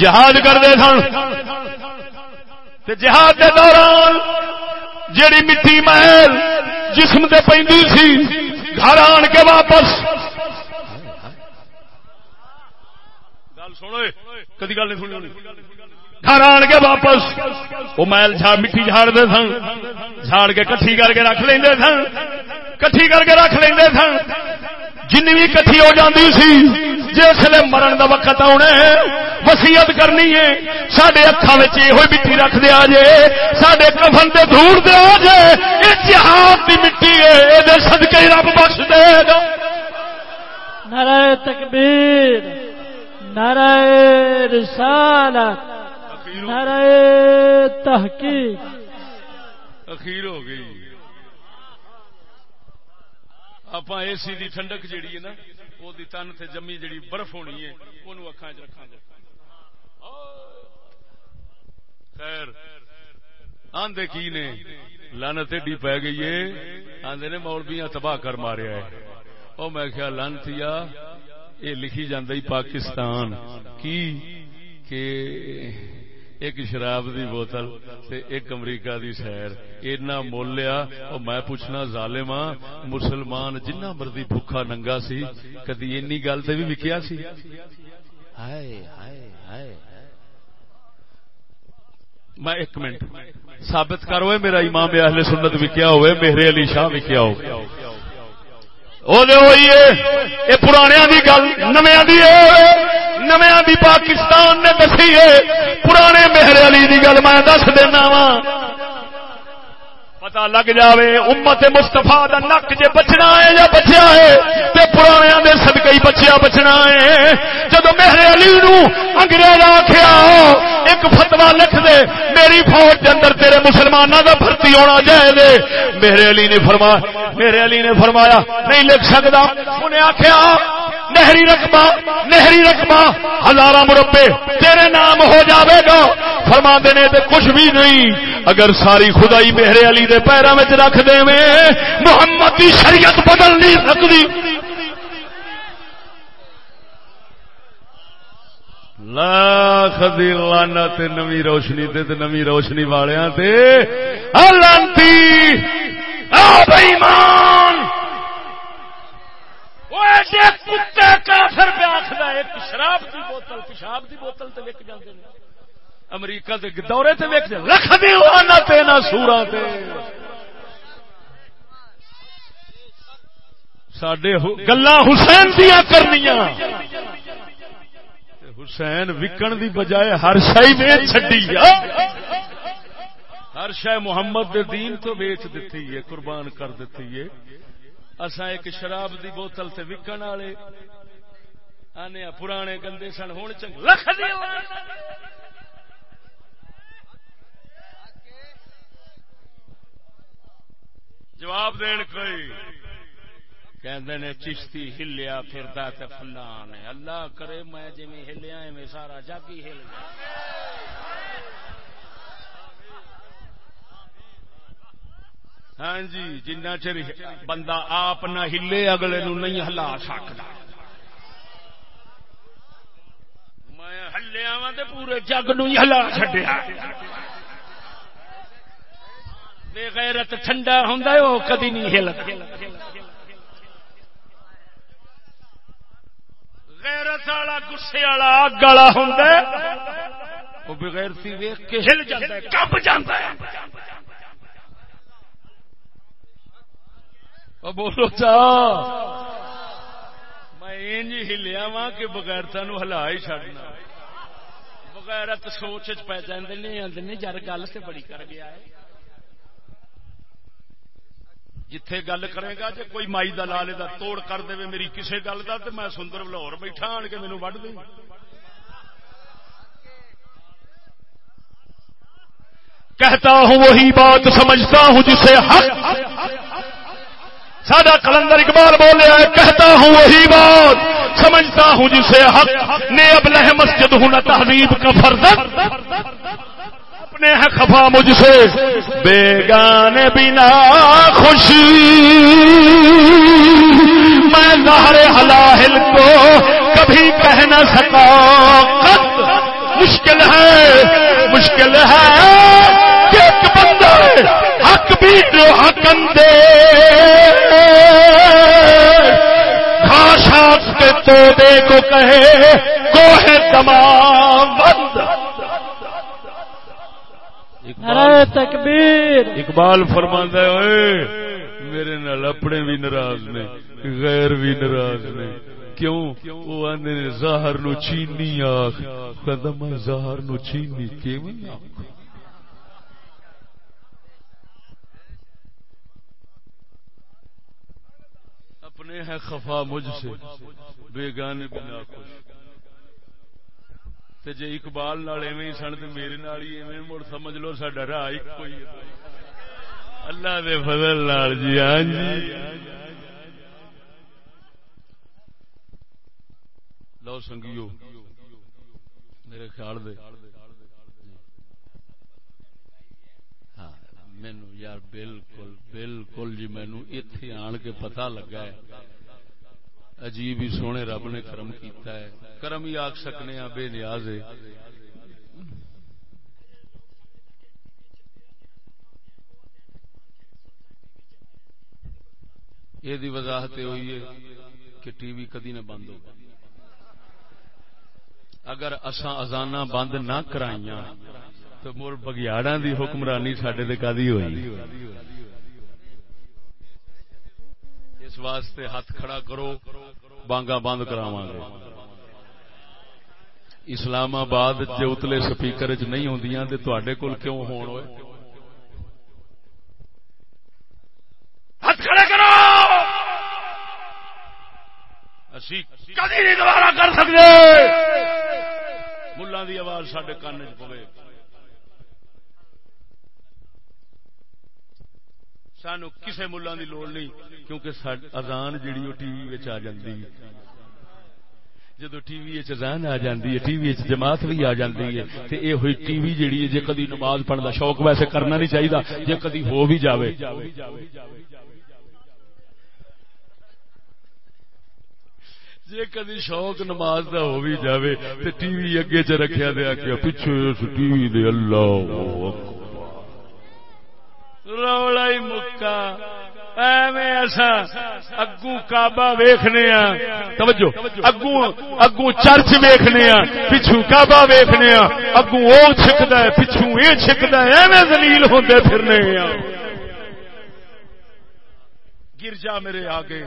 جہاد کرتے سن۔ تے جہاد دے دوران جیڑی مٹی محل جسم تے پیندی سی، گھر آن کے واپس۔ گل سنو کدی گل نہیں سنی گھر آن کے واپس۔ وہ میل جھاڑ مٹی جھاڑ دے سن۔ جھاڑ کے کٹھی کر کے رکھ لیں سن۔ کٹھی کر کے رکھ لیں سن۔ جن بھی کٹھی ہو جاتی سی جسے مرن کا وقت آنا ہے وسیعت کرنی ہے۔ سڈے ہاتھوں یہ مٹی رکھ دیا جے۔ سڈے کفن سے دور دیا جے۔ یہ جہاد کی مٹی ہے یہ سدکے رب بخش دے گا۔ نعرہ تکبیر، نعرہ رسالت۔ نعرہ تحقیق۔ اخیر ہو گئی۔ آپ اے سی دی ٹھنڈک جیڑی ہے نا وہ تن سے جمی جیڑی برف ہونی ہے وہ اکھان چ رکھا خیر آندے کی نے؟ لانت ایڈی پی گئی ہے۔ آندے نے مولویاں تباہ کر ماریا ہے۔ او میں خیال لانتی یہ لکھی جاندی پاکستان۔ کی؟ کہ ایک شراب دی بوتل تے ایک امریکہ دی سیر۔ اینا مول لیا اور میں پوچھنا ظالما ہاں، مسلمان جنہ مرضی بھوکا ننگا سی، کدی اینی گل تے بھی وکیا سی؟ ہائے ہائے ہائے۔ میں ایک منٹ۔ ثابت کرو میرا امام اہل سنت وکیا ہوئے میرے علی شاہ وکیا ہو وہ پرانے دی گل نمیا دی نمیا علی پاکستان نے دسی ہے۔ پرانے مہر علی کی گل میں دس دینا وا پتا لگ جاوے امت مستفا دا نک جے بچنا ہے یا بچیا ہے، تے پرانے دے صدقے ہی بچیا بچنا ہے۔ جب میرے علی نو انگریز آخیا ایک فتوا لکھ دے، میری فوج دے اندر تیرے مسلمانوں دا بھرتی ہونا جائے میرے علی نے فرمایا، میرے علی نے فرمایا، نہیں لکھ سکتا انہیں آخیا نہری رقبہ نہری رقبہ ہزارہ مربے، تیرے نام ہو جاوے گا۔ فرما دینے تے کچھ بھی نہیں۔ اگر ساری خدائی میرے علی دے پیروں میں رکھ دے میں محمد کی شریعت بدل نہیں سکتی لاکھ دی لانا تے نمی روشنی تے تے نمی روشنی والیاں تے۔ لانتی بےمان کتے کافر پہ آخر ایک شراب کی بوتل، پیشاب کی بوتل تے وک جاتے ہیں۔ امریکہ دے دورے تے ویک رکھ دی لانا تے نہ سورا تے۔ سڈے گلا حسین دیا کرنیاں۔ حسین وکن دی بجائے ہر شاہی ویچ چڈی ہر شہ محمد دے دین تو ویچ دیتی ہے، قربان کر دیتی ہے۔ اسا ایک شراب دی بوتل تے وکن والے۔ آنے پرانے گندے سن ہوں چنگ لکھ جواب دین کوئی کہندے نے چشتی ہلیا پھردا تے فلان اللہ کرے میں جویں ہلیا میں سارا جگ ہی ہل گیا۔ ہاں جی جنہ چر بندہ آپ نہ ہلے اگلے نو نہیں ہلا سکتا۔ میں ہلیا وا تے پورے جگ نو ہی ہلا چھڈیا۔ بے غیرت ٹھنڈا ہوندا ہے او کدی نہیں ہلدا غیرت والا گسے والا اگ والا ہوندا ہے او بغیرتی ویکھ کے ہل جاندا ہے کب جاندا ہے۔ او بولو چا۔ میں انج ہلیا وا کہ بغیرتا نو ہلا ہی چھڈنا۔ بغیرت سوچ چ پی جاندے نے آندے نے یار گل تے بڑی کر گیا ہے۔ جتھے گل کرے گا جی کوئی مائی دلال دا توڑ کر دے میری کسے گل دا تو میں سندر لاہور بیٹھا آن کے مینو وڈ دیں کہتا ہوں وہی بات، سمجھتا ہوں جسے حق۔ سادہ کلندر اقبال بولے ہے کہتا ہوں وہی بات، سمجھتا ہوں جسے حق۔ نے اب لہ مسجد ہوں نہ تہذیب کا فرض۔ اپنے ہے خفا مجھ سے۔ بیگانے بنا خوشی۔ میں ظاہر حلاحل کو کبھی کہہ نہ سکا۔ قط مشکل ہے مشکل ہے۔ کہ ایک بندہ حق بھی جو حقن دے خاشاک کے توبے کو کہے کو ہے تمام۔ نعرہ تکبیر۔ اقبال فرماندا ہے اوئے میرے نال اپنے بھی ناراض نے غیر بھی ناراض نے۔ کیوں؟ وہ آندے نے ظاہر نو چینی کہندا میں ظاہر نو چینی آکھ اپنے ہے خفا مجھ سے بیگانے بنا خوش۔ تے جے اقبال نال ایویں ہی سن تے میرے نال ہی ایویں مڑ سمجھ لو ساڈا راہ ایک کوئی ہے اللہ دے فضل نال جی ہاں جی لو سنگیو میرے خیال دے ہاں مینو یار بالکل بالکل جی مینو اتے آن کے پتہ لگا ہے عجیب ہی سونے رب نے کرم کیتا ہے۔ کرم ہی آخ سکنے ہاں بے نیاز ہے۔ یہ وضاحت ہوئی ہے کہ ٹی وی کدی نہ بند ہو اگر اساں ازانا بند نہ کرائیاں، تو مر بگیاڑا دی حکمرانی سڈے تے کدی ہوئی۔ اس واسطے ہاتھ کھڑا کرو۔ بانگا بند کراواں گے۔ اسلام آباد جے اتلے سپیکر چ نہیں ہوندیاں تے تواڈے کول کیوں ہون ہوئے ہاتھ کھڑے کرو! اسی کدی نہیں دوبارہ کر سکتے ملان دی آواز ساڈے کان چ پوے۔ سانو کسے ملان دی لوڑ نہیں، کیونکہ اذان جڑی وہ ٹی وی آ جاندی۔ جدو ٹی وی اذان آ جاندی ہے، ٹی وی جماعت بھی آ جاندی ہے، تے اے ہوئی ٹی وی جڑی ہے، جے کدی نماز پڑھن دا شوق ویسے کرنا نہیں چاہیے جے کدی ہو بھی جاوے۔ جے کدی شوق نماز دا ہو بھی جاوے، تے ٹی وی اگے چ رکھیا دے آکھیا پیچھے ٹی وی دے اللہ اکبر رولا ہی مکا۔ ایویں ایسا اگو کعبہ ویکھنے آ توجہ۔ اگو اگو چرچ ویکھنے آ پچھو کعبہ ویکھنے آ اگو او چھکدا ہے پچھو اے چھکدا ہے۔ ایویں ذلیل ہوندے پھرنے آ گرجا میرے آگے۔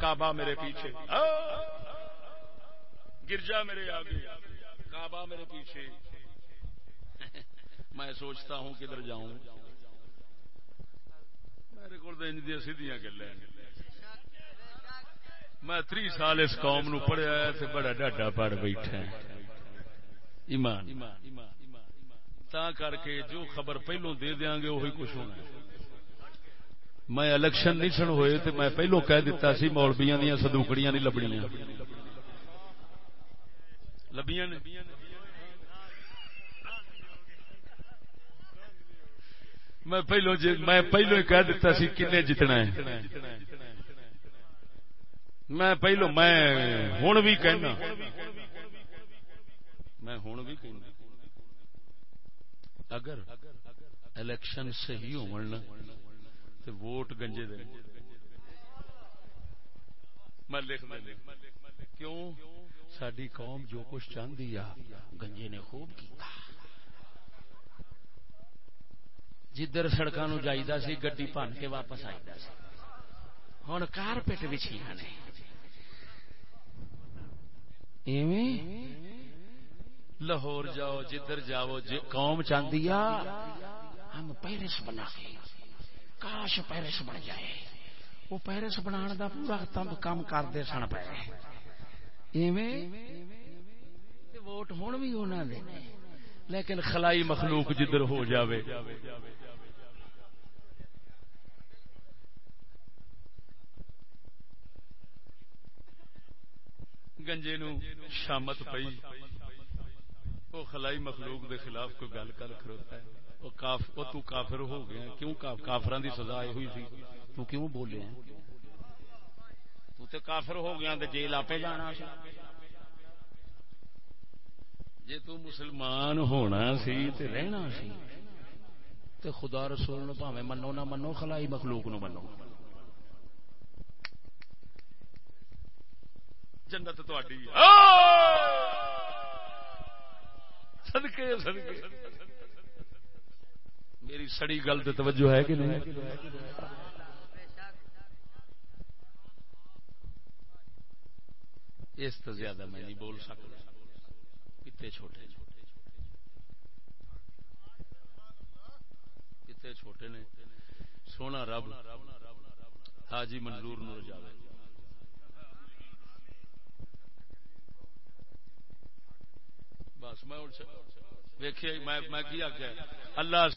کعبہ میرے پیچھے۔ گرجا میرے آگے۔ کعبہ میرے پیچھے۔ میں سوچتا ہوں کدھر جاؤں۔ کو سیدیاں میں تری سال اس قوم نو پڑھیا ہے تے بڑا ڈاڈا پڑھ بیٹھا ایمان۔ تا کر کے جو خبر پہلو دے دیاں گے وہی کچھ ہونا میں الیکشن نہیں سن ہوئے تے میں پہلو کہہ دیتا سی مولبیاں دیاں صدوکڑیاں نہیں لبنیاں۔ لبیاں نے؟ میں پہلو جی- میں پہلو ہی کہہ دیتا سی کنے جتنا ہے۔ میں پہلو میں ہوں بھی کہنا۔ میں ہوں بھی کہنا۔ اگر الیکشن صحیح ہون تو ووٹ گنجے دے۔ میں لکھ دیں کیوں؟ ساری قوم جو کچھ چاہتی آ، گنجے نے خوب کیتا۔ جدھر سڑکوں نو جائیدا سی گڈی بن کے واپس آئیدا سی ہن کارپیٹ وچھیاں نے ایویں لاہور جاؤ جدھر جاؤ جی قوم چاہتی آ ہم پیرس بنا کے کاش پیرس بن جائے وہ پیرس بنا دا پورا تم کام کرتے سن پے ایویں ووٹ ہون بھی انہاں دے نے لیکن خلائی مخلوق جدھر ہو جاوے۔ گنجے نو شامت پئی۔ وہ خلائی مخلوق دے خلاف کوئی گل کر کھڑوتا ہے۔ وہ کاف وہ تو کافر ہو گیا کیوں کافران دی سزا آئی ہوئی سی تو کیوں بولے ہیں؟ تو تے کافر ہو گیا تے جیل آپ جانا۔ سی جے تو مسلمان ہونا سی تے رہنا سی تے خدا رسول نو پاویں منو نہ منو، خلائی مخلوق نو منو۔ جنت تہاڈی صدقے صدقے۔ میری سڑی گل تے توجہ ہے کہ نہیں؟ اس تو زیادہ میں نہیں بول سکتا کتے چھوٹے کتے چھوٹے نے؟ سونا رب، حاجی منظور نور جاوے بس میں ویکھیا میں کیا کیا اللہ